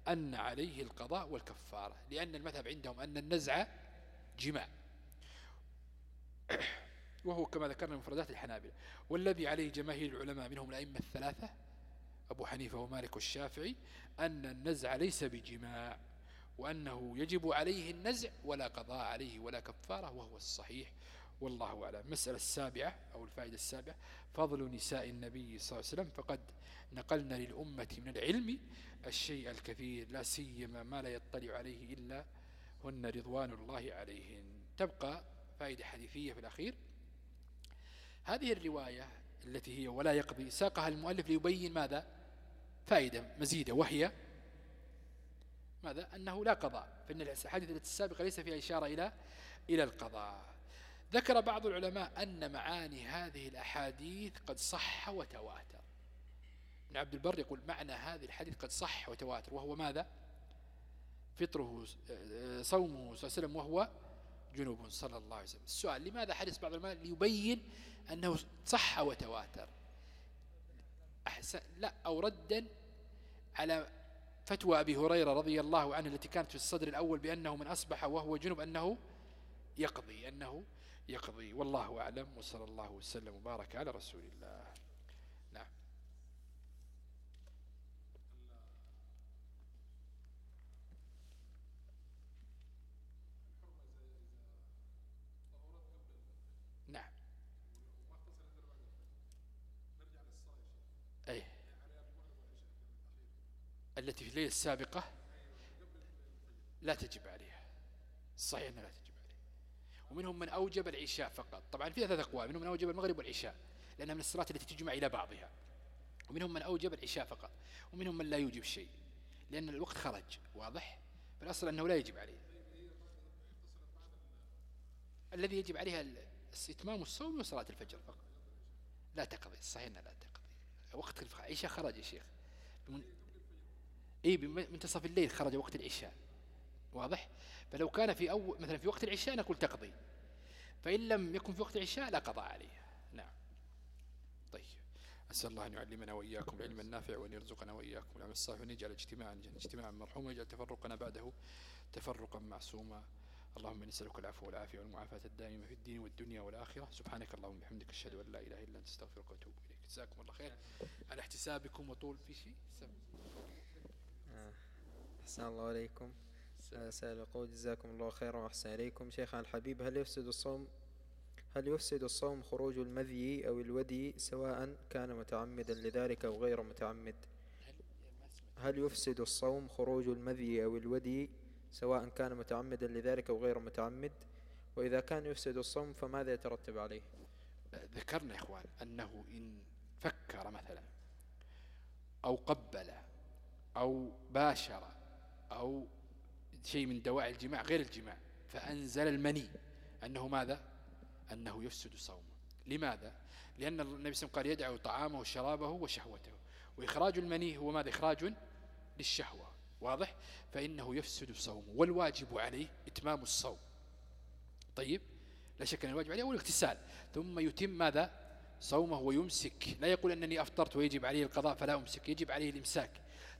B: أن عليه القضاء والكفارة لأن المذهب عندهم أن النزع جماع. وهو كما ذكرنا مفردات الحنابلة والذي عليه جماهير العلماء منهم الأئمة الثلاثة أبو حنيفة ومالك والشافعي أن النزع ليس بجماع وأنه يجب عليه النزع ولا قضاء عليه ولا كفارة وهو الصحيح. والله أعلم. المسألة السابعة أو الفائدة السابعة فضل نساء النبي صلى الله عليه وسلم فقد نقلنا للأمة من العلم الشيء الكثير لا سيما ما لا يطلع عليه إلا هن رضوان الله عليهن. تبقى فائدة حديثية في الأخير. هذه الرواية التي هي ولا يقضي ساقها المؤلف ليبين ماذا؟ فائدة مزيدة وهي ماذا؟ أنه لا قضاء فإن الحديث السابقة ليس فيها إشارة إلى إلى القضاء. ذكر بعض العلماء أن معاني هذه الأحاديث قد صح وتواتر. ابن عبد البر يقول معنى هذه الحديث قد صح وتواتر وهو ماذا؟ فطره صومه صلى الله عليه وسلم وهو جنوب صلى الله عليه وسلم. السؤال لماذا حدث بعض العلماء ليبين أنه صح وتواتر؟ أحسن لا أو ردا على فتوى أبي هريرة رضي الله عنه التي كانت في الصدر الأول بأنه من أصبح وهو جنب أنه يقضي أنه يقضي. والله أعلم وصلى الله وسلم وبارك على رسول الله نعم نعم أي التي في الليلة السابقة لا تجب عليها. صحيح أنها لا تجب ومنهم من أوجب العشاء فقط. طبعا في ثلاث أقوال. منهم من أوجب المغرب والعشاء لأنها من الصلاة التي تجمع إلى بعضها. ومنهم من أوجب العشاء فقط. ومنهم من لا يوجب شيء لأن الوقت خرج. واضح؟ بالأصل أنه لا يجب عليه. الذي يجب عليها إتمام الصوم وصلاة الفجر فقط. لا تقضي. صحيح لا تقضي. وقت العشاء خرج يا شيخ. اي بمنتصف الليل خرج وقت العشاء. واضح؟ فلو كان في أول مثلا في وقت العشاء نقول تقضي. فإن لم يكن في وقت العشاء لا قضاء عليه. نعم. طيب. أسأل الله أن يعلمنا وإياكم العلم النافع وأن يرزقنا وإياكم. العمل الصالح وأن يجعل اجتماعا اجتماعا مرحوما ويجعل تفرقنا بعده تفرقا معصوما. اللهم نسألك العفو والعافية والمعافاة الدائمة في الدين والدنيا والآخرة. سبحانك اللهم وبحمدك أشهد أن لا إله إلا أنت أستغفرك وأتوب إليك. جزاكم الله خير على احتسابكم وطول في شيء.
A: أحسن الله عليكم سائل يقول جزاكم الله خيرا وأحسن إليكم. شيخ الحبيب هل يفسد الصوم؟ هل يفسد الصوم خروج المذي أو الودي سواء كان متعمدا لذلك أو غير متعمد؟ هل يفسد الصوم خروج المذي أو الودي سواء كان متعمدا لذلك أو غير متعمد؟ وإذا كان يفسد الصوم فماذا يترتب عليه؟
B: ذكرنا يا إخوان أنه إن فكر مثلا أو قبل أو باشر أو شيء من دواعي الجماع غير الجماع. فأنزل المني. أنه ماذا؟ أنه يفسد صومه. لماذا؟ لأن النبي صلى الله عليه وسلم قال يدعو طعامه وشرابه وشهوته. وإخراج المني هو ماذا؟ إخراج للشهوة. واضح؟ فإنه يفسد صومه. والواجب عليه إتمام الصوم. طيب؟ لا شك أن الواجب عليه هو الاغتسال. ثم يتم ماذا؟ صومه ويمسك. لا يقول أنني أفطرت ويجب عليه القضاء فلا أمسك. يجب عليه الإمساك.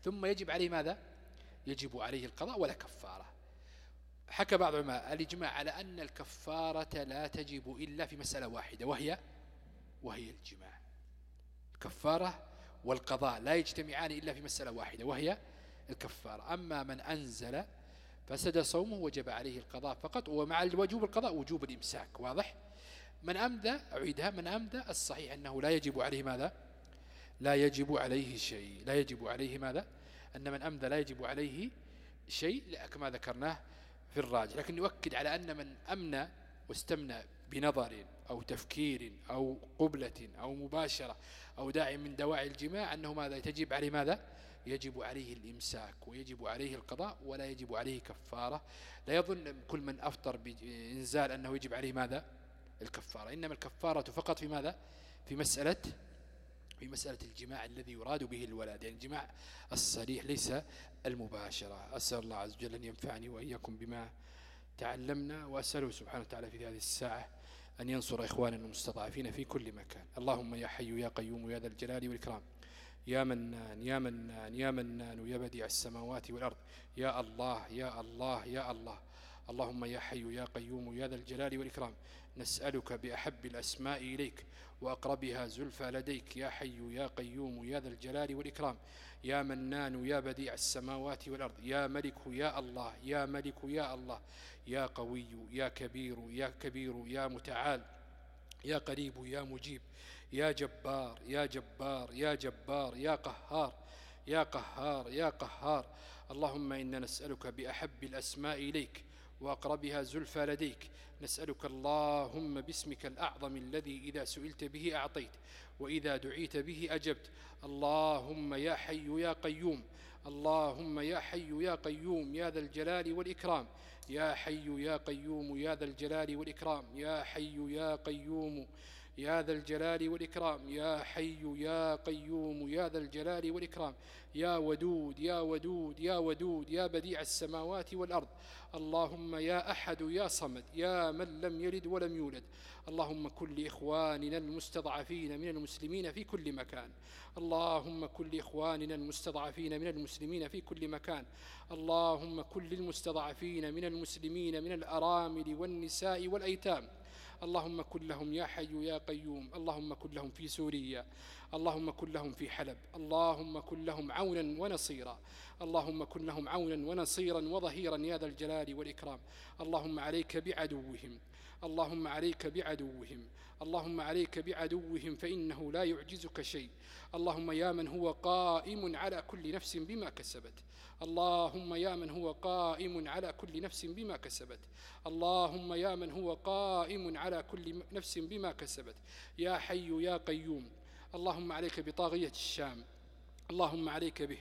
B: ثم يجب عليه ماذا؟ يجب عليه القضاء ولا كفارة. حكى بعض العلماء الإجماع على أن الكفارة لا تجب إلا في مسألة واحدة وهي وهي الجماع الكفارة والقضاء لا يجتمعان إلا في مسألة واحدة وهي الكفارة. أما من أنزل فسد صومه وجب عليه القضاء فقط ومع الوجوب القضاء وجوب الإمساك واضح؟ من أمدى أعيدها من أمدى الصحيح أنه لا يجب عليه ماذا؟ لا يجب عليه شيء. لا يجب عليه ماذا؟ أن من أمذى لا يجب عليه شيء كما ذكرناه في الراجح. لكن يؤكد على أن من أمنى واستمنى بنظر أو تفكير أو قبلة أو مباشرة أو داعي من دواعي الجماع أنه ماذا؟ تجب عليه ماذا؟ يجب عليه الإمساك ويجب عليه القضاء ولا يجب عليه كفارة. لا يظن كل من أفطر بإنزال أنه يجب عليه ماذا؟ الكفارة. إنما الكفارة فقط في ماذا؟ في مسألة في مسألة الجماع الذي يراد به الولد يعني الجماع الصريح ليس المباشرة. أسأل الله عز وجل أن ينفعني وإياكم بما تعلمنا وأسأله سبحانه وتعالى في هذه الساعة أن ينصر إخواننا المستضعفين في كل مكان. اللهم يا حي يا قيوم يا ذا الجلال والإكرام. يا منان يا منان يا منان يا بديع السماوات والأرض. يا الله يا الله يا الله. اللهم يا حي يا قيوم يا ذا الجلال والإكرام. نسألك بأحب الأسماء إليك وأقربها زلفى لديك يا حي يا قيوم يا ذا الجلال والإكرام يا منان يا بديع السماوات والأرض يا ملك يا الله يا ملك يا الله يا قوي يا كبير يا كبير يا متعال يا قريب يا مجيب يا جبار يا جبار يا جبار يا قهار يا قهار يا قهار. اللهم إنا نسألك بأحب الأسماء إليك وأقربها زلفى لديك. نسألك اللهم باسمك الأعظم الذي إذا سئلت به أعطيت وإذا دعيت به أجبت. اللهم يا حي يا قيوم اللهم يا حي يا قيوم يا ذا الجلال والإكرام. يا حي يا قيوم يا ذا الجلال والإكرام. يا حي يا قيوم يا ذا الجلال والإكرام. يا حي يا قيوم يا ذا الجلال والإكرام. يا ودود يا ودود يا ودود يا بديع السماوات والأرض. اللهم يا أحد يا صمد يا من لم يلد ولم يولد. اللهم كن لإخواننا المستضعفين من المسلمين في كل مكان. اللهم كن لإخواننا المستضعفين من المسلمين في كل مكان. اللهم كن للمستضعفين من المسلمين من الأرامل والنساء والأيتام. اللهم كن لهم يا حي يا قيوم. اللهم كن لهم في سوريا. اللهم كن لهم في حلب اللهم كن لهم عونا ونصيرا اللهم كن لهم عونا ونصيرا وظهيرا يا ذا الجلال والإكرام اللهم عليك بعدوهم اللهم عليك بعدوهم اللهم عليك بعدوهم فإنه لا يعجزك شيء اللهم يا من هو قائم على كل نفس بما كسبت اللهم يا من هو قائم على كل نفس بما كسبت اللهم يا من هو قائم على كل نفس بما كسبت يا حي يا قيوم اللهم عليك بطاغية الشام اللهم عليك به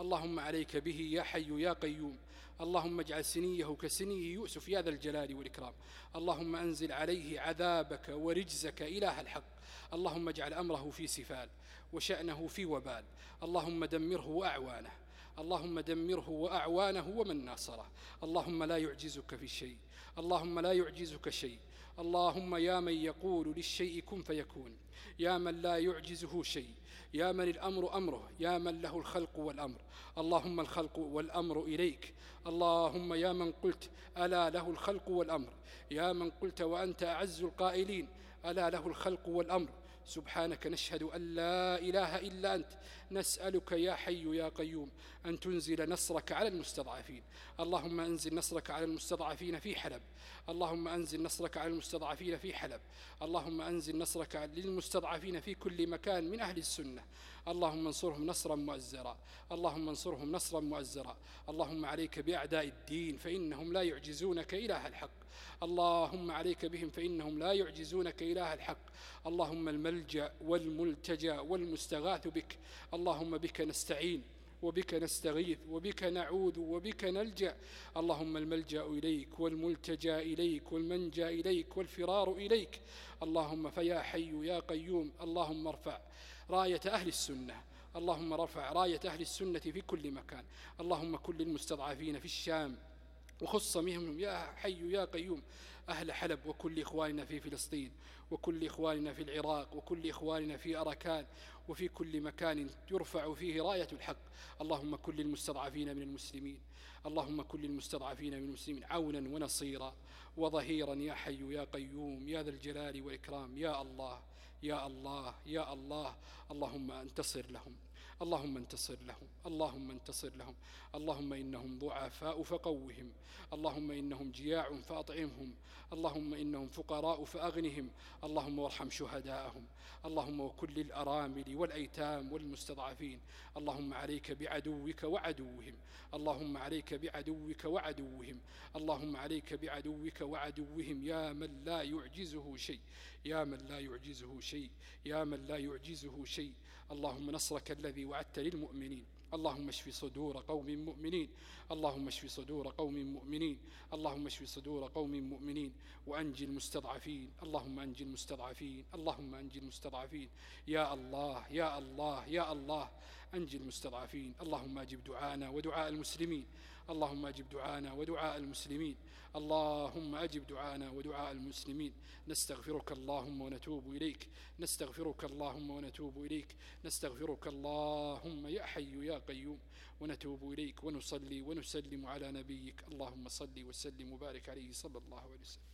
B: اللهم عليك به يا حي يا قيوم اللهم اجعل سنيه كسني يوسف يا ذا الجلال والإكرام اللهم أنزل عليه عذابك ورجزك إله الحق اللهم اجعل أمره في سفال وشأنه في وبال اللهم دمره وأعوانه اللهم دمره وأعوانه ومن ناصره اللهم لا يعجزك في شيء اللهم لا يعجزك شيء اللهم يا من يقول للشيء كن فيكون يا من لا يعجزه شيء يا من الأمر أمره يا من له الخلق والأمر. اللهم الخلق والأمر إليك. اللهم يا من قلت ألا له الخلق والأمر يا من قلت وأنت أعز القائلين ألا له الخلق والأمر. سبحانك نشهد أن لا إله إلا أنت. نسألك يا حي يا قيوم أن تنزل نصرك على المستضعفين. اللهم أنزل نصرك على المستضعفين في حلب. اللهم أنزل نصرك على المستضعفين في حلب. اللهم أنزل نصرك للمستضعفين في كل مكان من أهل السنة. اللهم انصرهم نصرا مؤزرا. اللهم انصرهم نصرا مؤزرا. اللهم عليك بأعداء الدين فإنهم لا يعجزونك إله الحق. اللهم عليك بهم فإنهم لا يعجزونك إله الحق. اللهم الملجأ والملتجى والمستغاث بك. اللهم بك نستعين وبك نستغيث وبك نعوذ وبك نلجأ. اللهم الملجأ إليك والملتجى إليك والمنجى إليك والفرار إليك. اللهم فيا حي يا قيوم. اللهم ارفع راية أهل السنة. اللهم رفع راية أهل السنة في كل مكان. اللهم كل المستضعفين في الشام. وخص منهم يا حي يا قيوم أهل حلب وكل إخواننا في فلسطين وكل إخواننا في العراق وكل إخواننا في أركان وفي كل مكان يرفع فيه راية الحق. اللهم كل المستضعفين من المسلمين. اللهم كل المستضعفين من المسلمين عونا ونصيرا وظهيرا يا حي يا قيوم يا ذا الجلال والإكرام. يا الله يا الله يا الله. اللهم أنتصر لهم. اللهم انتصر لهم اللهم انتصر لهم اللهم إنهم ضعفاء فقوهم اللهم إنهم جياع فأطعمهم اللهم إنهم فقراء فأغنهم اللهم وارحم شهداءهم اللهم وكل الأرامل والأيتام والمستضعفين اللهم عليك بعدوك وعدوهم اللهم عليك بعدوك وعدوهم اللهم عليك بعدوك وعدوهم يا من لا يعجزه شيء يا من لا يعجزه شيء يا من لا يعجزه شيء. اللهم نصرك الذي وعدت للمؤمنين. اللهم اشف صدور قوم مؤمنين. اللهم اشف صدور قوم مؤمنين. اللهم اشف صدور قوم مؤمنين. وأنجي المستضعفين. اللهم أنجي المستضعفين. اللهم أنجي المستضعفين. يا الله يا الله يا الله. أنجي المستضعفين. اللهم أجب دعانا ودعاء المسلمين. اللهم أجب دعانا ودعاء المسلمين. اللهم أجب دعانا ودعاء المسلمين. نستغفرك اللهم ونتوب إليك. نستغفرك اللهم ونتوب إليك. نستغفرك اللهم يا حي يا قيوم. ونتوب إليك ونصلي ونسلم على نبيك. اللهم صل وسلم وبارك عليه صلى الله عليه وسلم.